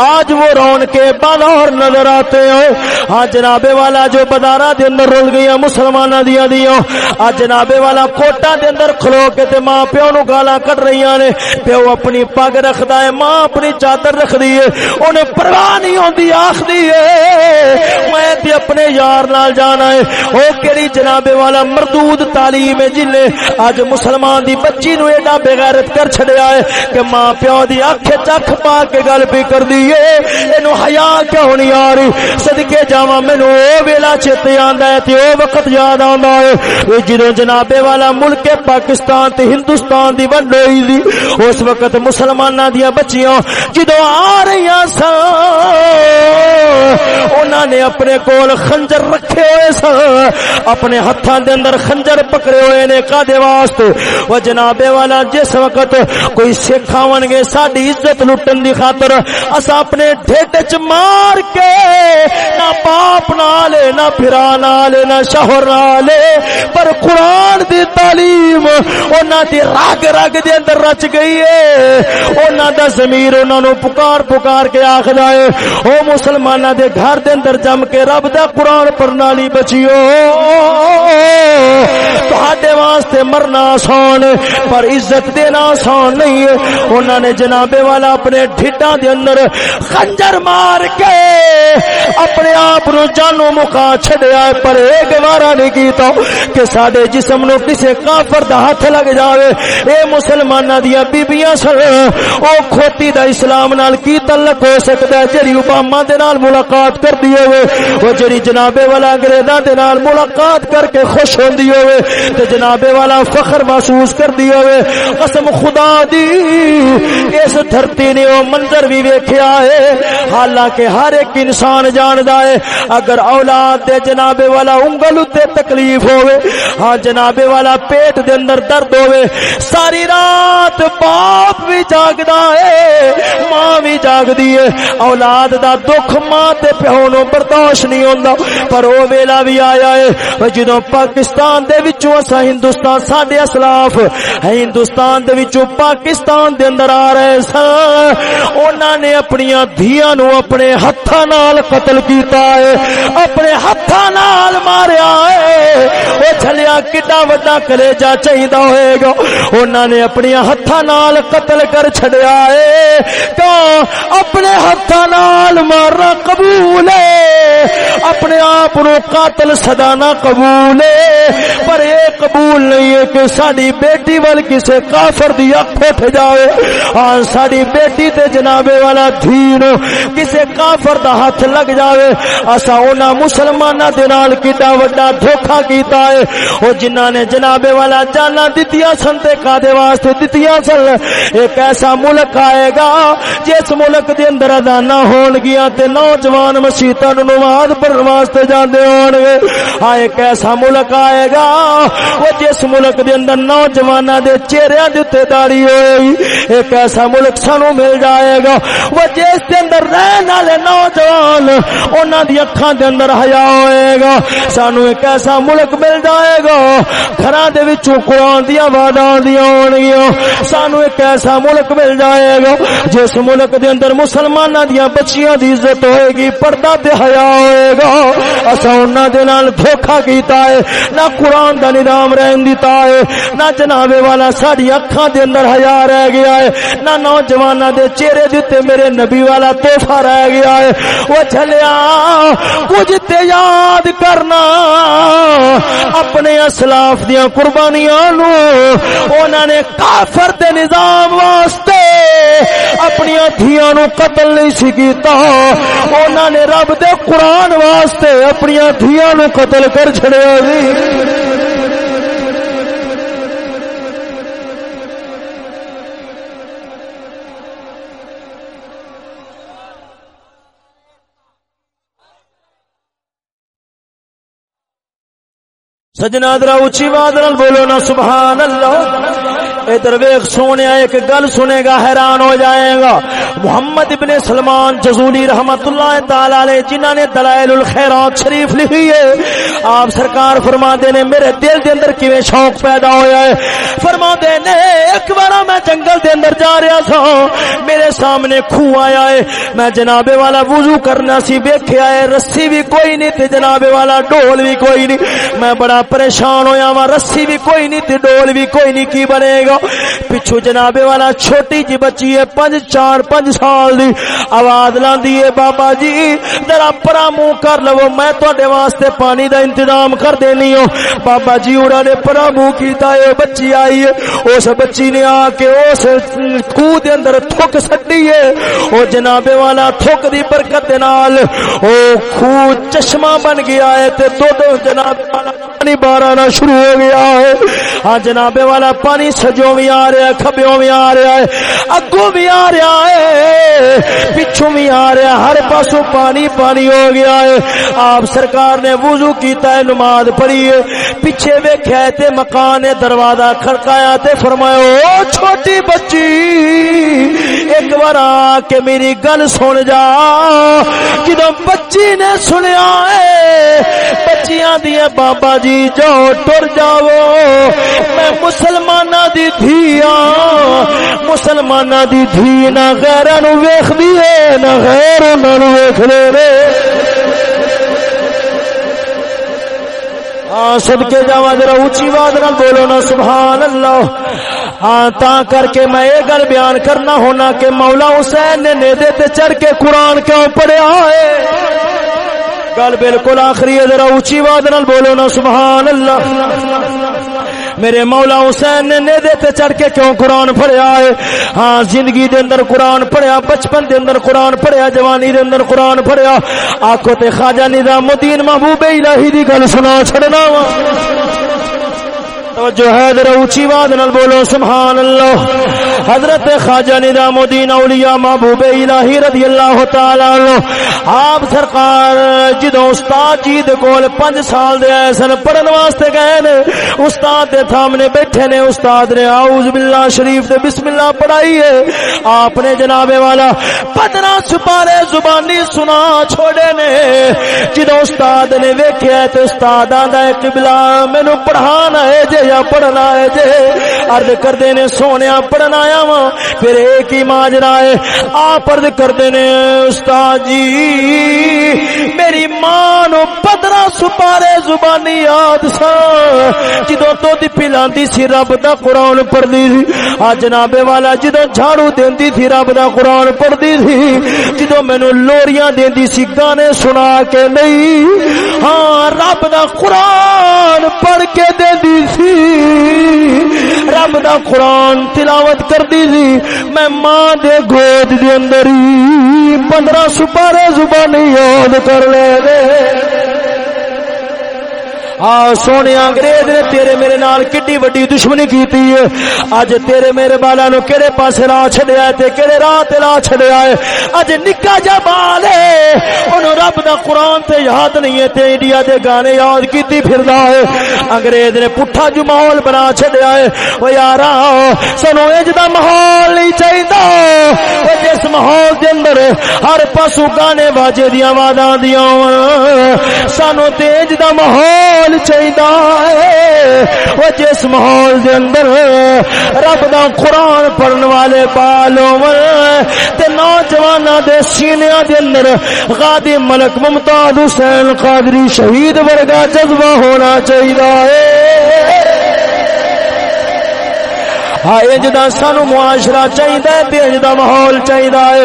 آج وہ رون کے بازار نظر آتے ہیں۔ ہاں جنابے والا جو بازاراں دے اندر رل گئی مسلماناں دیاں دیاں۔ آ جنابے والا کوٹا دے اندر کھلو کے تے ماں پیو نو گالا کٹ رہی نے۔ پیو اپنی پگ رکھدا ہے، ماں اپنی چادر رکھدی ہے۔ انہیں پرواہ نہیں ہوندی آکھدی ہے، میں تے اپنے یار نال جانا ہے۔ او کیڑی جناب والا مردود تعلیم ہے جن نے اج مسلمان دی بچی نو ایڈا بے غیرت کر چھڈیا ہے کہ ماں پیو دی اکھ چکھ پا کے گل پی کر دی ہے۔ اینو حیا کیوں نہیں آ رہی؟ صدکے جاواں مینوں او ویلا چیتے آندا ہے تے او وقت یاد آندا ہے۔ جدوں جناب والا ملک پاکستان تے ہندوستان ہندوستان دی ونڈ ہوئی دی۔ اس وقت مسلمانہ دیا بچیاں جدو آ رہی سن انہوں نے اپنے کول خنجر رکھے ہوئے سن اپنے ہاتھوں دے اندر خنجر پکڑے ہوئے نے کادے واسطے۔ وہ جنابے والا، جس وقت کوئی سکھ آون گے ساری عزت لٹن دی خاطر اسا اپنے ڈھڈ چ مار کے نہ باپ نالے نہ پھرا نالے نہ شوہر نالے پر قرآن دی تعلیم، انہاں دی رگ رگ دے اندر رچ گئی ہے۔ انہاں دا ضمیر انہاں نو پکار پکار کے آکھ جائے۔ او مسلماناں دے گھر دے اندر جم کے رب دا قرآن پڑھنا بچیو۔ تہاڈے واسطے مرنا آسان پر عزت دینا آسان نہیں ہے۔ انہاں نے جنابے والا اپنے ڈھڈاں دے اندر خنجر مار کے اپنے آپ نو جانو مکا چھڈیا ہے، پر اے گوارا نہیں کیتا کہ ساڈے جسم نو کسے کافر دا ہاتھ لگ جاوے۔ اے مسلماناں دی بیبییاں سن، او کھوتی دا اسلام نال کی تعلق ہو سکدا ہے؟ جڑی اوباما دے نال ملاقات کر دی ہوئے، او جڑی جنابے والا انگریزاں دے نال ملاقات کر کے خوش ہوندی ہوئے، تے جنابے والا فخر محسوس کر دی ہوئے۔ قسم خدا دی، اس دھرتی نے او منظر بھی ویکھیا ہے۔ حالانکہ ہر ایک انسان جاندا ہے، اگر اولاد دے جنابے والا انگل تے تکلیف ہوئے ہاں جنابے والا پیٹ دے اندر درد ہوئے ساری رات باپ بھی جاگدا ہے ماں بھی جاگ ہے اولاد دا دکھ ماں تے پیو نو برداشت نہیں ہوندا، پر او ویلا بھی آیا ہے جدوں پاکستان دے وچوں اسا ہندوستان ساڈے اسلاف ہندوستان دے وچوں پاکستان دے اندر آ رہے سن انہاں نے اپنی دھیاں نو اپنے ہتھاں نال قتل کیتا ہے اپنے ہتھاں نال ماریا ہے او چھلیا کڈا وڈا کلیجا چاہیدا ہوئے گا۔ انہاں نے اپنی ہتھاں نال قتل کر چھڈیا ہے۔ تو اپنے ہتھاں نال مارنا قبول ہے۔ اپنے آپ نو قاتل صدانا قبول ہے۔ پر اے قبول نہیں ہے کہ ساری بیٹی وال کسے کافر دی اکھ اٹھ جاوے۔ ہاں ساری بیٹی تے جنابے والا دین کسے کافر دا ہاتھ لگ جاوے۔ اسا انہاں مسلماناں دے نال کیڈا وڈا دھوکا کیتا ہے۔ او جنہاں نے جنابے والا جانا دتیاں سن تے کادے واسطے دتیاں سن۔ ایک ایسا ملک آئے گا۔ جس ملک دے اندر ادانا ہون گیا تے نوجوان مسیتاں نو نماز پڑھن واسطے جاندے ہون گے۔ ہاں ایک ایسا ملک آئے گا۔ وہ جس ملک دے اندر نوجواناں دے چہرے دے تے داڑھی ہوئے گی ایک ایسا ملک سانو مل جائے گا۔ وہ جس دے اندر رہن والے نوجوان انہاں دی اکھاں دے اندر حیا ہوئے گا۔ سانو ایک ایسا ملک مل جائے گا۔ گھراں دے وچوں قرآن دی آوازاں دیاں ہون گیاں سانو ایک ایسا ملک مل جائے گا جس ملک دے اندر مسلماناں دیاں بچیاں دی عزت ہوئے گی، پردہ تے حیا ہوئے گا۔ اسا انہاں دے نال دھوکا کیتا ہے، نہ قرآن دا نظام رہن دیتا ہے، نہ جنابے والا ساڈی اکھاں دے اندر حیا رہ گیا ہے، نہ نوجواناں دے چہرے دتے میرے نبی والا تحفہ رہ گیا ہے۔ وہ چلیا کچھ تے یاد کرنا، اپنے اسلاف دیاں قربانیاں نو انہاں نے کافر دے نظام واسطے اپنی دھیاں نو قتل نہیں سی کیتا۔ انہاں نے رب دے قرآن واسطے اپنی دھیاں نو قتل کر چھڑیا سی سجنا درا اچھی بات بولو نا سبحان اللہ۔ ادھر ویخ سونے ایک گل سنے گا، حیران ہو جائے گا۔ محمد ابن سلمان جزولی رحمت اللہ تعالی جنہ نے دلائل الخیرات شریف لکھی ہے۔ آپ سرکار فرما نے، میرے دل دے اندر کیویں شوق پیدا ہویا ہے؟ فرما نے، ایک بار میں جنگل دے اندر جا رہا تھا۔ میرے سامنے کھو آیا ہے۔ میں جنابے والا وضو کرنا سی، ویکھیا ہے۔ رسی بھی کوئی نہیں تے جنابے والا ڈول بھی کوئی نہیں۔ میں بڑا پریشان ہویا وا رسی بھی کوئی نہیں تے ڈول بھی کوئی نہیں، کی بنے گا؟ پچھو جنابے والا چھوٹی جی بچی ہے، پنج چار، پنج سال دی۔ آواز لاندی ہے، بابا جی ذرا پرا منہ کر لو۔ میں تواڈے واسطے پانی دا انتظام کر دینی ہوں۔ بابا جی انہوں نے پرا منہ کیتا ہے بچی آئی ہے۔ اس بچی نے آ کے اس کو دے اندر تھک سٹی ہے۔ او جنابے والا تھک دی برکت دے نال او خو چشمہ بن گیا ہے تے دو دو جناب والا پانی بارانا شروع ہو گیا ہے۔ ہاں جنابے والا پانی سجو۔ سجوں بھی آ رہا ہے، کھبیوں بھی آ رہا ہے، اگوں بھی آ رہا ہے، پچھوں بھی آ رہا ہے، ہر پاسوں پانی پانی ہو گیا ہے۔ آپ سرکار نے وضو کیتا ہے، نماز پڑھی ہے۔ پیچھے ویکھیا ہے تے مکان نے دروازہ کھڑکایا تے فرمایا، او چھوٹی بچی، ایک بار آ کے میری گل سن جا۔ جدو بچی نے سنیا ہے، بچیاں دیا بابا جی جاؤ ٹر جاؤ، میں مسلمان دی دھیا مسلمان دی دھی نہ غیر نو ویخ دیے نہ غیر نو ویخ دے ہاں سب کے جاوا ذرا اونچی بات نہ بولو نا، سبحان اللہ۔ ہاں تا کر کے میں یہ گل بیان کرنا ہونا کہ مولا حسین نے نیدے تے چڑھ کے قرآن کیوں پڑھیا ہے؟ گل بالکل آخری ہے، ذرا اونچی بات نہ بولو نا، سبحان اللہ۔ میرے مولا حسین نے نیدے تے چڑھ کے کیوں قرآن پڑھیا ہے؟ ہاں زندگی دے اندر قرآن پڑھیا، بچپن دے اندر قرآن پڑھیا، جوانی دے اندر قرآن پڑھیا۔ آکو تے خواجہ نظام الدین محبوب الہی دی گل سنا چھڑنا وا۔ توجہ ہے، ذرا اونچی آواز نال بولو، سبحان اللہ۔ حضرت خواجہ نظام الدین اولیاء محبوب الہی رضی اللہ تعالی عنہ، آپ سرکار جدوں استاد جی دے کول 5 سال دے آئے سن، پڑھن واسطے گئے نے، استاد دے سامنے بیٹھے نے، استاد نے اعوذ باللہ شریف تے بسم اللہ پڑھائی ہے۔ آپ نے جناب والا پتنا سپارے زبانی سنا چھوڑے نے۔ جدوں استاد نے ویکھیا تے استاد آندا ہے، قبلہ مینوں پڑھانا ہے جے یا پڑھنا ہے جے؟ عرض کردے نے، سونیا پڑھنا آیا وا پھر ایک ہی ماجرا ہے۔ آپ عرض کردے نے استاد جی میری ماں نو پدرا سپارے زبانی یاد سا۔ جدو تو دی پلاندی سی، رب دا قرآن پڑھدی سی۔ آ جناب والا جدو جھاڑو دیندی تھی، رب دا قرآن پڑھدی سی جدو مینو لوریاں دیندی سی، گانے سنا کے نہیں۔ ہاں رب دا قرآن پڑھ کے دیندی سی۔ رب دا قرآن تلاوت کر کردی سی میں ماں دے گود دے اندر ہی پندرہ سپارے زبانی یاد کر لے دے۔ آ، سونے انگریز نے تیرے میرے نال کڈی وڈی دشمنی کیتی ہے۔ اج تیرے میرے بالا نو کیڑے پاسے راہ چھڈیا ہے تے کیڑے راہ تے راہ چھڈیا ہے۔ اج نکا جا بال ہے۔ اونوں رب دا قران تے یاد نہیں ہے تے انڈیا دے گانے یاد کیتی پھردا ہے۔ انگریز نے پٹھا جو ماحول بنا چھڈیا ہے۔ او یارا، سنو اج دا ماحول نہیں چاہیدا او جس ماحول دے اندر ہر پاسو گانے باجے دیاں آوازاں دیاں سانو تیج دا ماحول ماحول چاہیے وہ جس ماحول دے اندر رب دا قرآن پڑھن والے بال تے نوجوان دے سینیاں دے اندر غادی ملک ممتاز حسین قادری شہید ورگا جذبہ ہونا چاہیے ہاں انج دا سانو معاشرہ چاہیدا ہے تے انج دا ماحول چاہیدا ہے۔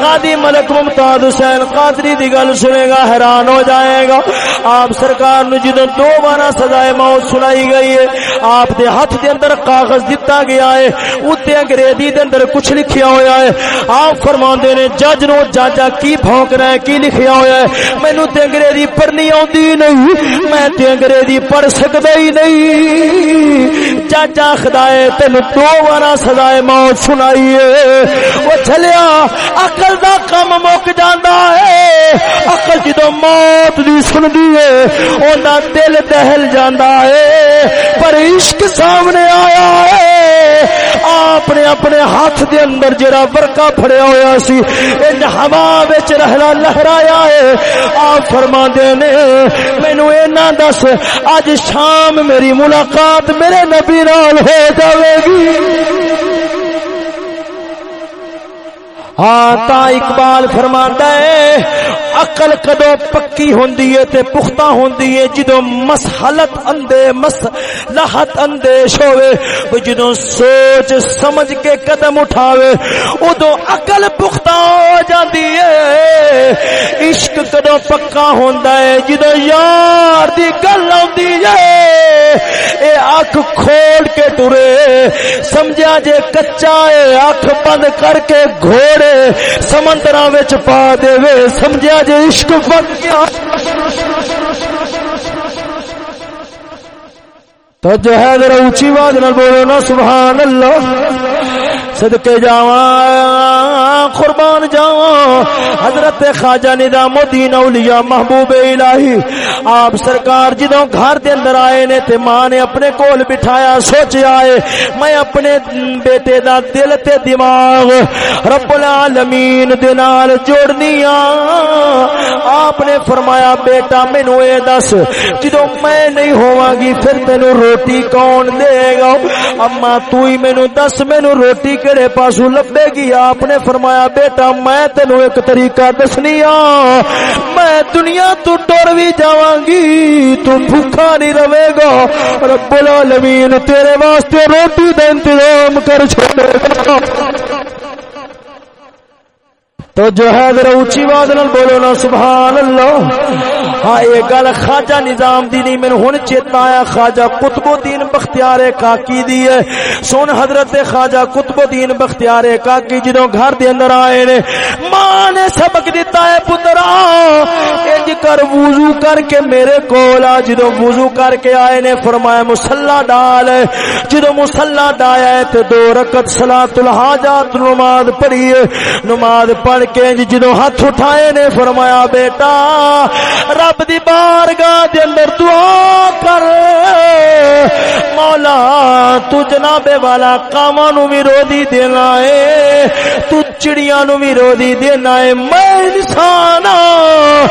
غادی ملک ممتاز حسین قادری دی گل سنے گا، حیران ہو جائے گا۔ آپ سرکار نو جدوں دو بار سزائے موت سنائی گئی ہے، آپ دے ہاتھ دے اندر کاغذ دتا گیا ہے اوتے انگریزی دے اندر کچھ لکھیا ہویا ہے۔ آپ فرماندے نے، جج نو جاجا کی بھونک رہا ہے، کی لکھیا ہویا ہے؟ مینوں تے انگریزی پڑھنی اوندی نہیں، میں تے انگریزی پڑھ سکدا ہی نہیں۔ جاجا خدائے تینو دو بار سزائے موت سنائی وہ چلیا اقل دا کم مک جانا ہے۔ اقل جدو موت دی سن دیے اونا دل دہل جانا ہے۔ پر عشق سامنے آیا ہے۔ آپ نے اپنے ہاتھ دے اندر جرا ورکا پھڑیا ہویا سی، ان ہوا وچ رہنا لہرایا ہے۔ آپ فرما دے نے، مینوں اینا دس، اج شام میری ملاقات میرے نبی نال ہو جاوے گی۔ ہاں تا اقبال فرماتا ہے عقل کدو پکی ہوندی ہے تے پختہ ہوندی ہے جدو مسحلت اندے مسلحت اندیش ہوئے وہ جدو سوچ سمجھ کے قدم اٹھاوے ادو عقل پختہ ہو جاندی ہے۔ عشق کدو پکا ہوندا ہے جدو یار دی گل آندی ہے۔ اے اکھ کھول کے ٹرے، سمجھا جے کچا ہے اکھ بند کر کے گھوڑے سمندر پا دے وے، سمجھا جے عشق تو جو ہے ذرا اونچی آواز نہ بولو نا سبحان اللہ۔ صدقے جاواں، قربان جاواں۔ حضرت خواجہ نظام الدین اولیاء محبوب الہی، آپ سرکار جدوں گھر دے اندر آئے نے تے ماں نے اپنے کول بٹھایا سوچ آئے، میں اپنے بیٹے دا دل تے دماغ رب العالمین دے نال جوڑنی ہاں۔ آپ نے فرمایا، بیٹا مینوں اے دس، جدوں میں نہیں ہوواں گی، پھر تینوں روٹی کون دے گا؟ اما تو ہی مینوں دس، مینوں روٹی کہڑے پاسو لبے گی؟ آپ نے فرمایا، بیٹا، میں تینو ایک طریقہ دسنی میں دنیا تو ٹر بھی جاواں گی تو بھوکا نہیں رہے گا۔ رب العالمین، تیرے واسطے روٹی دا انتظام کر چھوڑے گا۔ تو جو ہے ذرا اونچی بات نال بولو نا، سبحان اللہ۔ ہاں یہ گل خواجہ نظام دی نہیں مینوں ہن چیتا آیا، خواجہ قطب الدین بختیار کاکی دی ہے۔ سن حضرت خواجہ قطب الدین بختیار کاکی جدوں گھر دے اندر آئے نے۔ ماں نے سبق دیتا ہے، پترا، انج کر وضو کر کے میرے کول آ۔ جدوں وضو کر کے آئے نے، فرمایا، مصلا ڈال۔ جدوں مصلا ڈایا ہے، تے دو رکعت صلاۃ الحاجات نماز پڑھی نماز پڑھ کے جدو ہاتھ اٹھائے نے، فرمایا بیٹا، رب رب دی بارگاہ دے اندر دعا کر۔ مولا، تو جناب والا کاما نو بھی رو دی دینا ہے تو چڑیاں نو بھی رو دی دینا ہے میں انسان ہاں۔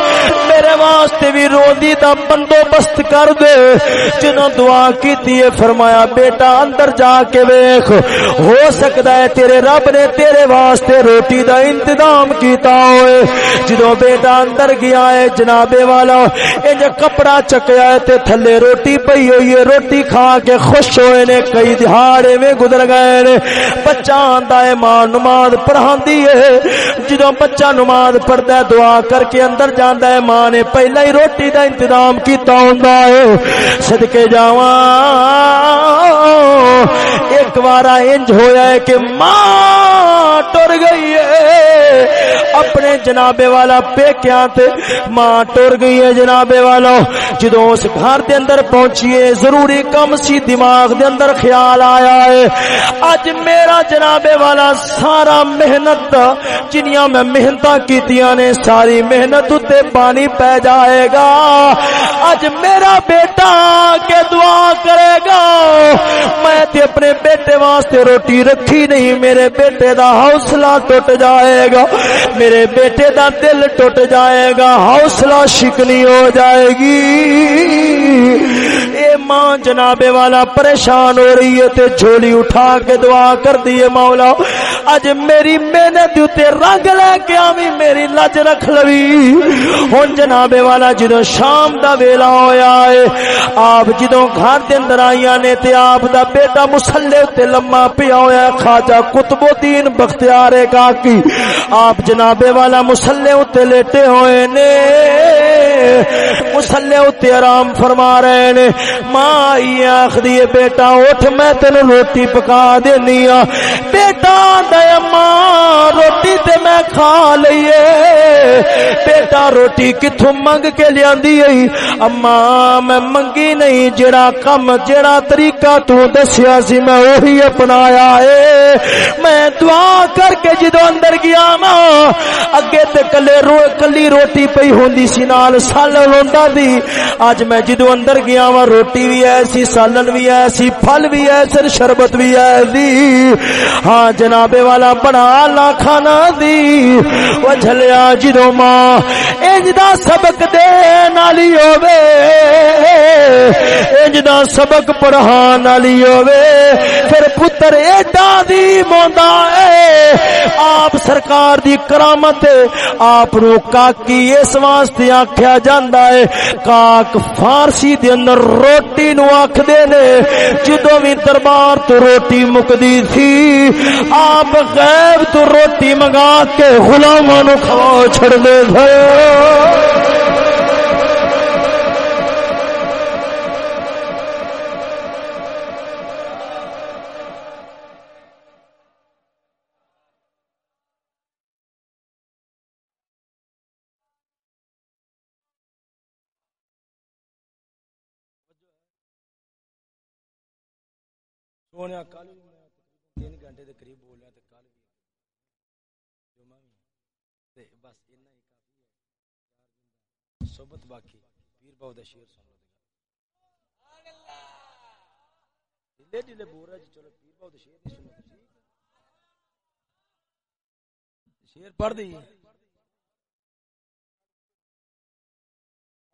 میرے واسطے بھی رو دی دا بندوبست کر دے۔ جنہوں دعا کی ہے، فرمایا، بیٹا، اندر جا کے ویخ ہو سکتا ہے، تیرے رب نے تیرے واسطے روٹی دا انتظام کیتا ہوئے۔ جنہوں بیٹا اندر گیا ہے، جنابے والا، انج کپڑا چکیا ہے تے تھلے روٹی پئی ہوئی ہے۔ روٹی کھا کے خوش ہوئے نے، کئی دہاڑے میں گزر گئے نے۔ بچہ آندا ہے، ماں نماز پڑھا پڑھاندی ہے۔ جدوں بچہ نماز پڑھدا ہے، دعا کر کے اندر جاندا ہے، ماں نے پہلا ہی روٹی دا انتظام کیتا ہوندا ہے۔ صدکے جاواں۔ ایک بارا انج ہویا ہے کہ ماں ٹر گئی ہے۔ اپنے جنابے والا پیکیاں تے ماں ٹر گئی ہے جنابے والا۔ جدو اس گھر دے اندر پہنچیے، ضروری کم سی دماغ دے اندر خیال آیا ہے۔ اج میرا جنابے والا سارا محنت جنیاں میں محنت کیتیاں نے، ساری محنت تے پانی پہ جائے گا۔ اج میرا بیٹا کے دعا کرے گا۔ میں تے اپنے بیٹے واسطے روٹی رکھی نہیں، میرے بیٹے دا حوصلہ ٹوٹ جائے گا۔ میرے بیٹے دا دل ٹوٹ جائے گا، حوصلہ شکنی ہو جائے گی۔ ماں جنابے والا پریشان ہو رہی ہے تے جھولی اٹھا کے دعا کر دیے مولا۔ اج میری محنت تے رنگ لے کے آویں، میری لج رکھ لوی۔ ہن جنابے والا جدوں شام دا ویلا ہویا ہے، آپ جدوں گھر دے اندر آئیاں نے تے آپ دا بیٹا مصلی تے لمما پیا ہویا ہے، خواجہ قطب الدین بختیار کا کی۔ آپ جنابے والا مصلی تے لیٹے ہوئے نے۔ مسلے اتنے آرام فرما رہے نے۔ ماں آخری بیٹا اٹھ، میں تین روٹی پکا دینی ہاں بیٹا دیا ماں، روٹی تے میں کھا لیے بیٹا روٹی کتوں منگ کے لیا اما میں منگی نہیں، جڑا کم، جڑا طریقہ تو دسیا سی، میں وہی اپنایا ہے میں دعا کر کے جدو اندر گیا ماں، اگے تے کلے رو، کلی روٹی پئی ہوندی سی، نال سالن ہوندا دی۔ اج میں جدو اندر گیا وا روٹی بھی ایسی سالن بھی ایسی پھل بھی ایسے شربت بھی ایسی ہاں جناب والا، بنا لا کھانا دی۔ وہ جھلیا جدو ماں، انج دا سبق دے نالی ہووے۔ انج دا سبق پڑھان والی ہووے۔ پھر پتر ایڈا دی موندا اے۔ آپ سرکار دی کرامت، آپ رو کاکی اس واسطے آکھیا جاندا ہے۔ کاک فارسی دے اندر روٹی نو آکھدے نے، جدوں وی دربار تو روٹی مکدی تھی، آپ غیب تو روٹی منگا کے غلاماں نو کھوا چھڑ دے تھے۔ سونے کل بھی میں تین گھنٹے دے قریب بولیا تے کل بھی جمعہ بھی تے بس اتنا ہی کافی ہے۔ چار دن صحبت باقی۔ پیر باو دا شیر سن لو سبحان اللہ ڈلے ڈلے بول رہا جی چلو پیر باو دا شیر نہیں سنو۔ شیر پڑھ دی۔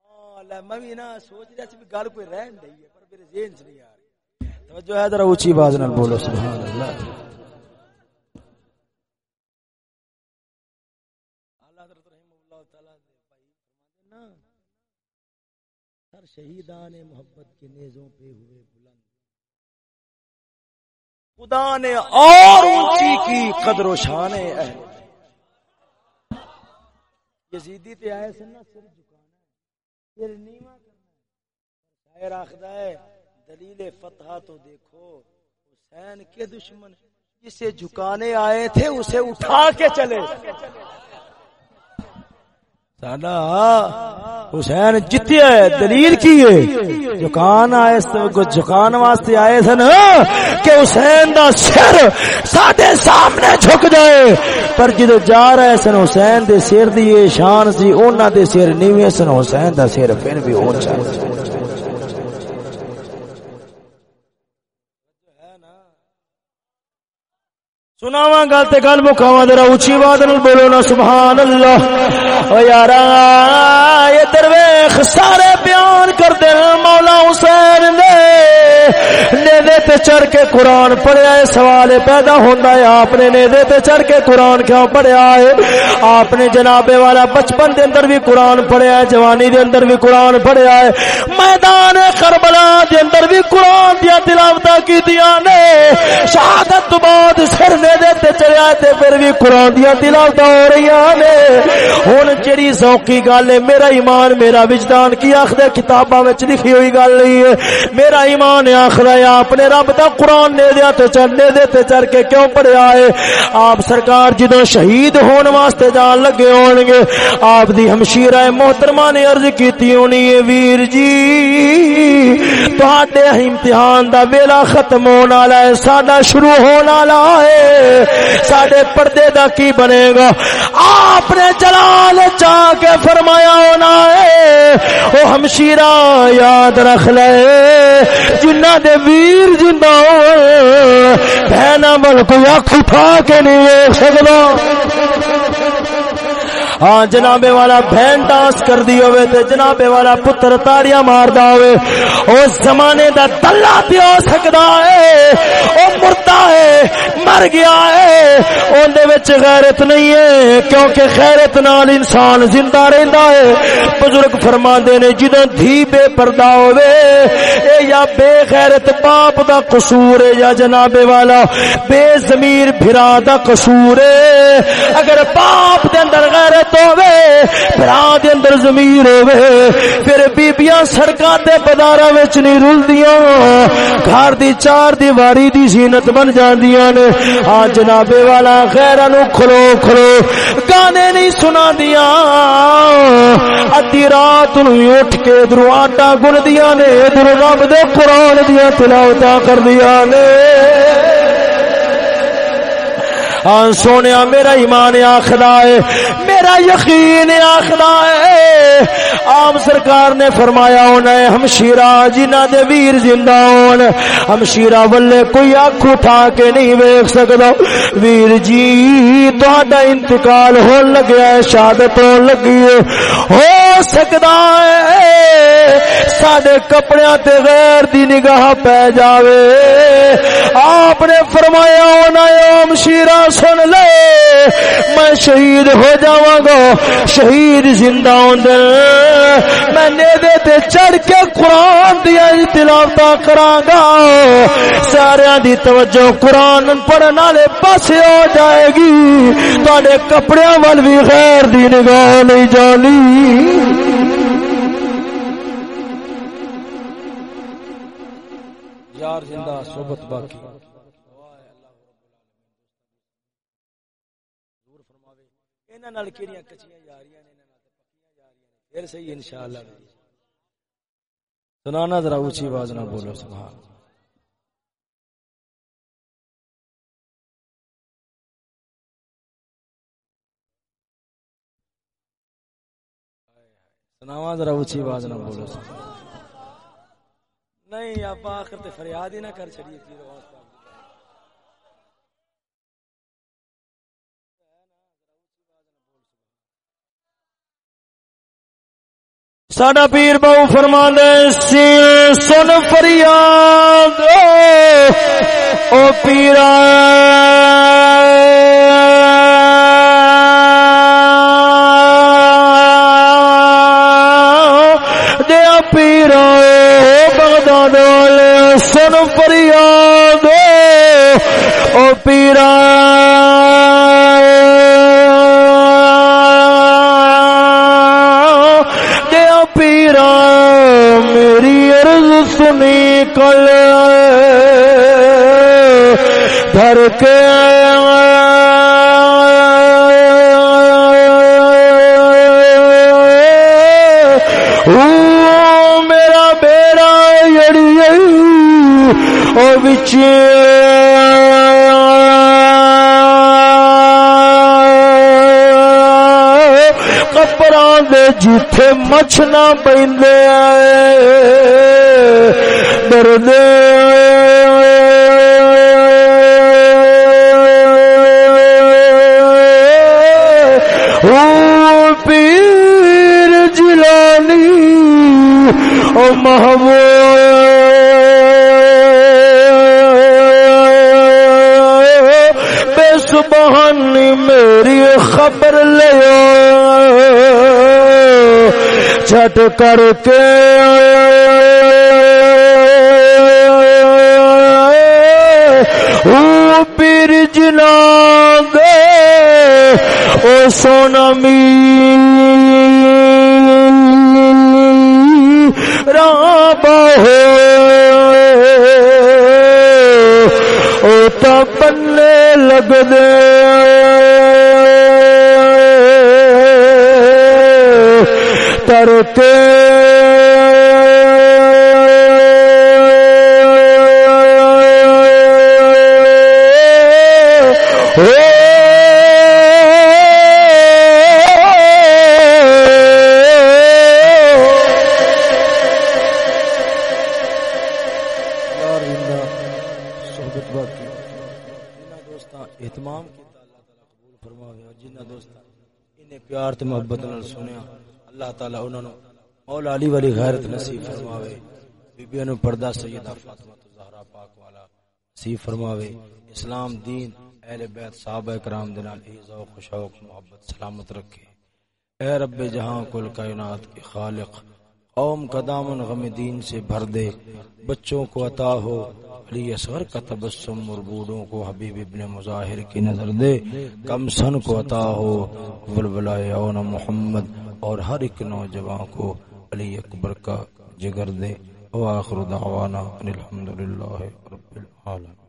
ہاں میں بھی نا سوچ رہا سی گل کوئی رہن دئی ہے، پر میرے ذہن چ نہیں آ رہی توجہ ہے، ذرا اونچی آواز نال بولو، سبحان اللہ۔ اعلی حضرت رحمہ اللہ تعالی دے بھائی فرماتے نا، سر شہیدان محبت کے نیزوں پہ ہوئے بلند۔ خدا نے اور اونچی کی قدر و شان اہل یزیدی تے آئے سن نا، سر جھکانا ہے سر نیواں کرنا ہے۔ شاعر آخدا ہے دلیل فتح تو دیکھو، حسین کے دشمن جسے جھکانے آئے تھے، اسے اٹھا کے چلے۔ ساڈا حسین جتیا ہے دلیل کی ہے؟ جکان آئے جکان واسطے آئے سن ہاں، کہ حسین دا سر ساڈے سامنے جھک جائے۔ پر جدو جا رہے سن، حسین دے سر دی شان سی انہاں دے سر نیویں سن، حسین دا سر پھر بھی اونچا۔ سناواں گل تے گل مکاواں ذرا اونچی آواز نال بولو نا سبحان اللہ او یارا یہ درویش سارے بیان کر دے مولا حسین نے نیدے تے چڑھ کے قرآن پڑھیا ہے، سوال پیدا ہوندا ہے، آپ نے نیدے تے چڑھ کے قرآن کیوں پڑھیا ہے؟ آپ نے جناب والا بچپن دے اندر بھی قرآن پڑھیا ہے، جوانی دے اندر بھی قرآن پڑھیا ہے۔ میدان کربلا دے اندر بھی قرآن دیا تلاوتاں کیتیاں نے۔ شہادت تو بعد سر نیدے تے چڑھیا ہے تے پھر بھی قرآن دیا تلاوتاں ہو رہی نے۔ ہن جڑی ذوقی گل ہے، میرا ایمان، میرا وجدان کی آخدے کتاباں وچ لکھی ہوئی گل نہیں ہے۔ میرا ایمان ہے آخر ہے آپ نے رب دا قرآن نے دیا تو چڑھنے دے تے چڑھ کے کیوں پڑھیا ہے؟ آپ سرکار جدو شہید ہون واسطے جان لگے ہون گے، آپ دی ہمشیرہ محترمہ نے عرض کیتی ہونی ہے، ویر جی تہاڈے امتحان دا ویلا ختم ہونے والا ہے، ساڈا شروع ہونے والا ہے۔ ساڈے پردے دا کی بنے گا؟ آپ نے جلال چاہ کے فرمایا ہونا ہے وہ ہمشیرہ، یاد رکھ لے، جن جنہ دے ویر جنہ بہنا مل کوئی اکھ اٹھا کے نہیں ویک سکتا ہاں جنابے والا بہن ڈانس کر دی ہوئے تے جنابے والا پتر تاڑیاں مار دا ہوئے۔ او زمانے دا دلہ بھی ہو سکدا ہے، او مرتا ہے، مر گیا ہے۔ اون دے وچ غیرت نہیں ہے، کیونکہ غیرت نال انسان زندہ رہندا ہے۔ بزرگ فرماندے نے، جدوں دھی بے پردہ ہوئے، اے یا بے غیرت باپ دا قصور ہے یا جنابے والا، بے ضمیر بھرا دا قصور ہے۔ اگر باپ دے اندر غیرت ہوے بھرا دے اندر ضمیر ہوے، پھر بیبییاں سڑکاں تے بازاراں وچ نہیں رلدیاں، گھر دی چار دیواری دی زینت بن جاندیاں نے۔ آ جنابے والا غیراں نو کھلو کھلو، گانے نہیں سنا دیاں ادھی رات نو اٹھ کے ادھر آٹا گن دیاں نے ادھر رب دے قرآن دیاں تلاوتاں کر دیاں نے۔ ہاں سونے میرا ایمان آخلا ہے میرا یقین آخلا ہے عام سرکار نے فرمایا ہونا ہے ہمشیرہ، جنہ دے ویر زندہ ہون، ہمشیرہ ولے کوئی اکھ اٹھا کے نہیں ویکھ سکدا ویر جی تہاڈا انتقال ہون لگیا ہے، شہادت ہون لگی ہے۔ ہو سکدا ہے، ساڈے کپڑیاں تے غیر دی نگاہ پہ جاوے۔ آپ نے فرمایا ہونا ہے ہمشیرہ سن لے۔ میں شہید ہو جاواں گا، شہید زندہ ہوندے میں نیدے تے چڑھ کے قرآن دیا تلاوت کراں گا۔ سارے دی توجہ قرآن پڑھن والے پاسے ہو جائے گی۔ تواڈے کپڑیاں ول بھی غیر دی نگاہ نہیں جانی۔ یار زندہ صحبت باقی۔ انہاں نال کیڑیاں کچیاں جا رہی انہاں نال پکیاں جا رہی پھر صحیح انشاءاللہ سنانا ذرا اونچی آواز نہ بولو، سبحان سناواں ذرا اونچی آواز نہ بولو نہیں، آپ آخر تے فریاد ہی نہ کر چھڑیے پیر واسطہ ساڈا پیر بہو فرما سی سن فریاد او پیرا دیا پیرا بغداد والے سن فریاد او پیرا دھر کے میرا بیڑا جڑی وہ بچے جتھے مچھ نہ پہ درد او محبوب بے سبحانی میری خبر لے چھٹ کر کے پیر جنا دے، او سونا می رابا ہو۔ تا لگ دے کرتے اہتمام تعالی انہاں نو مولا علی والی غیرت نصیب فرماوے بیبیاں نو پردہ سیدہ فاطمہ زہرا پاک والا نصیب فرماوے، اسلام دین، اہل بیت، صحابہ کرام دے نال ذوق و شوق، محبت، سلامت رکھے۔ اے رب جہاں کل کائنات کے خالق، قوم کا دامن غم دین سے بھر دے، بچوں کو عطا ہو علی اصغر کا تبسم مربوڑوں کو حبیب ابن مظاہر کی نظر دے، کم سن کو عطا ہو، ولولائے اون محمد اور ہر ایک نوجوان کو علی اکبر کا جگر دے۔ واخر دعوانا الحمدللہ رب العالمين